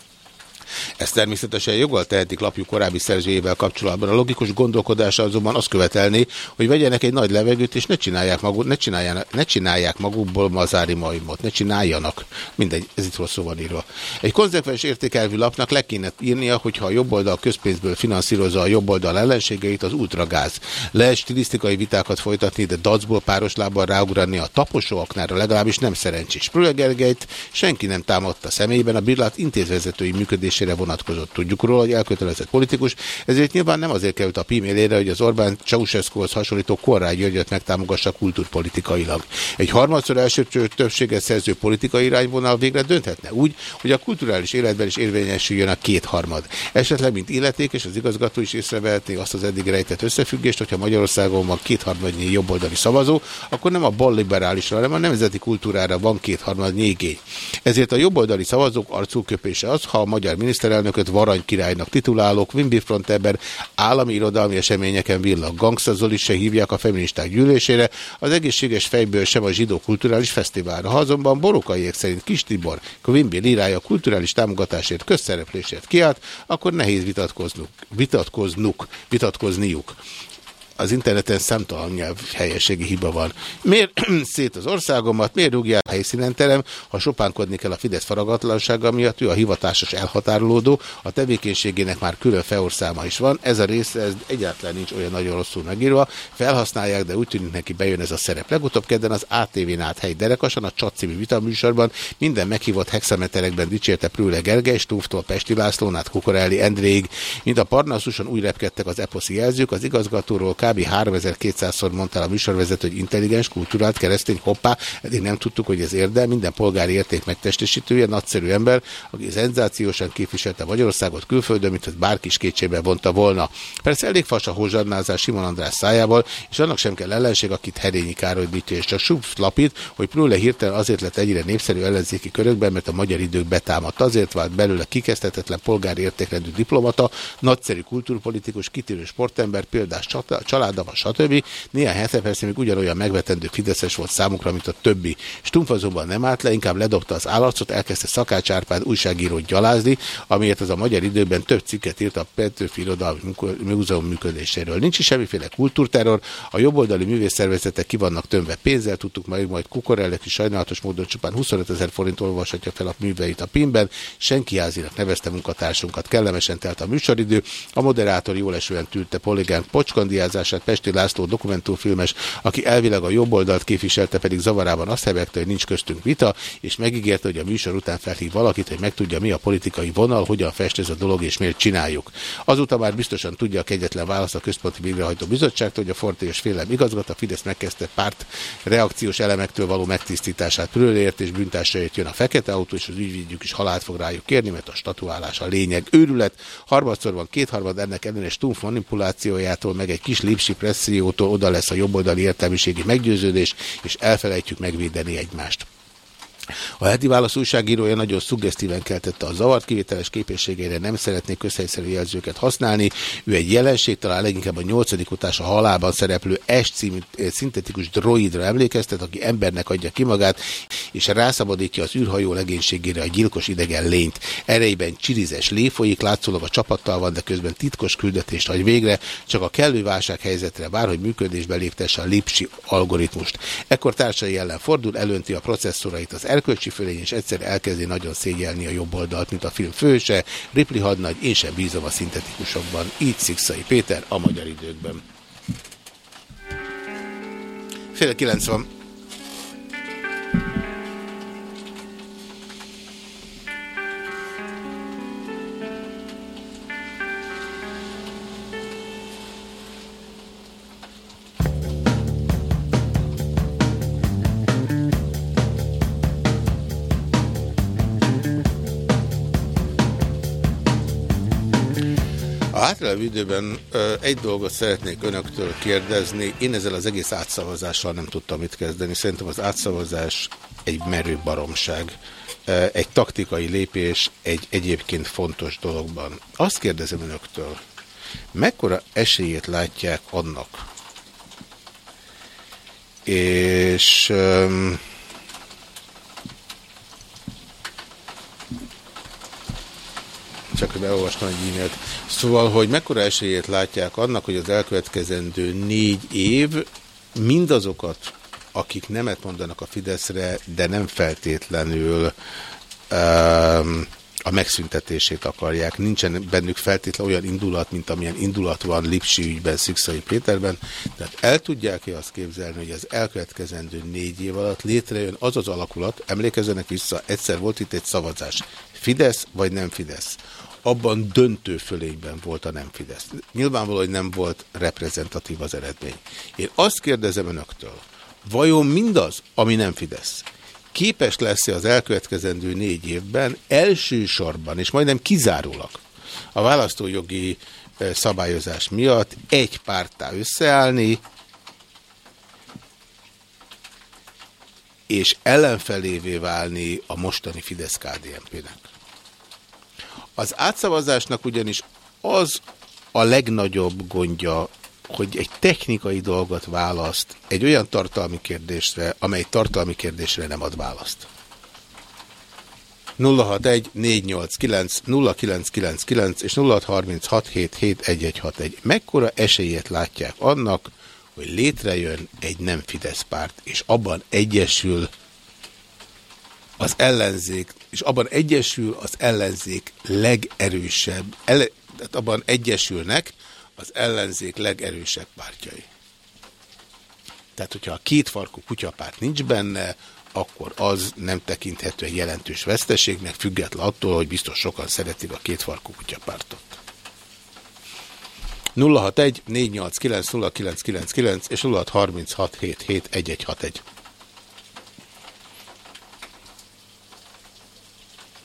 S1: Ezt természetesen joggal tehetik lapjuk korábbi szerzőjével kapcsolatban. A logikus gondolkodása azonban azt követelni, hogy vegyenek egy nagy levegőt, és ne csinálják, maguk, ne csinálják, ne csinálják magukból mazári majmot, ne csináljanak. Mindegy, ez itt rosszul van írva. Egy konzekvens értékelvű lapnak le kéne írnia, hogyha a jobb oldal közpénzből finanszírozza a jobb oldal ellenségeit, az ultragáz. Lehet stilisztikai vitákat folytatni, de dacból páros lábbal ráugrani a taposóaknára legalábbis nem szerencsés. Prüle Gergelyt senki nem támadta személyben, a Birlát intézvezetői működésére vonatkozott. Tudjuk róla, hogy elkötelezett politikus, ezért nyilván nem azért került a PIM élére, hogy az Orbán Ceausescuhoz hasonlító Korrány Györgyöt megtámogassa kultúrpolitikailag. Egy harmadszor első többséget szerző politikai irányvonal végre dönthetne úgy, hogy a kulturális életben is érvényesüljön a kétharmad. Esetleg, mint illeték, és az igazgató is észrevehetné azt az eddig rejtett összefüggést, hogyha Magyarországon van kétharmadnyi jobboldali szavazó, akkor nem a balliberálisra, hanem a nemzeti kultúrára van kétharmadnyi igény. Ezért a jobboldali szavazók arcúköpése az, ha a magyar miniszterelnököt Varany királynak titulálok, Wimby Frontember állami irodalmi eseményeken villag. Gangsta Zoli se hívják a feministák gyűlésére, az egészséges fejből sem a zsidó kulturális fesztiválra. Ha azonban borokaiek szerint Kis Tibor, Wimby lírája kulturális támogatásért, közszereplésért kiállt, akkor nehéz vitatkoznuk, vitatkoznuk, vitatkozniuk az interneten számtalan nyelv helyességi hiba van. Miért [CLEARS THROAT] szét az országomat, miért rúgják helyszínen terem, ha sopánkodni kell a Fidesz faragatlansága miatt, ő a hivatásos elhatárolódó, a tevékenységének már külön feorszáma is van, ez a része ez egyáltalán nincs olyan nagyon rosszul megírva, felhasználják, de úgy tűnik neki bejön ez a szerep. Legutóbb kedden az ATV-n át hely derekasan, a Csat című vitaműsorban minden meghívott hexameterekben dicsérte Prőle Gergely, Stúftól Pesti Lászlón át Kukorelli Endréig, mint a Parnaszuson úgy repkedtek az eposzi jelzők, az igazgatóról kb. 3200-szor mondta a műsorvezető, hogy intelligens, kultúrált, keresztény, hoppá, eddig nem tudtuk, hogy ez érdem, minden polgári érték megtestesítője, nagyszerű ember, aki szenzációsan képviselte Magyarországot külföldön, mint hogy bárki is kétségbe vonta volna. Persze elég fas a hozsarnázás Simon András szájával, és annak sem kell ellenség, akit Herényi Károly ditja, és csak Suf lapít, hogy Prüle hirtelen azért lett egyre népszerű ellenzéki körökben, mert a magyar idők betámadt. Azért vált belőle kikezdhetetlen polgári értékrendű diplomata, nagyszerű kultúrpolitikus, kitűnő sportember, példás családava, stb. Néhány hete persze még ugyanolyan megvetendő Fideszes volt számukra, mint a többi. Stumpf azonban nem állt le, inkább ledobta az állarcot, elkezdte Szakács újságírót gyalázni, amiért az a magyar időben több cikket írt a Petőfi Irodalmi Múzeum működéséről. Nincs is semmiféle kultúrterror, a jobboldali művészszervezetek ki vannak tömve pénzzel, tudtuk majd, majd Kukorellek is sajnálatos módon csupán 25 ezer forint olvashatja fel a műveit a PIN-ben, senki házinak nevezte munkatársunkat, kellemesen telt a műsoridő, a moderátor jól esően tűlte poligán pocskandiázás, szavazását Pesti László dokumentumfilmes, aki elvileg a jobb oldalt képviselte, pedig zavarában azt hebegte, hogy nincs köztünk vita, és megígérte, hogy a műsor után felhív valakit, hogy megtudja, mi a politikai vonal, hogyan fest ez a dolog, és miért csináljuk. Azóta már biztosan tudja a kegyetlen válasz a Központi Végrehajtó Bizottságtól, hogy a Forté és félem igazgat, a Fidesz megkezdte párt reakciós elemektől való megtisztítását Prőlért és bűntásért jön a fekete autó, és az ügyvédjük is halált fog rájuk kérni, mert a statuálás a lényeg. Őrület, harmadszor van kétharmad ennek ellenes túlf manipulációjától, meg egy kis lépsi pressziótól oda lesz a jobboldali értelmiségi meggyőződés, és elfelejtjük megvédeni egymást. A heti válasz újságírója nagyon szuggesztíven keltette a zavart, kivételes képességeire nem szeretnék közhelyszerű jelzőket használni. Ő egy jelenség, talán leginkább a nyolcadik utás a halálban szereplő S című eh, szintetikus droidra emlékeztet, aki embernek adja ki magát, és rászabadítja az űrhajó legénységére a gyilkos idegen lényt. Erejében csirizes lé folyik, látszólag a csapattal van, de közben titkos küldetést hagy végre, csak a kellő válsághelyzetre vár, hogy működésbe léptesse a Lipsi algoritmust. Ekkor társai ellen fordul, elönti a processzorait az erkölcsi fölény, és egyszer elkezdi nagyon szégyelni a jobb oldalt, mint a film főse. Ripley hadnagy, én sem bízom a szintetikusokban. Így Szikszai Péter a magyar időkben. Fél 90. A hátralévő időben egy dolgot szeretnék önöktől kérdezni. Én ezzel az egész átszavazással nem tudtam mit kezdeni. Szerintem az átszavazás egy merő baromság. Egy taktikai lépés egy egyébként fontos dologban. Azt kérdezem önöktől, mekkora esélyét látják annak, és... Csak beolvastam egy e-mailt. Szóval, hogy mekkora esélyét látják annak, hogy az elkövetkezendő négy év mindazokat, akik nemet mondanak a Fideszre, de nem feltétlenül um, a megszüntetését akarják. Nincsen bennük feltétlenül olyan indulat, mint amilyen indulat van Lipsi ügyben, Szikszai Péterben. Tehát el tudják-e azt képzelni, hogy az elkövetkezendő négy év alatt létrejön az az alakulat, emlékezzenek vissza, egyszer volt itt egy szavazás. Fidesz vagy nem Fidesz? Abban döntő fölényben volt a nem Fidesz. Nyilvánvaló, hogy nem volt reprezentatív az eredmény. Én azt kérdezem önöktől, vajon mindaz, ami nem Fidesz, képes lesz-e az elkövetkezendő négy évben elsősorban, és majdnem kizárólag a választójogi eh, szabályozás miatt egy pártá összeállni, és ellenfelévé válni a mostani Fidesz-KDNP-nek. Az átszavazásnak ugyanis az a legnagyobb gondja, hogy egy technikai dolgot választ egy olyan tartalmi kérdésre, amely tartalmi kérdésre nem ad választ. 061 489 0999 és 0636771161. Mekkora esélyét látják annak, hogy létrejön egy nem Fidesz párt, és abban egyesül az ellenzék, és abban egyesül az ellenzék legerősebb, ele, tehát abban egyesülnek az ellenzék legerősebb pártjai. Tehát, hogyha a kétfarkú kutyapárt nincs benne, akkor az nem tekinthető egy jelentős veszteségnek, független attól, hogy biztos sokan szeretik a kétfarkú kutyapártot. 061 489 0999 és 0636771161.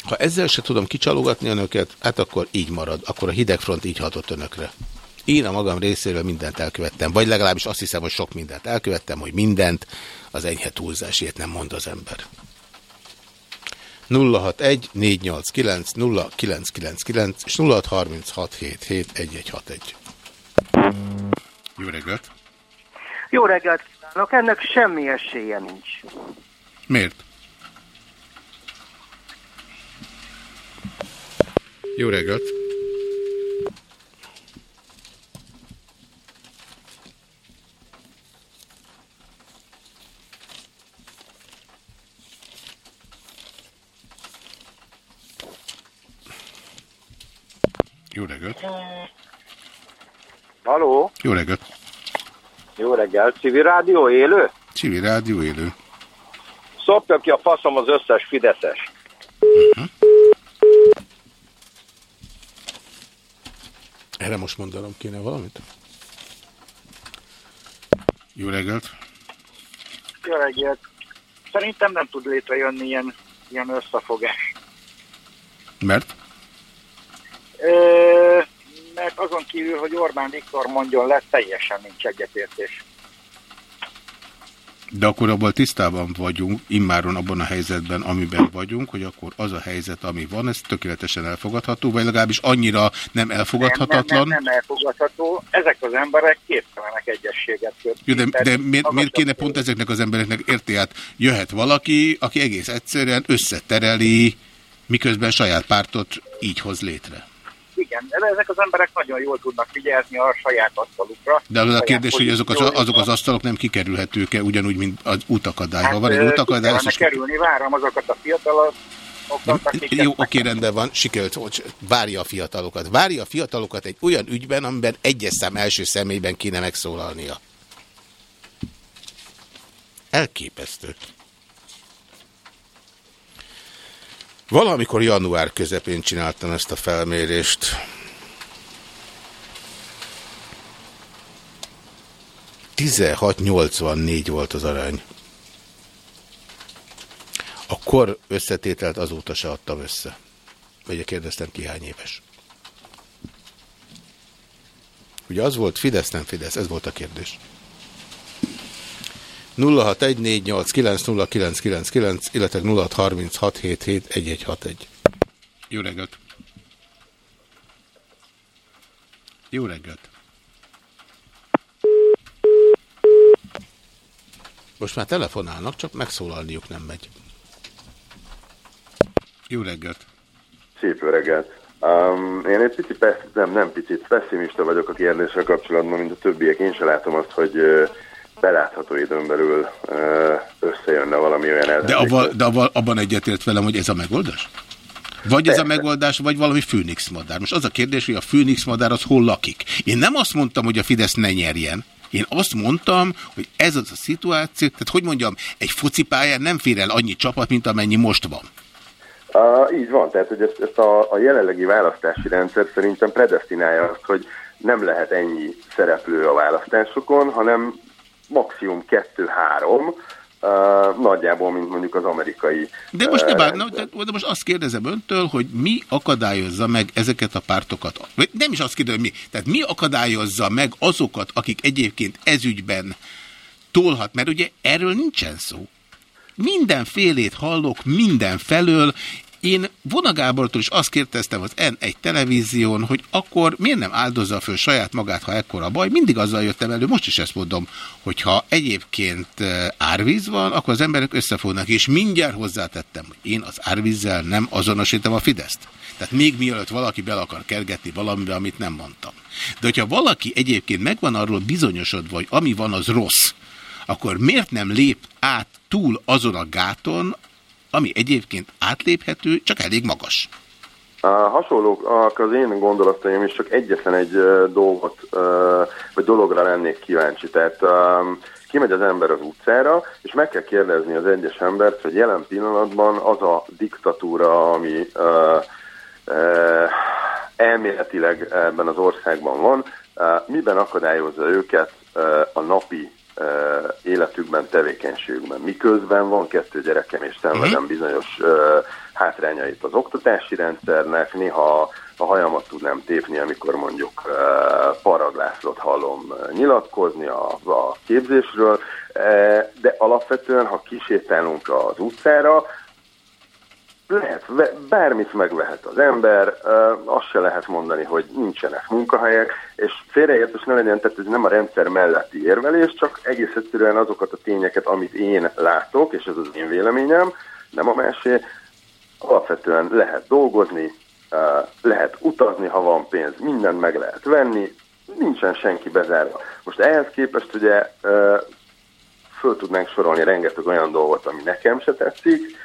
S1: Ha ezzel se tudom kicsalogatni önöket, hát akkor így marad. Akkor a hidegfront így hatott önökre. Én a magam részéről mindent elkövettem, vagy legalábbis azt hiszem, hogy sok mindent elkövettem, hogy mindent az enyhe túlzás, ilyet nem mond az ember. 061 489 0999 és 0636771161. Jó reggelt!
S11: Jó reggelt kívánok! Ennek semmi esélye nincs.
S1: Miért? Jó reggelt! Jó reggelt!
S12: Haló?
S1: Jó reggelt!
S12: Jó reggel, civil rádió élő?
S1: Civil rádió élő.
S12: Szopja ki a faszom az összes Fideszes.
S1: Erre most mondanom kéne valamit? Jó reggelt!
S13: Jó reggelt. Szerintem nem tud létrejönni ilyen, ilyen összefogás.
S1: Mert?
S13: Mert azon kívül, hogy Orbán Viktor mondjon le, teljesen nincs egyetértés.
S1: De akkor abban tisztában vagyunk, immáron abban a helyzetben, amiben vagyunk, hogy akkor az a helyzet, ami van, ez tökéletesen elfogadható, vagy legalábbis annyira nem elfogadhatatlan.
S13: Nem, nem, nem, nem elfogadható. Ezek az emberek képtelenek egyességet kötni.
S1: De, de miért, miért kéne pont ezeknek az embereknek érti át? Jöhet valaki, aki egész egyszerűen összetereli, miközben saját pártot így hoz létre.
S13: Igen, ezek az emberek nagyon jól tudnak figyelni a saját asztalukra.
S1: De az a kérdés, hogy azok az, azok az asztalok nem kikerülhetők-e, ugyanúgy, mint az útakadály. Ha
S13: Hát,
S1: van egy
S13: ö,
S1: útakadály,
S13: ki
S1: is
S13: kerülni, várom azokat a fiatalokat,
S1: Jó, oké, rendben van, sikerült, hogy várja a fiatalokat. Várja a fiatalokat egy olyan ügyben, amiben egyes szám első személyben kéne megszólalnia. Elképesztő. Valamikor január közepén csináltam ezt a felmérést. Tizenhat 84 volt az arány. A kor összetételt azóta se adtam össze. Ugye kérdeztem ki hány éves. Ugye az volt Fidesz, nem Fidesz, ez volt a kérdés. 0614890999, illetve 0636771161. Jó reggelt! Jó reggelt! Most már telefonálnak, csak megszólalniuk nem megy. Jó reggelt!
S14: Szép reggelt. Um, én egy picit, nem, nem picit, pessimista vagyok a kérdéssel kapcsolatban, mint a többiek. Én sem látom azt, hogy uh, belátható időn belül összejönne valami olyan
S1: De,
S14: ellenzék.
S1: abban, de abban, abban egyetért velem, hogy ez a megoldás? Vagy ez a megoldás, vagy valami főnix madár. Most az a kérdés, hogy a főnix madár az hol lakik. Én nem azt mondtam, hogy a Fidesz ne nyerjen. Én azt mondtam, hogy ez az a szituáció, tehát hogy mondjam, egy focipályán nem fér el annyi csapat, mint amennyi most van.
S14: Uh, így van, tehát hogy ezt, ezt a, a jelenlegi választási rendszer szerintem predestinálja azt, hogy nem lehet ennyi szereplő a választásokon, hanem maximum kettő-három, uh, nagyjából, mint mondjuk az amerikai
S1: De most, ne bár, na, de, de most azt kérdezem öntől, hogy mi akadályozza meg ezeket a pártokat? Vagy nem is azt kérdezem, mi. Tehát mi akadályozza meg azokat, akik egyébként ezügyben tolhat, mert ugye erről nincsen szó. Mindenfélét hallok mindenfelől. Én Vona is azt kérdeztem az N1 televízión, hogy akkor miért nem áldozza föl saját magát, ha ekkora baj. Mindig azzal jöttem elő, most is ezt mondom, hogy ha egyébként eh, árvíz van, akkor az emberek összefognak, és mindjárt hozzátettem, hogy én az árvízzel nem azonosítom a Fideszt. Tehát még mielőtt valaki bele akar kergetni valamibe, amit nem mondtam. De hogyha valaki egyébként megvan arról bizonyosodva, hogy ami van, az rossz, akkor miért nem lép át túl azon a gáton, ami egyébként átléphető, csak elég magas?
S14: Hasonlók az én gondolataim is csak egyetlen egy dolgot, vagy dologra lennék kíváncsi. Tehát kimegy az ember az utcára, és meg kell kérdezni az egyes embert, hogy jelen pillanatban az a diktatúra, ami elméletileg ebben az országban van, miben akadályozza őket a napi életükben, tevékenységükben. Miközben van kettő gyerekem, és szenvedem bizonyos ö, hátrányait az oktatási rendszernek, néha a hajamat tudnám tépni, amikor mondjuk ö, Parag Lászlót hallom nyilatkozni a, a képzésről, de alapvetően, ha kisétálunk az utcára, lehet, bármit megvehet az ember, azt se lehet mondani, hogy nincsenek munkahelyek, és félreértés ne legyen, tehát ez nem a rendszer melletti érvelés, csak egész egyszerűen azokat a tényeket, amit én látok, és ez az én véleményem, nem a másé, alapvetően lehet dolgozni, lehet utazni, ha van pénz, mindent meg lehet venni, nincsen senki bezárva. Most ehhez képest ugye föl tudnánk sorolni rengeteg olyan dolgot, ami nekem se tetszik,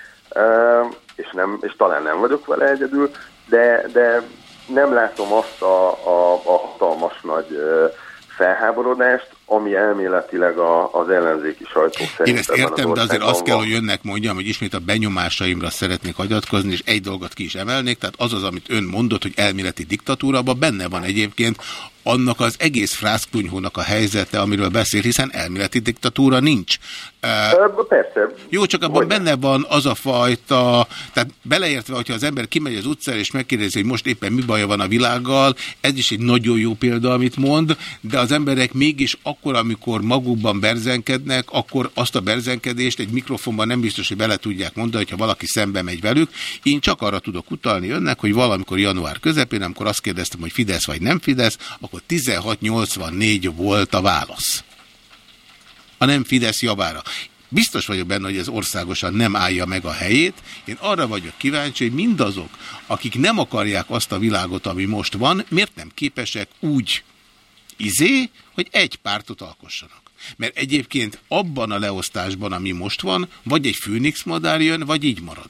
S14: és, nem, és talán nem vagyok vele egyedül, de, de nem látom azt a, a, a hatalmas nagy felháborodást, ami elméletileg a, az ellenzéki sajtó szerint.
S1: Én ezt értem, de azért azt kell, hogy önnek mondjam, hogy ismét a benyomásaimra szeretnék hagyatkozni, és egy dolgot ki is emelnék, tehát az az, amit ön mondott, hogy elméleti diktatúrában benne van egyébként annak az egész frászkunyhónak a helyzete, amiről beszél, hiszen elméleti diktatúra nincs.
S14: Uh, Persze.
S1: Jó, csak abban benne van az a fajta, tehát beleértve, hogyha az ember kimegy az utcára és megkérdezi, hogy most éppen mi baja van a világgal, ez is egy nagyon jó példa, amit mond, de az emberek mégis akkor, amikor magukban berzenkednek, akkor azt a berzenkedést egy mikrofonban nem biztos, hogy bele tudják mondani, hogyha valaki szembe megy velük. Én csak arra tudok utalni önnek, hogy valamikor január közepén, amikor azt kérdeztem, hogy Fidesz vagy nem Fidesz, akkor 1684 volt a válasz. A nem Fidesz javára. Biztos vagyok benne, hogy ez országosan nem állja meg a helyét. Én arra vagyok kíváncsi, hogy mindazok, akik nem akarják azt a világot, ami most van, miért nem képesek úgy izé, hogy egy pártot alkossanak. Mert egyébként abban a leosztásban, ami most van, vagy egy főnix madár jön, vagy így marad.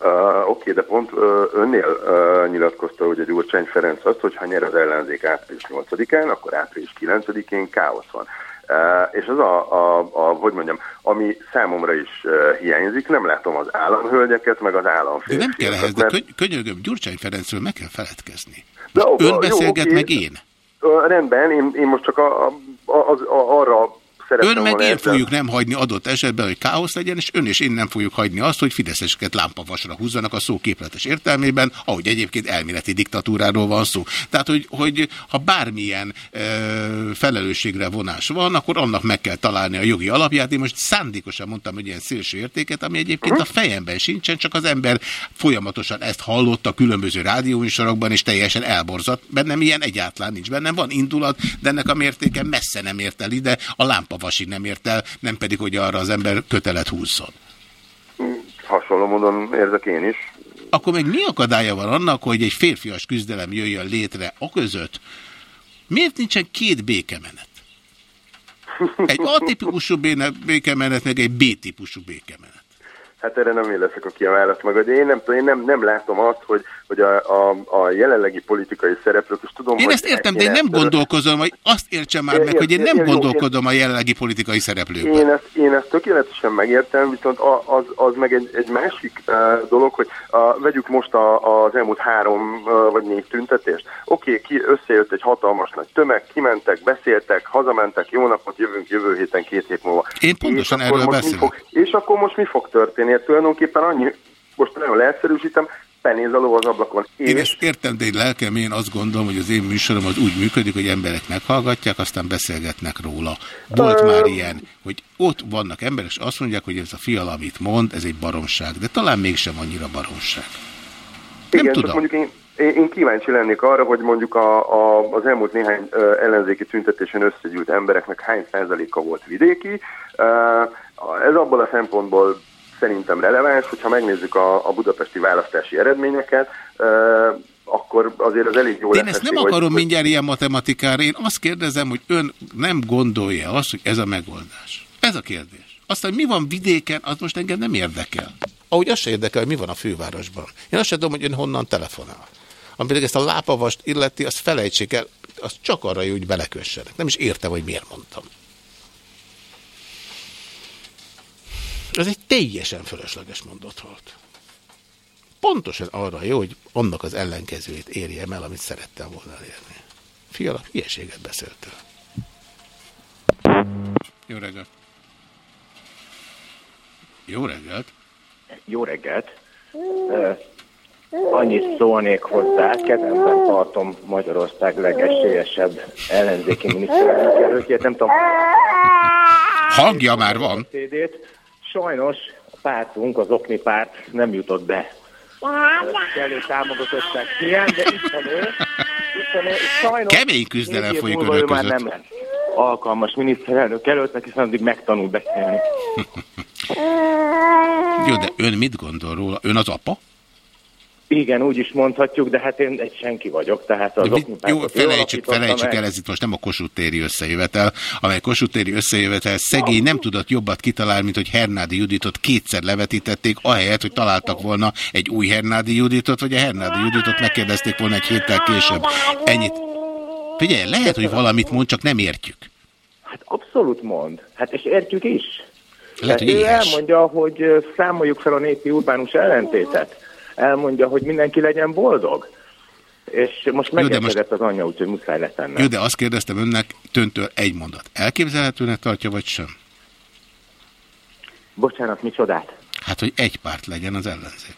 S14: Uh, Oké, okay, de pont uh, önnél uh, nyilatkozta, hogy a Gyurcsány Ferenc azt, hogy ha nyer az ellenzék április 8-án, akkor április 9-én káosz van. Uh, és az a, a, a, hogy mondjam, ami számomra is uh, hiányzik, nem látom az államhölgyeket, meg az államférfiakat.
S1: De nem kell ehhez, mert... de könyörgöm, Gyurcsány Ferencről meg kell feledkezni. De, Ön beszélget, jó, meg én.
S14: Uh, rendben, én, én most csak a, a, a, a, arra
S1: Ön meg én fogjuk nem hagyni adott esetben, hogy káosz legyen, és ön és én nem fogjuk hagyni azt, hogy fideszeseket lámpavasra húzzanak a szó képletes értelmében, ahogy egyébként elméleti diktatúráról van szó. Tehát, hogy, hogy ha bármilyen ö, felelősségre vonás van, akkor annak meg kell találni a jogi alapját. Én most szándékosan mondtam, hogy ilyen szélső értéket, ami egyébként uh -huh. a fejemben sincsen, csak az ember folyamatosan ezt hallotta különböző rádióműsorokban, és teljesen elborzott. Bennem ilyen egyáltalán nincs. Bennem van indulat, de ennek a mértéke messze nem ért el ide. A lámpa vasig nem ért el, nem pedig, hogy arra az ember kötelet húzzon.
S14: Hasonló módon érzek én is.
S1: Akkor meg mi akadálya van annak, hogy egy férfias küzdelem jöjjön létre a között? Miért nincsen két békemenet? Egy [LAUGHS] A-típusú békemenet, meg egy B-típusú békemenet.
S14: Hát erre nem én leszek a kiaválat magad. Én nem, én nem, nem látom azt, hogy hogy a, a, a jelenlegi politikai szereplők, és tudom,
S1: Én ezt értem, de én nem gondolkozom, hogy azt értsem már meg, hogy én nem gondolkodom a jelenlegi politikai szereplőkben.
S14: Én ezt, én ezt tökéletesen megértem, viszont az, az meg egy, egy másik uh, dolog, hogy uh, vegyük most a, az elmúlt három uh, vagy négy tüntetést. Oké, okay, ki összejött egy hatalmas nagy tömeg, kimentek, beszéltek, hazamentek, jó napot, jövünk jövő héten, két hét múlva.
S1: Én pontosan erről beszélek.
S14: Fog, és akkor most mi fog történni? Hát tulajdonképpen annyi, most nagyon leegyszerűsítem, penéz a ló az ablakon.
S1: És... Én ezt értem, de egy lelkem én azt gondolom, hogy az én műsorom az úgy működik, hogy emberek meghallgatják, aztán beszélgetnek róla. Volt Ö... már ilyen, hogy ott vannak emberek, és azt mondják, hogy ez a fiala, amit mond, ez egy baromság, de talán mégsem annyira baromság.
S14: Nem Igen, tudom. mondjuk én, én, én kíváncsi lennék arra, hogy mondjuk a, a, az elmúlt néhány uh, ellenzéki tüntetésen összegyűlt embereknek hány százaléka volt vidéki. Ez abból a szempontból szerintem releváns, hogyha megnézzük a, a budapesti választási eredményeket, akkor azért az elég jó
S1: Én ezt nem akarom hogy... mindjárt ilyen matematikára, én azt kérdezem, hogy ön nem gondolja azt, hogy ez a megoldás. Ez a kérdés. Aztán mi van vidéken, az most engem nem érdekel. Ahogy azt se érdekel, hogy mi van a fővárosban. Én azt sem tudom, hogy ön honnan telefonál. Ami pedig ezt a lápavast illeti, azt felejtsék el, az csak arra jó, hogy belekössenek. Nem is értem, hogy miért mondtam. Ez egy teljesen fölösleges mondat volt. Pontosan arra jó, hogy annak az ellenkezőjét érjem el, amit szerettem volna elérni. Fiala, hülyeséget beszéltél. Jó reggelt! Jó reggelt!
S15: Jó reggelt! Uh, annyit szólnék hozzá, kedvemben tartom Magyarország legesélyesebb ellenzéki miniszterelnök jelöltjét, nem tudom.
S1: Hangja már van.
S15: Sajnos a pártunk, az Okni párt nem jutott be. Kellő támogatottság hiány, de itt sajnos
S1: Kemény küzdelem folyik önök között. Már nem lesz
S15: alkalmas miniszterelnök előttnek, hiszen addig megtanul beszélni.
S1: Jó, de ön mit gondol róla? Ön az apa?
S15: Igen, úgy is mondhatjuk, de hát én egy senki vagyok, tehát az
S1: Jó, felejtsük, felejtsük el, ez itt most nem a kosutéri összejövetel, amely kosutéri összejövetel szegény nem tudott jobbat kitalálni, mint hogy Hernádi Juditot kétszer levetítették, ahelyett, hogy találtak volna egy új Hernádi Juditot, vagy a Hernádi Juditot megkérdezték volna egy héttel később. Ennyit. Figyelj, lehet, hogy valamit mond, csak nem értjük.
S15: Hát abszolút mond. Hát és értjük is.
S1: Lehet, hogy
S15: ő
S1: éhes.
S15: elmondja, hogy számoljuk fel a népi urbánus ellentétet. Elmondja, hogy mindenki legyen boldog. És most megérkezett az anyja, úgyhogy muszáj letennem.
S1: Jó, de azt kérdeztem önnek töntől egy mondat. Elképzelhetőnek tartja, vagy sem?
S15: Bocsánat, micsodát?
S1: Hát, hogy egy párt legyen az ellenzék.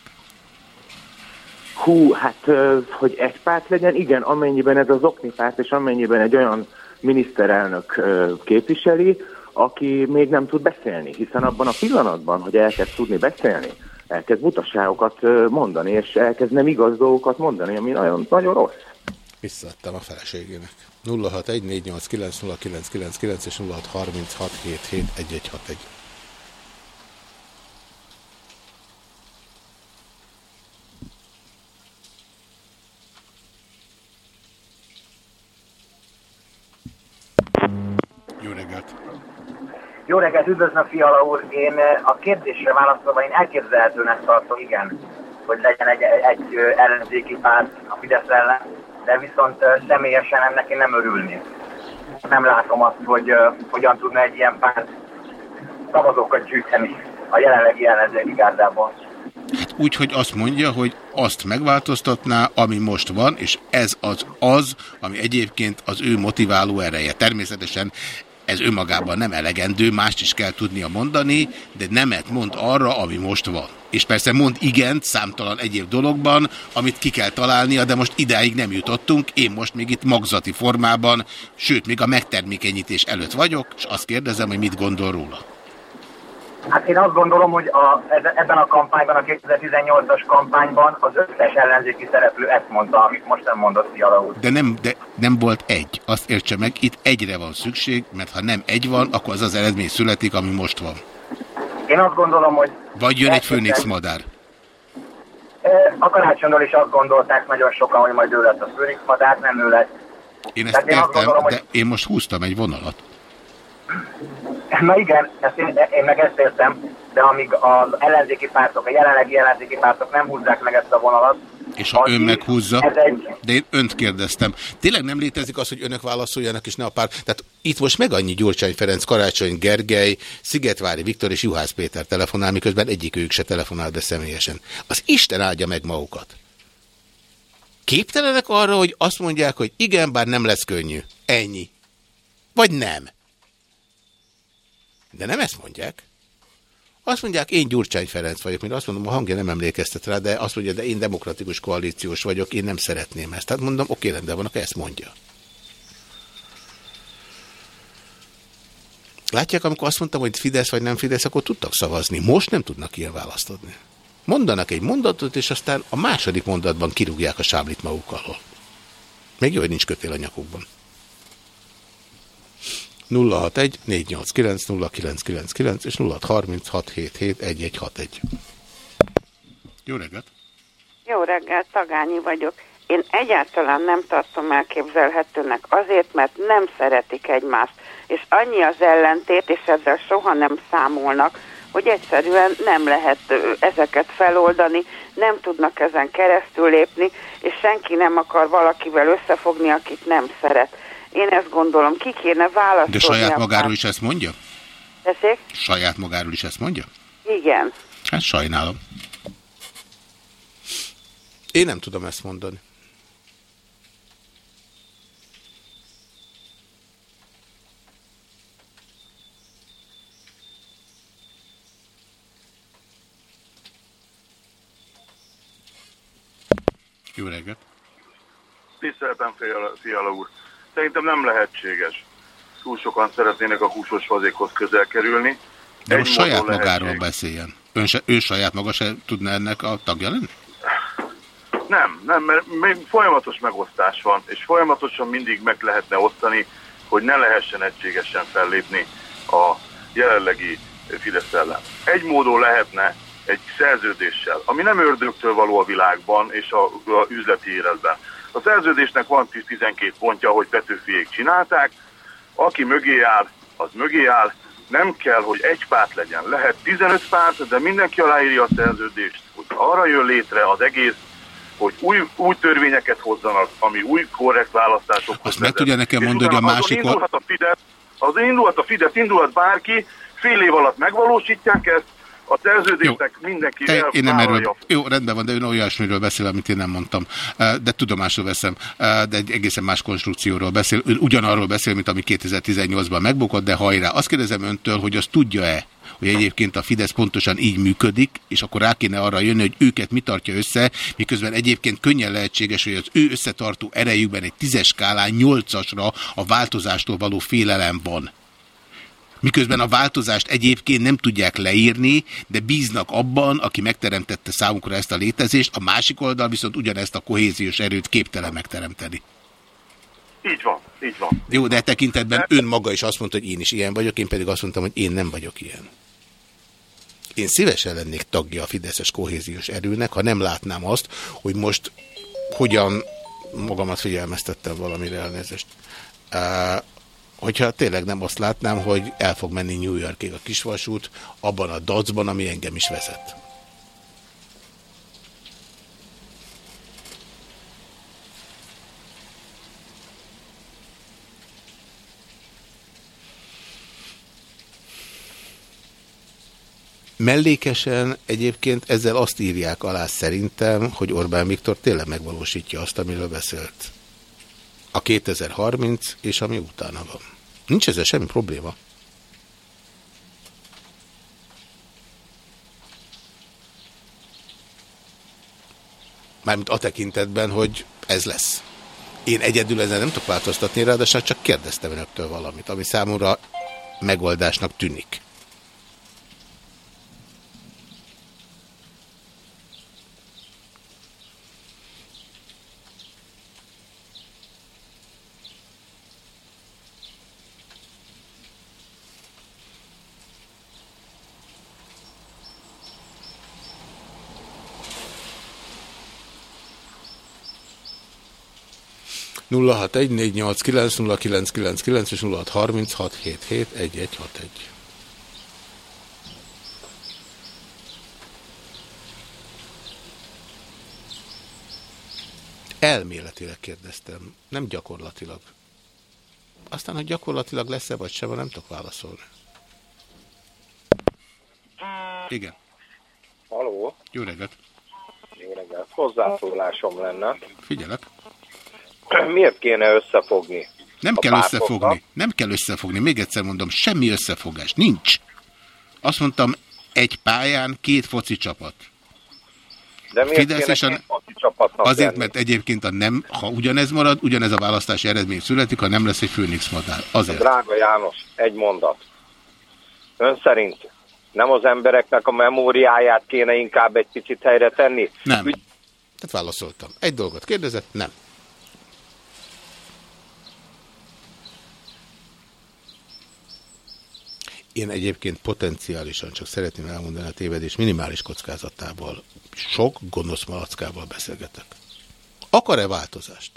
S15: Hú, hát, hogy egy párt legyen, igen, amennyiben ez az okni párt, és amennyiben egy olyan miniszterelnök képviseli, aki még nem tud beszélni, hiszen abban a pillanatban, hogy elkezd tudni beszélni, elkezd butaságokat mondani, és elkezd nem igaz dolgokat mondani, ami nagyon, nagyon rossz.
S1: Visszaadtam a feleségének. 0614890999 és 0636771161. Jó reggelt!
S16: Jó reggelt, üdvözlöm Fiala úr. Én eh, a kérdésre válaszolva, én elképzelhetőnek tartom, igen, hogy legyen egy, egy ö, ellenzéki párt a Fidesz ellen, de viszont ö, személyesen ennek én nem örülnék. Nem látom azt, hogy ö, hogyan tudna egy ilyen párt szavazókat gyűjteni a jelenlegi ellenzéki gárdában.
S1: Úgy, hogy azt mondja, hogy azt megváltoztatná, ami most van, és ez az az, ami egyébként az ő motiváló ereje. Természetesen ez önmagában nem elegendő, mást is kell tudnia mondani, de nemet mond arra, ami most van. És persze mond igent számtalan egyéb dologban, amit ki kell találnia, de most idáig nem jutottunk, én most még itt magzati formában, sőt, még a megtermékenyítés előtt vagyok, és azt kérdezem, hogy mit gondol róla.
S16: Hát én azt gondolom, hogy a, ebben a kampányban, a 2018-as kampányban az összes ellenzéki szereplő ezt mondta, amit most nem mondott Fiala úr.
S1: De nem, de nem volt egy. Azt értse meg, itt egyre van szükség, mert ha nem egy van, akkor az az eredmény születik, ami most van.
S16: Én azt gondolom, hogy
S1: Vagy jön egy főnix madár.
S16: a karácsonyról is azt gondolták nagyon sokan, hogy majd ő lesz a főnix madár, nem ő lesz.
S1: Én ezt
S16: Tehát én
S1: értem,
S16: gondolom, hogy-
S1: de én most húztam egy vonalat.
S16: Na igen, ezt én, én meg ezt értem, de amíg az ellenzéki pártok, a jelenlegi ellenzéki pártok nem húzzák meg ezt a vonalat,
S1: És ha ön meghúzza,
S16: egy-
S1: de én önt kérdeztem. Tényleg nem létezik az, hogy önök válaszoljanak, és ne a pár... Tehát itt most meg annyi Gyurcsány Ferenc, Karácsony Gergely, Szigetvári Viktor és Juhász Péter telefonál, miközben egyikőjük se telefonál be személyesen. Az Isten áldja meg magukat. Képtelenek arra, hogy azt mondják, hogy igen, bár nem lesz könnyű. Ennyi. Vagy nem. De nem ezt mondják. Azt mondják, én Gyurcsány Ferenc vagyok, mint azt mondom, a hangja nem emlékeztet rá, de azt mondja, de én demokratikus koalíciós vagyok, én nem szeretném ezt. Tehát mondom, oké, rendben van, akkor ezt mondja. Látják, amikor azt mondtam, hogy Fidesz vagy nem Fidesz, akkor tudtak szavazni. Most nem tudnak ilyen választ adni. Mondanak egy mondatot, és aztán a második mondatban kirúgják a sáblit maguk alól. Még jó, hogy nincs kötél a nyakukban. 061 489 0999 és 0636771161. Jó reggelt!
S17: Jó reggelt, Tagányi vagyok. Én egyáltalán nem tartom elképzelhetőnek azért, mert nem szeretik egymást, és annyi az ellentét, és ezzel soha nem számolnak, hogy egyszerűen nem lehet ezeket feloldani, nem tudnak ezen keresztül lépni, és senki nem akar valakivel összefogni, akit nem szeret. Én ezt gondolom, ki kéne választani.
S1: De saját magáról is ezt mondja?
S17: Tessék?
S1: Saját magáról is ezt mondja?
S17: Igen.
S1: Hát sajnálom. Én nem tudom ezt mondani. Jó reggelt!
S4: Tiszteltem, Fiala, Fiala úr. Szerintem nem lehetséges. Túl sokan szeretnének a húsos fazékhoz közel kerülni.
S1: De
S4: Egy
S1: most saját magáról beszéljen. Ön, se, ő saját maga se tudna ennek a tagja lenni?
S4: Nem, nem, mert még folyamatos megosztás van, és folyamatosan mindig meg lehetne osztani, hogy ne lehessen egységesen fellépni a jelenlegi Fidesz ellen. Egy módon lehetne egy szerződéssel, ami nem ördögtől való a világban és a, a üzleti életben. A szerződésnek van 10-12 pontja, hogy Petőfiék csinálták, aki mögé áll, az mögé áll, nem kell, hogy egy párt legyen. Lehet 15 párt, de mindenki aláírja a szerződést, hogy arra jön létre az egész,
S18: hogy új, új törvényeket hozzanak, ami új korrekt választásokhoz
S1: Azt meg tudja nekem mondani, hogy a másik...
S18: Indulhat a Fidesz, azon indulhat a Fidesz, indulhat bárki, fél év alatt megvalósítják ezt, a szerződésnek mindenki
S1: Te, én nem erről, jó, rendben van, de ön olyasmiről beszél, amit én nem mondtam. De tudomásul veszem, de egy egészen más konstrukcióról beszél. Ön ugyanarról beszél, mint ami 2018-ban megbukott, de hajrá. Azt kérdezem öntől, hogy azt tudja-e, hogy egyébként a Fidesz pontosan így működik, és akkor rá kéne arra jönni, hogy őket mi tartja össze, miközben egyébként könnyen lehetséges, hogy az ő összetartó erejükben egy tízes skálán nyolcasra a változástól való félelem van. Miközben a változást egyébként nem tudják leírni, de bíznak abban, aki megteremtette számukra ezt a létezést, a másik oldal viszont ugyanezt a kohéziós erőt képtelen megteremteni.
S18: Így van, így van.
S1: Jó, de e tekintetben ön maga is azt mondta, hogy én is ilyen vagyok, én pedig azt mondtam, hogy én nem vagyok ilyen. Én szívesen lennék tagja a Fideszes kohéziós erőnek, ha nem látnám azt, hogy most hogyan magamat figyelmeztettem valamire elnézést. Uh, hogyha tényleg nem azt látnám, hogy el fog menni New Yorkig a kisvasút, abban a dacban, ami engem is vezet. Mellékesen egyébként ezzel azt írják alá szerintem, hogy Orbán Viktor tényleg megvalósítja azt, amiről beszélt. A 2030 és ami utána van. Nincs ezzel semmi probléma. Mármint a tekintetben, hogy ez lesz. Én egyedül ezen nem tudok változtatni, ráadásul csak kérdeztem önöktől valamit, ami számomra megoldásnak tűnik. 0614890999 és 0636771161. Elméletileg kérdeztem, nem gyakorlatilag. Aztán, hogy gyakorlatilag lesz-e vagy sem, nem tudok válaszolni. Igen.
S12: Haló?
S1: Jó reggelt.
S12: Jó reggelt. Hozzászólásom lenne.
S1: Figyelek.
S12: Miért kéne összefogni?
S1: Nem kell
S12: pártoknak?
S1: összefogni. Nem kell összefogni. Még egyszer mondom, semmi összefogás. Nincs. Azt mondtam, egy pályán két foci csapat.
S12: De miért
S1: Fidesz
S12: kéne
S1: és a-
S12: két foci csapatnak
S1: Azért,
S12: lenni?
S1: mert egyébként a nem, ha ugyanez marad, ugyanez a választási eredmény születik, ha nem lesz egy főnix madár. Azért.
S12: Drága János, egy mondat. Ön szerint nem az embereknek a memóriáját kéne inkább egy picit helyre tenni?
S1: Nem. Tehát válaszoltam. Egy dolgot kérdezett, nem. Én egyébként potenciálisan csak szeretném elmondani a tévedés minimális kockázatával, sok gonosz malackával beszélgetek. Akar-e változást?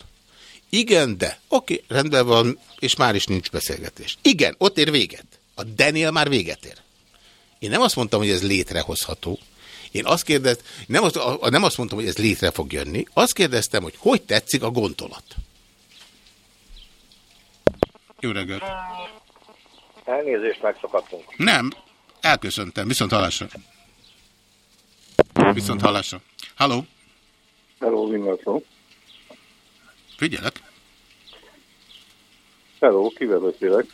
S1: Igen, de. Oké, rendben van, és már is nincs beszélgetés. Igen, ott ér véget. A Daniel már véget ér. Én nem azt mondtam, hogy ez létrehozható. Én azt kérdeztem, nem azt, nem azt mondtam, hogy ez létre fog jönni. Azt kérdeztem, hogy hogy tetszik a gondolat. Jó reggelt.
S12: Elnézést, megszakadtunk.
S1: Nem, elköszöntem. Viszont hallásra. Viszont hallásra. Halló,
S19: Hello, Vingató.
S1: figyelek.
S19: Hello, kivel beszélek?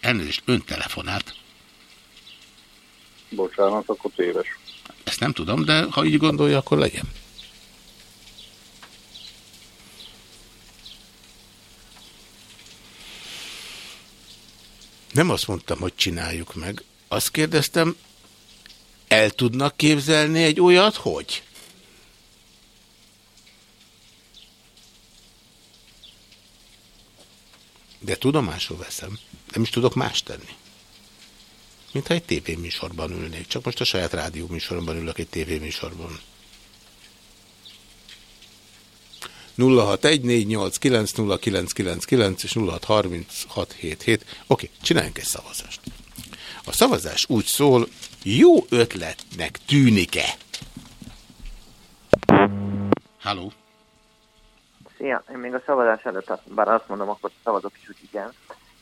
S1: Elnézést, ön telefonált.
S19: Bocsánat, akkor téves.
S1: Ezt nem tudom, de ha így gondolja, akkor legyen. Nem azt mondtam, hogy csináljuk meg. Azt kérdeztem, el tudnak képzelni egy olyat, hogy? De tudomásul veszem. Nem is tudok más tenni. Mintha egy tévéműsorban ülnék. Csak most a saját rádióműsoromban ülök egy tévéműsorban. 0614890999 és 063677. Oké, csináljunk egy szavazást. A szavazás úgy szól, jó ötletnek tűnik-e? Halló?
S20: Szia, én még a szavazás előtt, bár azt mondom, akkor szavazok is úgy igen.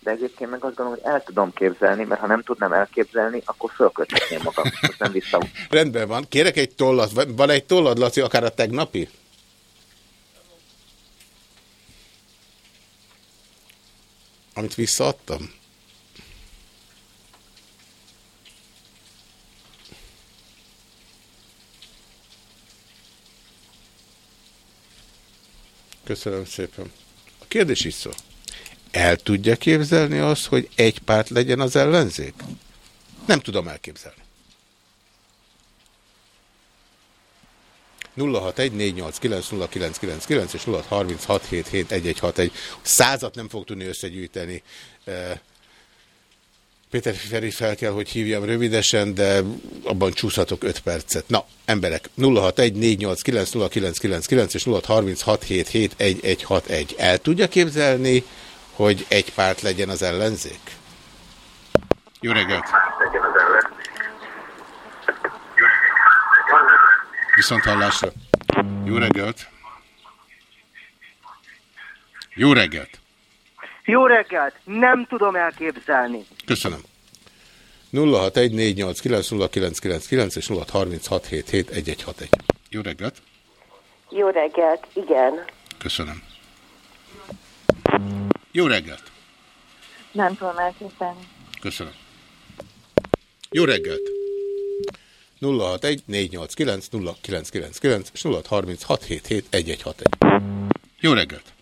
S20: De egyébként meg azt gondolom, hogy el tudom képzelni, mert ha nem tudnám elképzelni, akkor fölköthetném magam. Nem vissza. [LAUGHS]
S1: Rendben van. Kérek egy tollat. Van egy tollad, Laci, akár a tegnapi? Amit visszaadtam? Köszönöm szépen. A kérdés is szó. El tudja képzelni azt, hogy egy párt legyen az ellenzék? Nem tudom elképzelni. 061-489-0999 és 0636771161. Százat nem fog tudni összegyűjteni. Péter Feri fel kell, hogy hívjam rövidesen, de abban csúszhatok 5 percet. Na, emberek, 061-489-0999 és 0636771161. El tudja képzelni, hogy egy párt legyen az ellenzék? Jó reggelt! Viszont hallásra. Jó reggelt! Jó reggelt!
S11: Jó reggelt! Nem tudom elképzelni.
S1: Köszönöm. 0614890999 és 0636771161. Jó reggelt!
S21: Jó reggelt, igen.
S1: Köszönöm. Jó reggelt!
S5: Nem tudom elképzelni.
S1: Köszönöm. Jó reggelt! 061-489-0999 és 0636771161. Jó reggelt!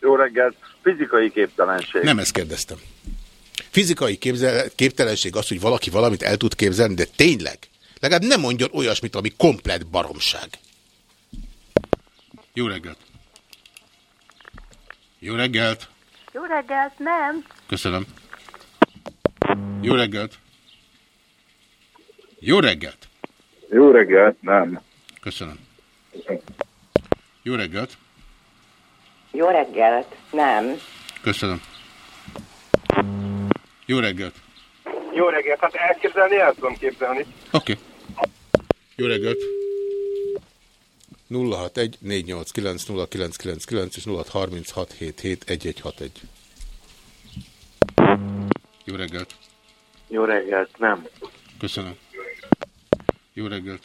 S19: Jó reggelt. Fizikai képtelenség.
S1: Nem ezt kérdeztem. Fizikai képtelenség az, hogy valaki valamit el tud képzelni, de tényleg, legalább nem mondjon olyasmit, ami komplet baromság. Jó reggelt! Jó reggelt!
S21: Jó reggelt, nem.
S1: Köszönöm. Jó reggelt! Jó reggelt!
S19: Jó reggelt, nem.
S1: Köszönöm. Jó reggelt!
S21: Jó reggelt, nem.
S1: Köszönöm. Jó reggelt!
S19: Jó reggelt, hát elképzelni el tudom képzelni.
S1: Oké. Okay. Jó reggelt! 061 489 0999 és 0636771161. Jó reggelt!
S19: Jó reggelt, nem.
S1: Köszönöm. Jó reggelt!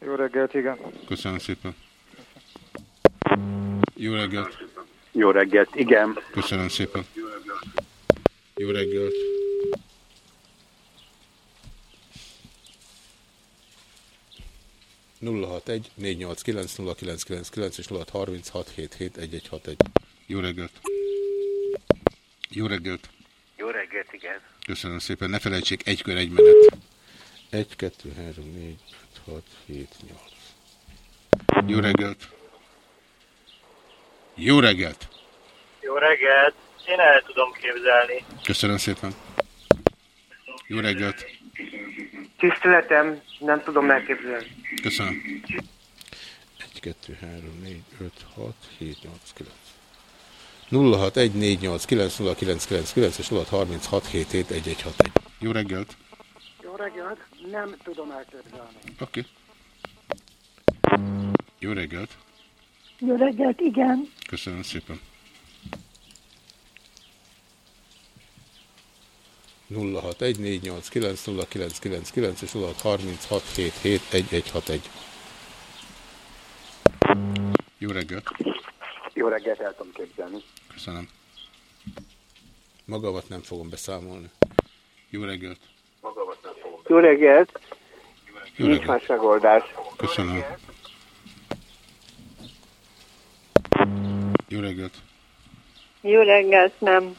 S2: Jó reggelt, igen.
S1: Köszönöm szépen. Jó reggelt!
S19: Jó reggelt, igen.
S1: Köszönöm szépen. Jó reggelt! nulla hat egy négy nyolc kilenc nulla kilenc kilenc kilenc és nulla harminc hat hét hét egy egy hat egy. Jó reggelt! Jó reggelt!
S19: Jó reggelt, igen.
S1: Köszönöm szépen. Ne felejtsék, egy kör, egy menet. Egy, kettő, három, négy, öt, hat, hét, nyolc. Jó reggelt! Jó reggelt!
S11: Jó reggelt! Én el tudom képzelni.
S1: Köszönöm szépen. Jó reggelt!
S11: Tiszteletem, nem tudom elképzelni.
S1: Köszönöm. 1, 2, 3, 4, 5, 6, 7, 8, 9. 0614890999 és 0636771161. Jó reggelt!
S11: Jó reggelt, nem tudom elképzelni.
S1: Oké. Jó reggelt!
S5: Jó reggelt, igen.
S1: Köszönöm szépen. 0614890999 és 0636771161. Jó reggelt!
S19: Jó reggelt, el tudom képzelni.
S1: Köszönöm. Magamat nem fogom beszámolni. Jó reggelt!
S11: Jó reggelt!
S1: Jó
S11: Nincs más megoldás.
S1: Köszönöm. Jó reggelt!
S21: Jó reggelt, nem.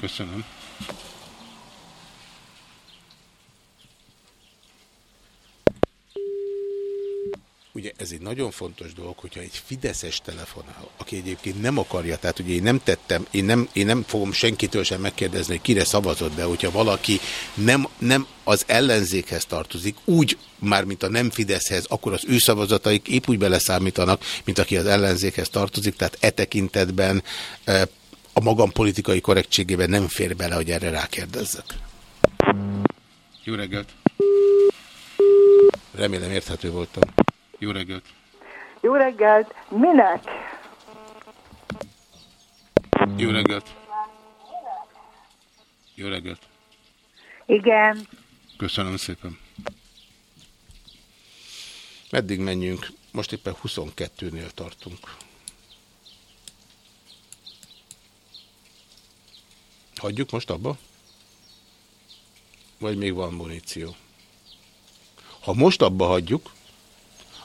S1: Köszönöm. Ugye ez egy nagyon fontos dolog, hogyha egy Fideszes telefonál, aki egyébként nem akarja, tehát ugye én nem tettem, én nem, én nem fogom senkitől sem megkérdezni, hogy kire szavazott, de hogyha valaki nem, nem az ellenzékhez tartozik, úgy már, mint a nem Fideszhez, akkor az ő szavazataik épp úgy beleszámítanak, mint aki az ellenzékhez tartozik, tehát e tekintetben eh, a magam politikai korrektségében nem fér bele, hogy erre rákérdezzek. Jó reggelt! Remélem érthető voltam. Jó reggelt!
S21: Jó reggelt! Minek?
S1: Jó reggelt! Jó reggelt!
S21: Igen.
S1: Köszönöm szépen. Meddig menjünk? Most éppen 22-nél tartunk. Hagyjuk most abba? Vagy még van muníció? Ha most abba hagyjuk,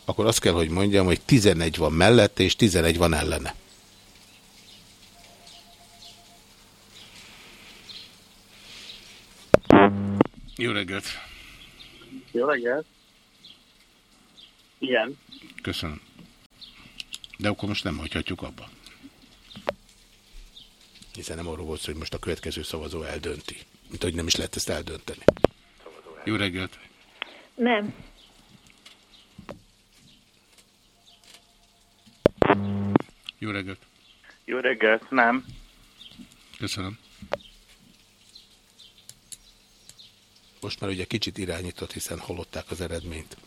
S1: akkor azt kell, hogy mondjam, hogy 11 van mellette, és 11 van ellene. Jó reggelt!
S19: Jó reggelt! Igen.
S1: Köszönöm. De akkor most nem hagyhatjuk abba. Hiszen nem arról volt hogy most a következő szavazó eldönti. Mint hogy nem is lehet ezt eldönteni. Jó reggelt!
S21: Nem.
S1: Jó reggelt!
S19: Jó reggelt, nem.
S1: Köszönöm. Most már ugye kicsit irányított, hiszen hallották az eredményt.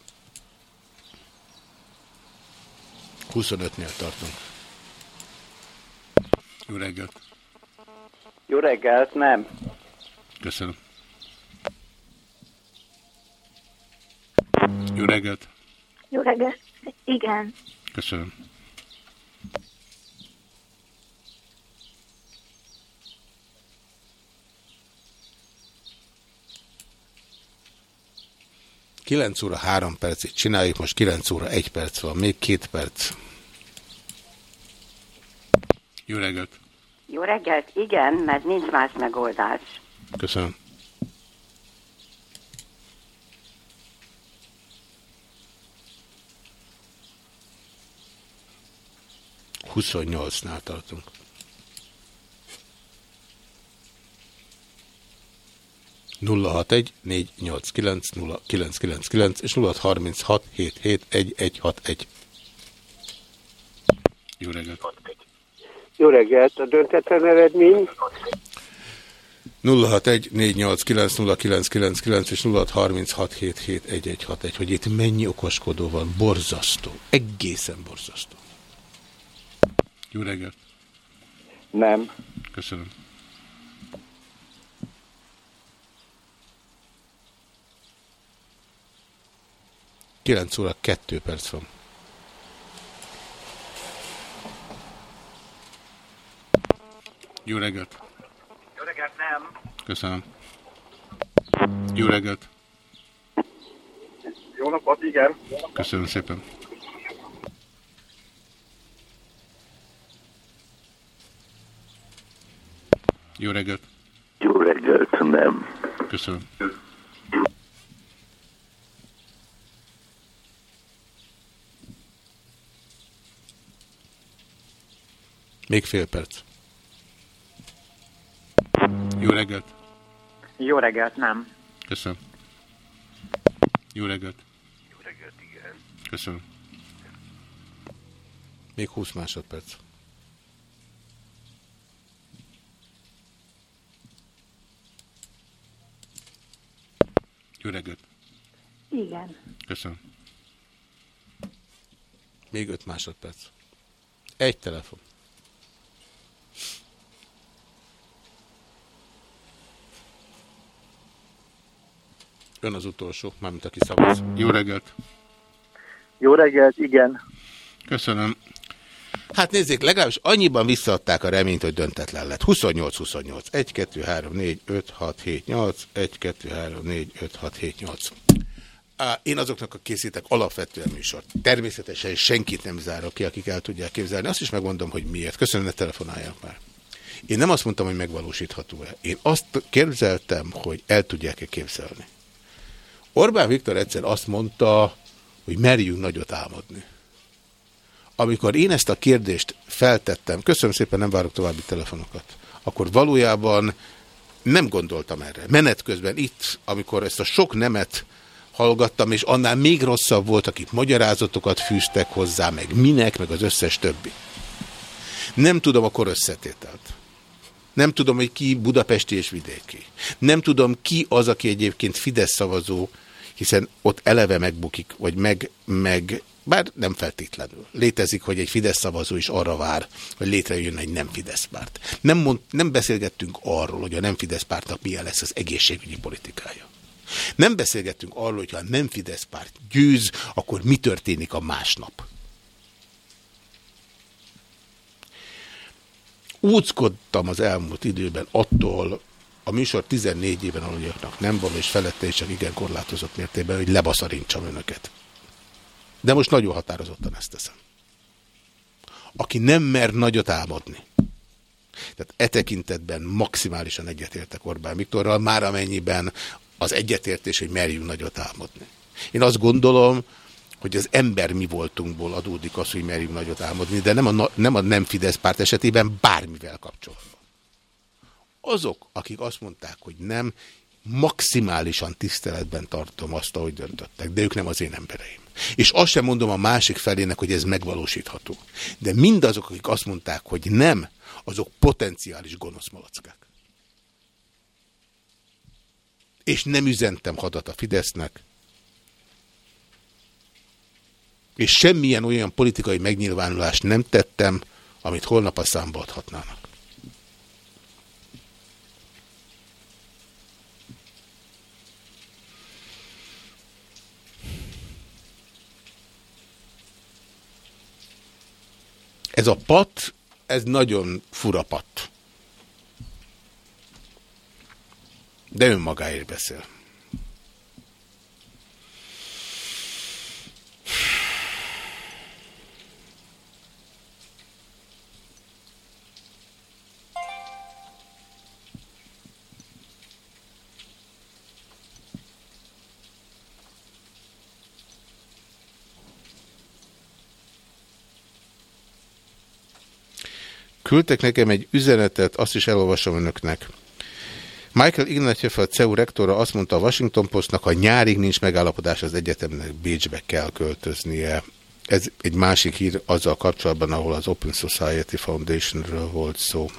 S1: 25-nél tartunk. Jó reggelt!
S19: Jó reggelt, nem.
S1: Köszönöm. Jó reggelt!
S5: Jó reggelt. Igen.
S1: Köszönöm. Kilenc óra három percig csináljuk, most 9 óra egy perc van, még két perc. Jó reggelt!
S22: Jó reggelt, igen, mert nincs más megoldás.
S1: Köszönöm. Huszonnyolcnál tartunk. Nulla hat egy négy nyolc kilenc nulla kilenc kilenc kilenc és nulla harminc hat hét hét egy egy hat egy. Jó reggelt!
S19: Jó reggelt, a döntetlen eredmény.
S1: 061-489-0999 és 0636771161, hogy itt mennyi okoskodó van. Borzasztó. Egészen borzasztó. Jó reggelt!
S19: Nem.
S1: Köszönöm. Kilenc óra, kettő perc van. Jó reggelt!
S13: Jó reggelt, nem.
S1: Köszönöm. Jó reggelt!
S13: Jó napot, igen.
S1: Köszönöm szépen. Jó reggelt!
S19: Jó reggelt, nem.
S1: Köszönöm. Még fél perc. Jó reggelt!
S11: Jó reggelt, nem.
S1: Köszönöm. Jó reggelt!
S19: Jó reggelt, igen.
S1: Köszönöm. Még 20 másodperc. Jó reggelt!
S5: Igen.
S1: Köszönöm. Még 5 másodperc. Egy telefon. Ön az utolsó, mármint aki szavaz. Jó reggelt!
S19: Jó reggelt, igen.
S1: Köszönöm. Hát nézzék, legalábbis annyiban visszaadták a reményt, hogy döntetlen lett. 28-28. 1, 2, 3, 4, 5, 6, 7, 8. 1, 2, 3, 4, 5, 6, 7, 8. Én azoknak a készítek alapvetően műsort. Természetesen senkit nem zárok ki, akik el tudják képzelni. Azt is megmondom, hogy miért. Köszönöm, ne telefonálják már. Én nem azt mondtam, hogy megvalósítható-e. Én azt képzeltem, hogy el tudják-e képzelni. Orbán Viktor egyszer azt mondta, hogy merjünk nagyot álmodni. Amikor én ezt a kérdést feltettem, köszönöm szépen, nem várok további telefonokat, akkor valójában nem gondoltam erre. Menet közben itt, amikor ezt a sok nemet hallgattam, és annál még rosszabb volt, akik magyarázatokat fűztek hozzá, meg minek, meg az összes többi. Nem tudom a kor összetételt. Nem tudom, hogy ki budapesti és vidéki. Nem tudom, ki az, aki egyébként Fidesz szavazó, Hiszen ott eleve megbukik, vagy meg, meg bár nem feltétlenül. Létezik, hogy egy Fidesz szavazó is arra vár, hogy létrejön egy nem Fidesz párt. Nem, mond, nem beszélgettünk arról, hogy a nem Fidesz pártnak milyen lesz az egészségügyi politikája. Nem beszélgettünk arról, hogy ha a nem Fidesz párt győz, akkor mi történik a másnap. Úckodtam az elmúlt időben attól, a műsor 14 éven aluljaknak nem van, és felette is igen korlátozott mértében, hogy lebaszarincsam önöket. De most nagyon határozottan ezt teszem. Aki nem mer nagyot álmodni, tehát e tekintetben maximálisan egyetértek Orbán Viktorral, már amennyiben az egyetértés, hogy merjünk nagyot álmodni. Én azt gondolom, hogy az ember mi voltunkból adódik az, hogy merjünk nagyot álmodni, de nem a nem, a nem Fidesz párt esetében bármivel kapcsolatban. Azok, akik azt mondták, hogy nem, maximálisan tiszteletben tartom azt, ahogy döntöttek, de ők nem az én embereim. És azt sem mondom a másik felének, hogy ez megvalósítható. De mindazok, akik azt mondták, hogy nem, azok potenciális gonosz malackák. És nem üzentem hadat a Fidesznek, és semmilyen olyan politikai megnyilvánulást nem tettem, amit holnap a számba adhatnának. Ez a pat, ez nagyon fura pat. De önmagáért beszél. Küldtek nekem egy üzenetet, azt is elolvasom önöknek. Michael Ignatieff, a CEU rektora azt mondta a Washington Postnak, ha nyárig nincs megállapodás, az egyetemnek Bécsbe kell költöznie. Ez egy másik hír azzal kapcsolatban, ahol az Open Society Foundationről volt szó.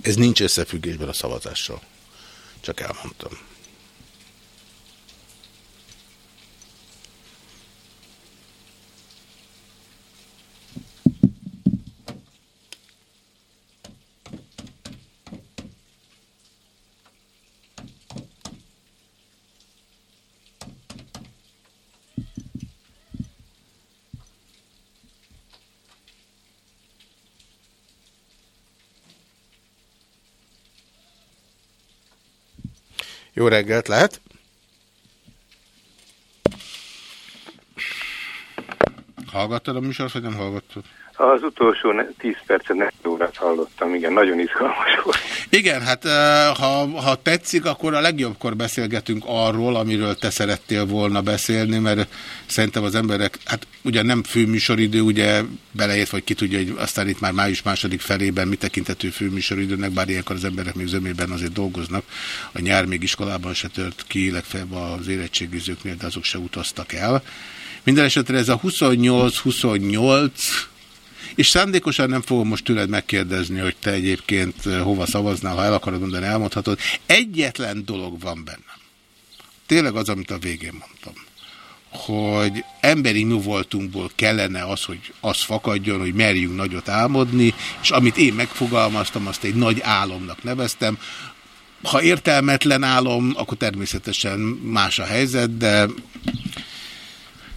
S1: Ez nincs összefüggésben a szavazással. Csak elmondtam. Jó reggelt, lehet? Hallgattad a műsort, vagy nem hallgattad?
S23: Az utolsó 10 percet nem órát hallottam, igen, nagyon izgalmas volt.
S1: Igen, hát ha, ha tetszik, akkor a legjobbkor beszélgetünk arról, amiről te szerettél volna beszélni, mert szerintem az emberek, hát ugyan nem főműsoridő, ugye beleért, vagy ki tudja, hogy aztán itt már május második felében mi tekintető főműsoridőnek, bár ilyenkor az emberek még zömében azért dolgoznak. A nyár még iskolában se tört ki, legfeljebb az érettségizőknél, de azok se utaztak el. Minden esetre ez a 28-28 és szándékosan nem fogom most tőled megkérdezni, hogy te egyébként eh, hova szavaznál, ha el akarod mondani, elmondhatod. Egyetlen dolog van bennem. Tényleg az, amit a végén mondtam. Hogy emberi mi voltunkból kellene az, hogy az fakadjon, hogy merjünk nagyot álmodni, és amit én megfogalmaztam, azt egy nagy álomnak neveztem. Ha értelmetlen álom, akkor természetesen más a helyzet, de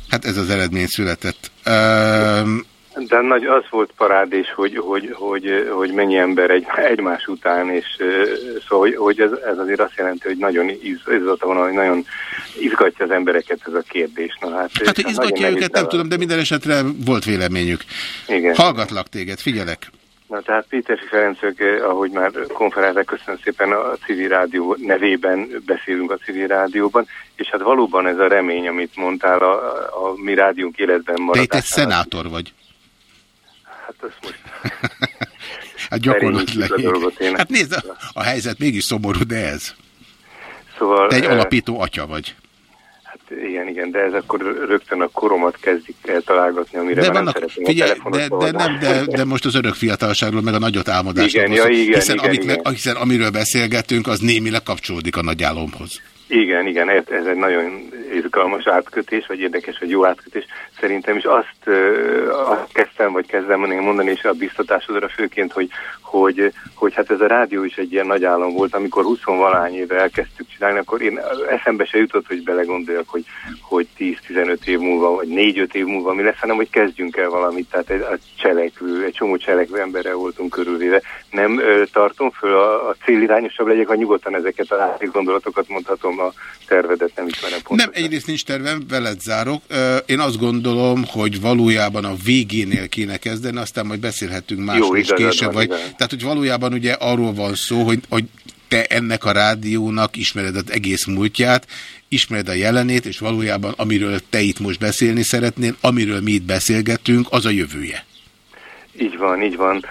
S1: hát ez az eredmény született. Um,
S23: de nagy az volt parádés, hogy, hogy, hogy, hogy mennyi ember egy, egymás után, és szóval, hogy, hogy ez, ez azért azt jelenti, hogy nagyon iz, van, hogy nagyon izgatja az embereket ez a kérdés. Na, hát,
S1: hát hogy izgatja őket, nem tudom, de minden esetre volt véleményük. Igen. Hallgatlak téged, figyelek.
S23: Na tehát Péter Ferencök, ahogy már konferálták, köszönöm szépen a civil rádió nevében beszélünk a civil rádióban, és hát valóban ez a remény, amit mondtál, a, a mi rádiónk életben maradására.
S1: De itt egy szenátor vagy
S23: hát ezt most... [LAUGHS]
S1: hát gyakorlatilag. Hát nézd, a, a helyzet mégis szomorú, de ez.
S23: Szóval...
S1: Te egy alapító atya vagy.
S23: Hát igen, igen. de ez akkor rögtön a koromat kezdik el találgatni, amire
S1: De vannak,
S23: nem
S1: figyelj, de, de, nem, de, de most az örök fiatalságról, meg a nagyot álmodásról
S23: Igen, ja, igen,
S1: hiszen,
S23: igen,
S1: amit,
S23: igen.
S1: Hiszen amiről beszélgetünk, az némileg kapcsolódik a nagy álomhoz.
S23: Igen, igen, ez, ez egy nagyon izgalmas átkötés, vagy érdekes, vagy jó átkötés. Szerintem is azt, azt kezdtem, vagy kezdem mondani, és a biztatásodra főként, hogy, hogy, hogy hát ez a rádió is egy ilyen nagy álom volt, amikor 20 valány éve elkezdtük csinálni, akkor én eszembe se jutott, hogy belegondoljak, hogy, hogy 10-15 év múlva, vagy 4-5 év múlva mi lesz, hanem hogy kezdjünk el valamit, tehát egy, a cselekvő, egy csomó cselekvő emberrel voltunk körülvéve. Nem ö, tartom föl, a, a célirányosabb legyek, ha nyugodtan ezeket a gondolatokat mondhatom, a tervedet nem ismerem pontosan.
S1: Nem, egyrészt nincs tervem, veled zárok. Én azt gondolom, hogy valójában a végénél kéne kezdeni, aztán majd beszélhetünk másról is később. Vagy. Tehát, hogy valójában ugye arról van szó, hogy, hogy te ennek a rádiónak ismered az egész múltját, ismered a jelenét, és valójában amiről te itt most beszélni szeretnél, amiről mi itt beszélgetünk, az a jövője.
S23: Így van, így van.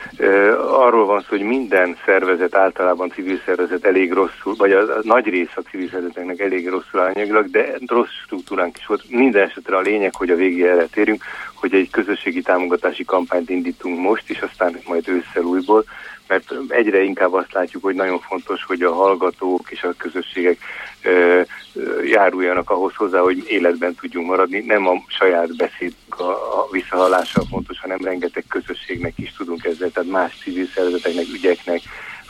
S23: Arról van szó, hogy minden szervezet, általában civil szervezet elég rosszul, vagy a, nagy része a civil szervezeteknek elég rosszul anyagilag, de rossz struktúránk is volt. Minden esetre a lényeg, hogy a végére térünk, hogy egy közösségi támogatási kampányt indítunk most, és aztán majd ősszel újból, mert egyre inkább azt látjuk, hogy nagyon fontos, hogy a hallgatók és a közösségek járuljanak ahhoz hozzá, hogy életben tudjunk maradni. Nem a saját beszéd a, a visszahallása fontos, hanem rengeteg közösségnek is tudunk ezzel, tehát más civil szervezeteknek, ügyeknek,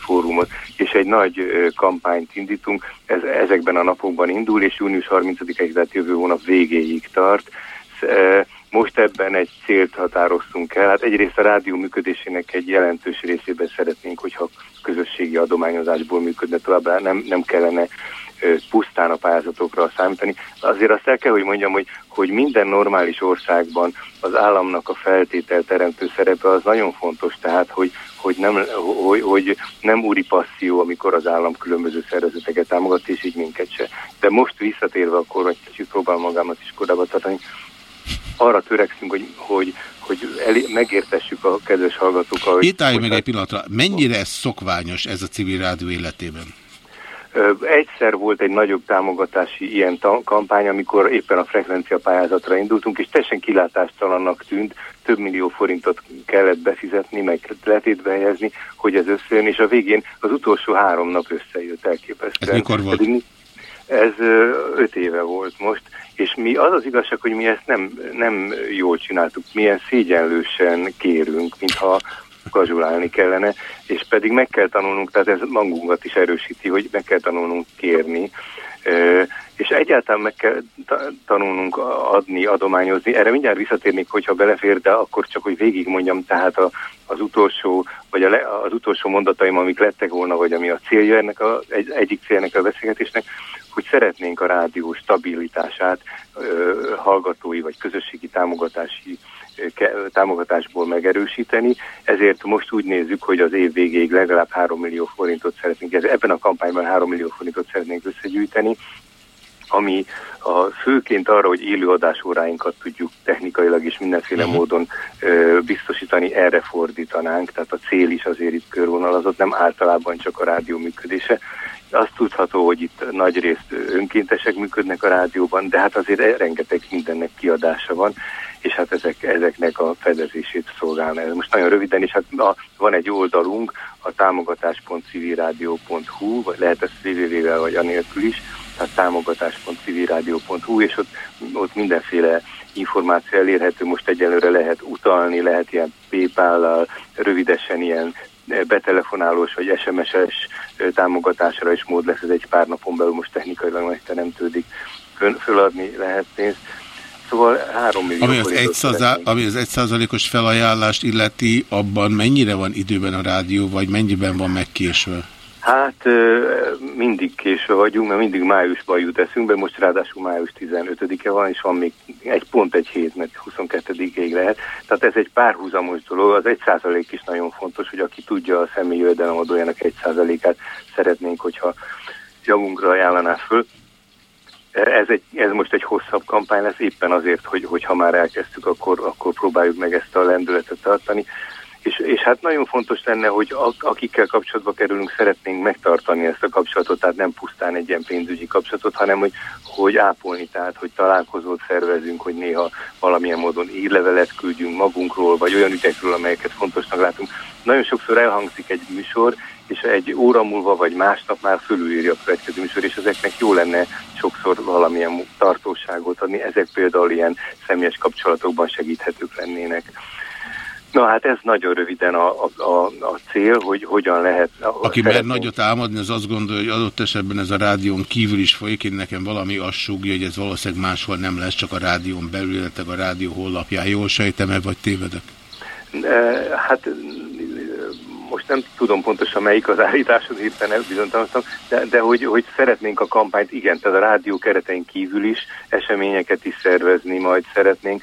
S23: fórumot, és egy nagy kampányt indítunk, ez ezekben a napokban indul, és június 30-ig, tehát jövő hónap végéig tart. Most ebben egy célt határoztunk el. Hát egyrészt a rádió működésének egy jelentős részében szeretnénk, hogyha közösségi adományozásból működne továbbá, nem, nem kellene pusztán a pályázatokra számítani. Azért azt el kell, hogy mondjam, hogy, hogy minden normális országban az államnak a feltétel teremtő szerepe az nagyon fontos, tehát hogy, hogy, nem, hogy, hogy nem úri passzió, amikor az állam különböző szervezeteket támogat, és így minket se. De most visszatérve akkor, egy kicsit próbál magámat is korábban tartani, arra törekszünk, hogy, hogy, hogy elé, megértessük a kedves hallgatókkal, hogy
S1: Itt állj meg egy pillanatra. Mennyire ez szokványos ez a civil rádió életében?
S23: Egyszer volt egy nagyobb támogatási ilyen kampány, amikor éppen a frekvencia pályázatra indultunk, és teljesen kilátástalannak tűnt, több millió forintot kellett befizetni, meg letétbe helyezni, hogy ez összejön, és a végén az utolsó három nap összejött elképesztően.
S1: Ez mikor volt?
S23: Pedig Ez öt éve volt most, és mi az az igazság, hogy mi ezt nem, nem jól csináltuk, milyen szégyenlősen kérünk, mintha kazsulálni kellene, és pedig meg kell tanulnunk, tehát ez magunkat is erősíti, hogy meg kell tanulnunk kérni, és egyáltalán meg kell ta- tanulnunk adni, adományozni. Erre mindjárt visszatérnék, hogyha belefér, de akkor csak, hogy végigmondjam, tehát a, az utolsó, vagy a le, az utolsó mondataim, amik lettek volna, vagy ami a célja ennek a, egy, egyik célnek a beszélgetésnek, hogy szeretnénk a rádió stabilitását hallgatói vagy közösségi támogatási támogatásból megerősíteni, ezért most úgy nézzük, hogy az év végéig legalább 3 millió forintot szeretnénk, ebben a kampányban 3 millió forintot szeretnénk összegyűjteni, ami a főként arra, hogy élőadás óráinkat tudjuk technikailag és mindenféle
S1: Mhm.
S23: módon ö, biztosítani, erre fordítanánk, tehát a cél is azért itt körvonalazott, nem általában csak a rádió működése. Azt tudható, hogy itt nagy részt önkéntesek működnek a rádióban, de hát azért rengeteg mindennek kiadása van, és hát ezek, ezeknek a fedezését szolgálna. Most nagyon röviden, és hát a, van egy oldalunk, a támogatás.civilradio.hu, vagy lehet ez www vagy anélkül is, tehát támogatás.civilradio.hu, és ott, ott mindenféle információ elérhető, most egyelőre lehet utalni, lehet ilyen PayPal-lal, rövidesen ilyen betelefonálós vagy SMS-es támogatásra is mód lesz, ez egy pár napon belül most technikailag megteremtődik, Föl, föladni lehet pénzt. Szóval 3 millió
S1: Ami az, egy
S23: szeretnénk.
S1: ami az egy százalékos felajánlást illeti, abban mennyire van időben a rádió, vagy mennyiben van megkésve?
S23: Hát mindig késve vagyunk, mert mindig májusban jut eszünkbe, most ráadásul május 15-e van, és van még egy pont egy hét, mert 22-ig lehet. Tehát ez egy párhuzamos dolog, az egy százalék is nagyon fontos, hogy aki tudja a személyi jövedelemadójának egy százalékát szeretnénk, hogyha javunkra ajánlaná föl. Ez, egy, ez most egy hosszabb kampány lesz, éppen azért, hogy, hogy ha már elkezdtük, akkor, akkor próbáljuk meg ezt a lendületet tartani. És, és hát nagyon fontos lenne, hogy akikkel kapcsolatba kerülünk, szeretnénk megtartani ezt a kapcsolatot, tehát nem pusztán egy ilyen pénzügyi kapcsolatot, hanem hogy, hogy ápolni, tehát hogy találkozót szervezünk, hogy néha valamilyen módon írlevelet küldjünk magunkról, vagy olyan ügyekről, amelyeket fontosnak látunk. Nagyon sokszor elhangzik egy műsor, és egy óra múlva vagy másnap már fölülírja a következő műsor, és ezeknek jó lenne sokszor valamilyen tartóságot adni. Ezek például ilyen személyes kapcsolatokban segíthetők lennének. Na hát ez nagyon röviden a, a, a, a cél, hogy hogyan lehet...
S1: Aki mer nagyot álmodni, az azt gondolja, hogy adott esetben ez a rádión kívül is folyik, én nekem valami azt súgja, hogy ez valószínűleg máshol nem lesz, csak a rádión belül, illetve a rádió honlapján. Jól sejtem-e, vagy tévedek?
S23: Hát most nem tudom pontosan melyik az állításod, hirtelen elbizonytalanodtam, de, de hogy, hogy szeretnénk a kampányt, igen, tehát a rádió keretein kívül is eseményeket is szervezni, majd szeretnénk.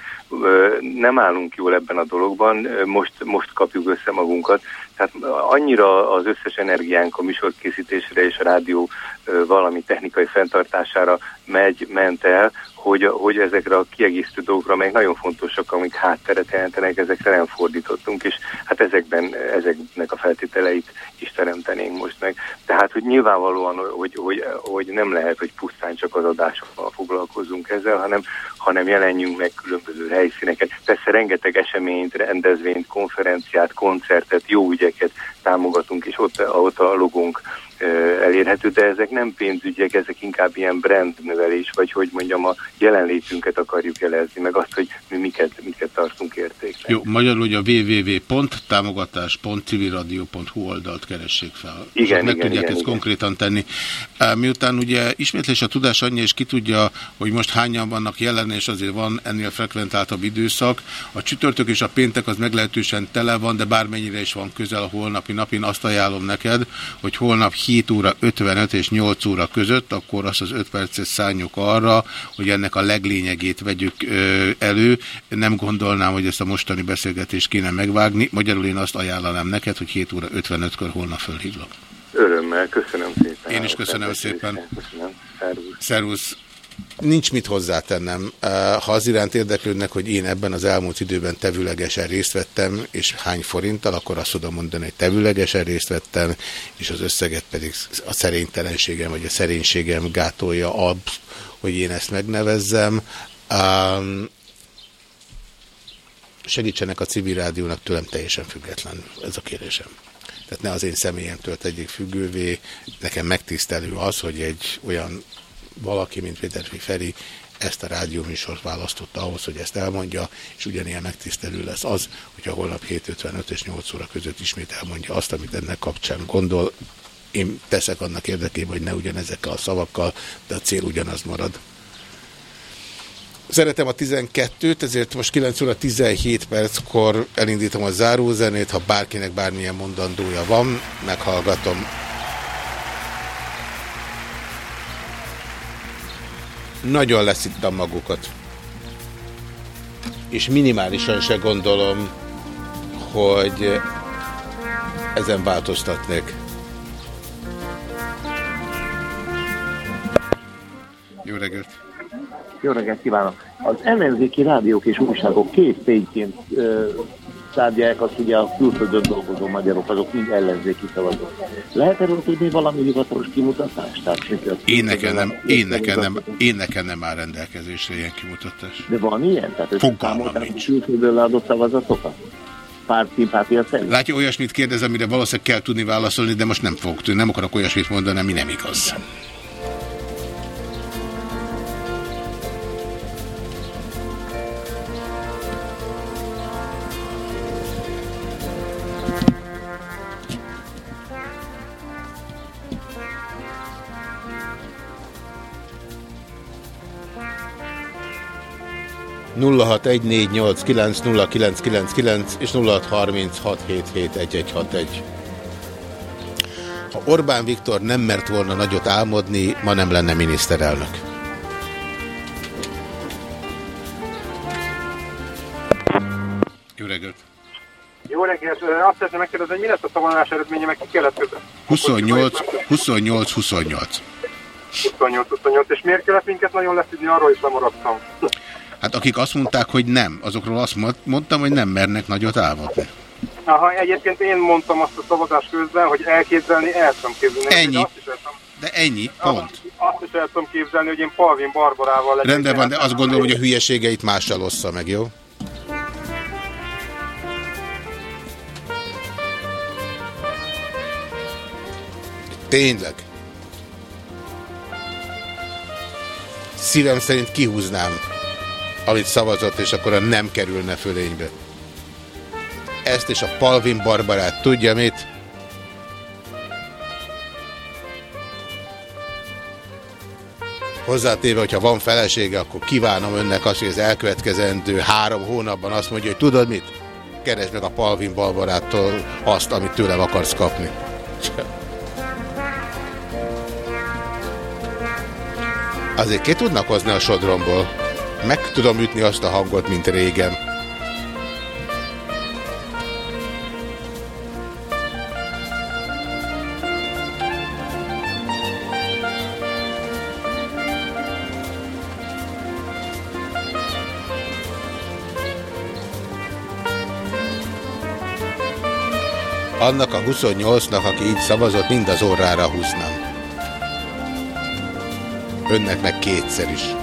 S23: Nem állunk jól ebben a dologban, most, most kapjuk össze magunkat, tehát annyira az összes energiánk a műsorkészítésre és a rádió valami technikai fenntartására megy, ment el, hogy, hogy ezekre a kiegészítő dolgokra, amelyek nagyon fontosak, amik hátteret jelentenek, ezekre nem fordítottunk, és hát ezekben, ezeknek a feltételeit is teremtenénk most meg. Tehát, hogy nyilvánvalóan, hogy, hogy, hogy nem lehet, hogy pusztán csak az adásokkal foglalkozunk ezzel, hanem, hanem jelenjünk meg különböző helyszíneket. Persze rengeteg eseményt, rendezvényt, konferenciát, koncertet, jó ügyeket támogatunk, és ott, ott a logónk elérhető, de ezek nem pénzügyek, ezek inkább ilyen brand növelés, vagy hogy mondjam, a jelenlétünket akarjuk jelezni, meg azt, hogy mi miket, miket tartunk értéknek.
S1: Jó, magyarul, hogy a www.támogatás.civilradio.hu oldalt keressék fel.
S23: Igen,
S1: meg
S23: igen,
S1: tudják
S23: igen,
S1: ezt
S23: igen.
S1: konkrétan tenni. Miután ugye ismétlés a tudás annyi, és ki tudja, hogy most hányan vannak jelen, és azért van ennél frekventáltabb időszak. A csütörtök és a péntek az meglehetősen tele van, de bármennyire is van közel a holnapi nap, én azt ajánlom neked, hogy holnap 7 óra 55 és 8 óra között, akkor azt az 5 percet szálljuk arra, hogy ennek a leglényegét vegyük elő. Nem gondolnám, hogy ezt a mostani beszélgetést kéne megvágni. Magyarul én azt ajánlanám neked, hogy 7 óra 55-kor holnap fölhívlak.
S23: Örömmel, köszönöm szépen.
S1: Én is köszönöm szépen.
S23: Köszönöm. Szervusz.
S1: Szervusz. Nincs mit hozzátennem. Ha az iránt érdeklődnek, hogy én ebben az elmúlt időben tevőlegesen részt vettem, és hány forinttal, akkor azt tudom mondani, hogy tevőlegesen részt vettem, és az összeget pedig a szerénytelenségem, vagy a szerénységem gátolja ab, hogy én ezt megnevezzem. Um, segítsenek a civil rádiónak tőlem teljesen független ez a kérdésem. Tehát ne az én személyemtől tegyék függővé. Nekem megtisztelő az, hogy egy olyan valaki, mint Péterfi Feri ezt a rádióműsort választotta ahhoz, hogy ezt elmondja, és ugyanilyen megtisztelő lesz az, hogyha holnap 7.55 és 8 óra között ismét elmondja azt, amit ennek kapcsán gondol. Én teszek annak érdekében, hogy ne ugyanezekkel a szavakkal, de a cél ugyanaz marad. Szeretem a 12-t, ezért most 9 óra 17 perckor elindítom a zárózenét, ha bárkinek bármilyen mondandója van, meghallgatom. Nagyon leszittam magukat. És minimálisan se gondolom, hogy ezen változtatnék. Jó reggelt!
S15: Jó reggelt kívánok! Az ellenzéki rádiók és újságok két tényként tárgyalják azt, hogy a külföldön dolgozó magyarok azok mind ellenzéki szavazók. Lehet erről tudni valami hivatalos kimutatást? Tehát,
S1: Én nekem nem, én nekem nem, én nekem nem áll rendelkezésre ilyen kimutatás.
S15: De van ilyen? Tehát
S1: Fogalmam
S15: nincs. külföldön leadott szavazatokat? Párt szimpátia szerint?
S1: Látja, olyasmit kérdez, amire valószínűleg kell tudni válaszolni, de most nem fogok tudni. Nem akarok olyasmit mondani, ami nem igaz. nulla 0614890999 és 0636771161. Ha Orbán Viktor nem mert volna nagyot álmodni, ma nem lenne miniszterelnök. Jó reggelt!
S24: Jó reggelt! Azt szeretném megkérdezni, hogy mi lesz a szavazás eredménye, meg ki kellett közben?
S1: 28, 28, 28.
S24: 28, 28, és miért kellett minket nagyon leszidni, arról is lemaradtam.
S1: Hát akik azt mondták, hogy nem, azokról azt mondtam, hogy nem mernek nagyot álmodni.
S24: Aha, egyébként én mondtam azt a szavazás közben, hogy elképzelni el tudom képzelni.
S1: Ennyi.
S24: Azt is el tudom,
S1: De ennyi, pont.
S24: azt is el tudom képzelni, hogy én Palvin Barbarával legyek.
S1: Rendben van, de azt gondolom, hogy a hülyeségeit mással ossza meg, jó? Tényleg. Szívem szerint kihúznám, amit szavazott, és akkor a nem kerülne fölénybe. Ezt és a Palvin Barbarát tudja mit? Hozzátéve, hogyha van felesége, akkor kívánom önnek azt, hogy az elkövetkezendő három hónapban azt mondja, hogy tudod mit? Keresd meg a Palvin Barbarától azt, amit tőlem akarsz kapni. Azért ki tudnak hozni a sodromból. Meg tudom ütni azt a hangot, mint régen. Annak a 28-nak, aki így szavazott, mind az orrára húznám. Önnek meg kétszer is.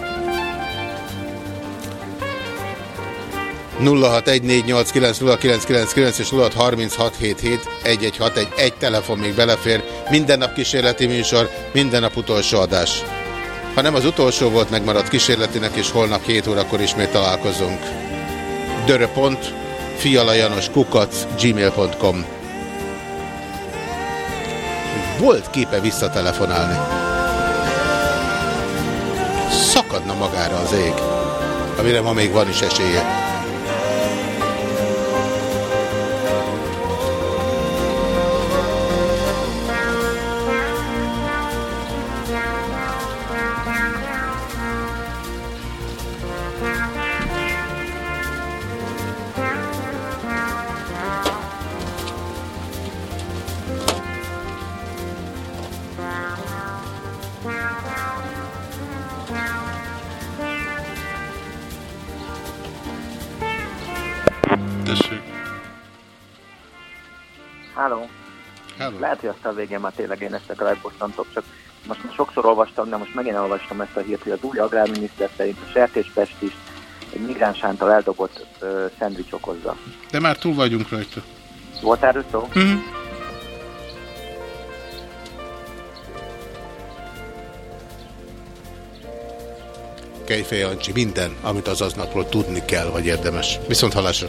S1: 0614890999 és 0636771161 egy telefon még belefér, minden nap kísérleti műsor, minden nap utolsó adás. Ha nem az utolsó volt, megmaradt kísérletinek, és holnap 7 órakor ismét találkozunk. Dörö.pont, fialajanos kukac, gmail.com Volt képe visszatelefonálni. Szakadna magára az ég, amire ma még van is esélye.
S20: Aztán a végén már tényleg én ezt a legbosszantok, csak most már sokszor olvastam, de most megint olvastam ezt a hírt, hogy az új agrárminiszter szerint a sertéspest is egy migráns által eldobott ö, szendvics okozza.
S1: De már túl vagyunk rajta.
S20: Volt erről szó?
S1: Mhm. Kejfej Jancsi, minden, amit az aznapról tudni kell, vagy érdemes. Viszont halásra.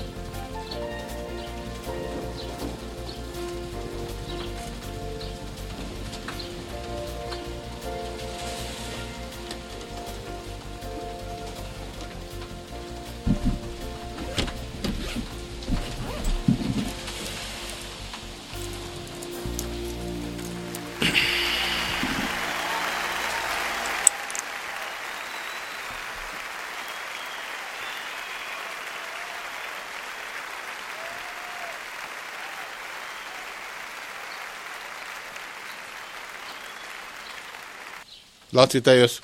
S1: Laci, te jössz.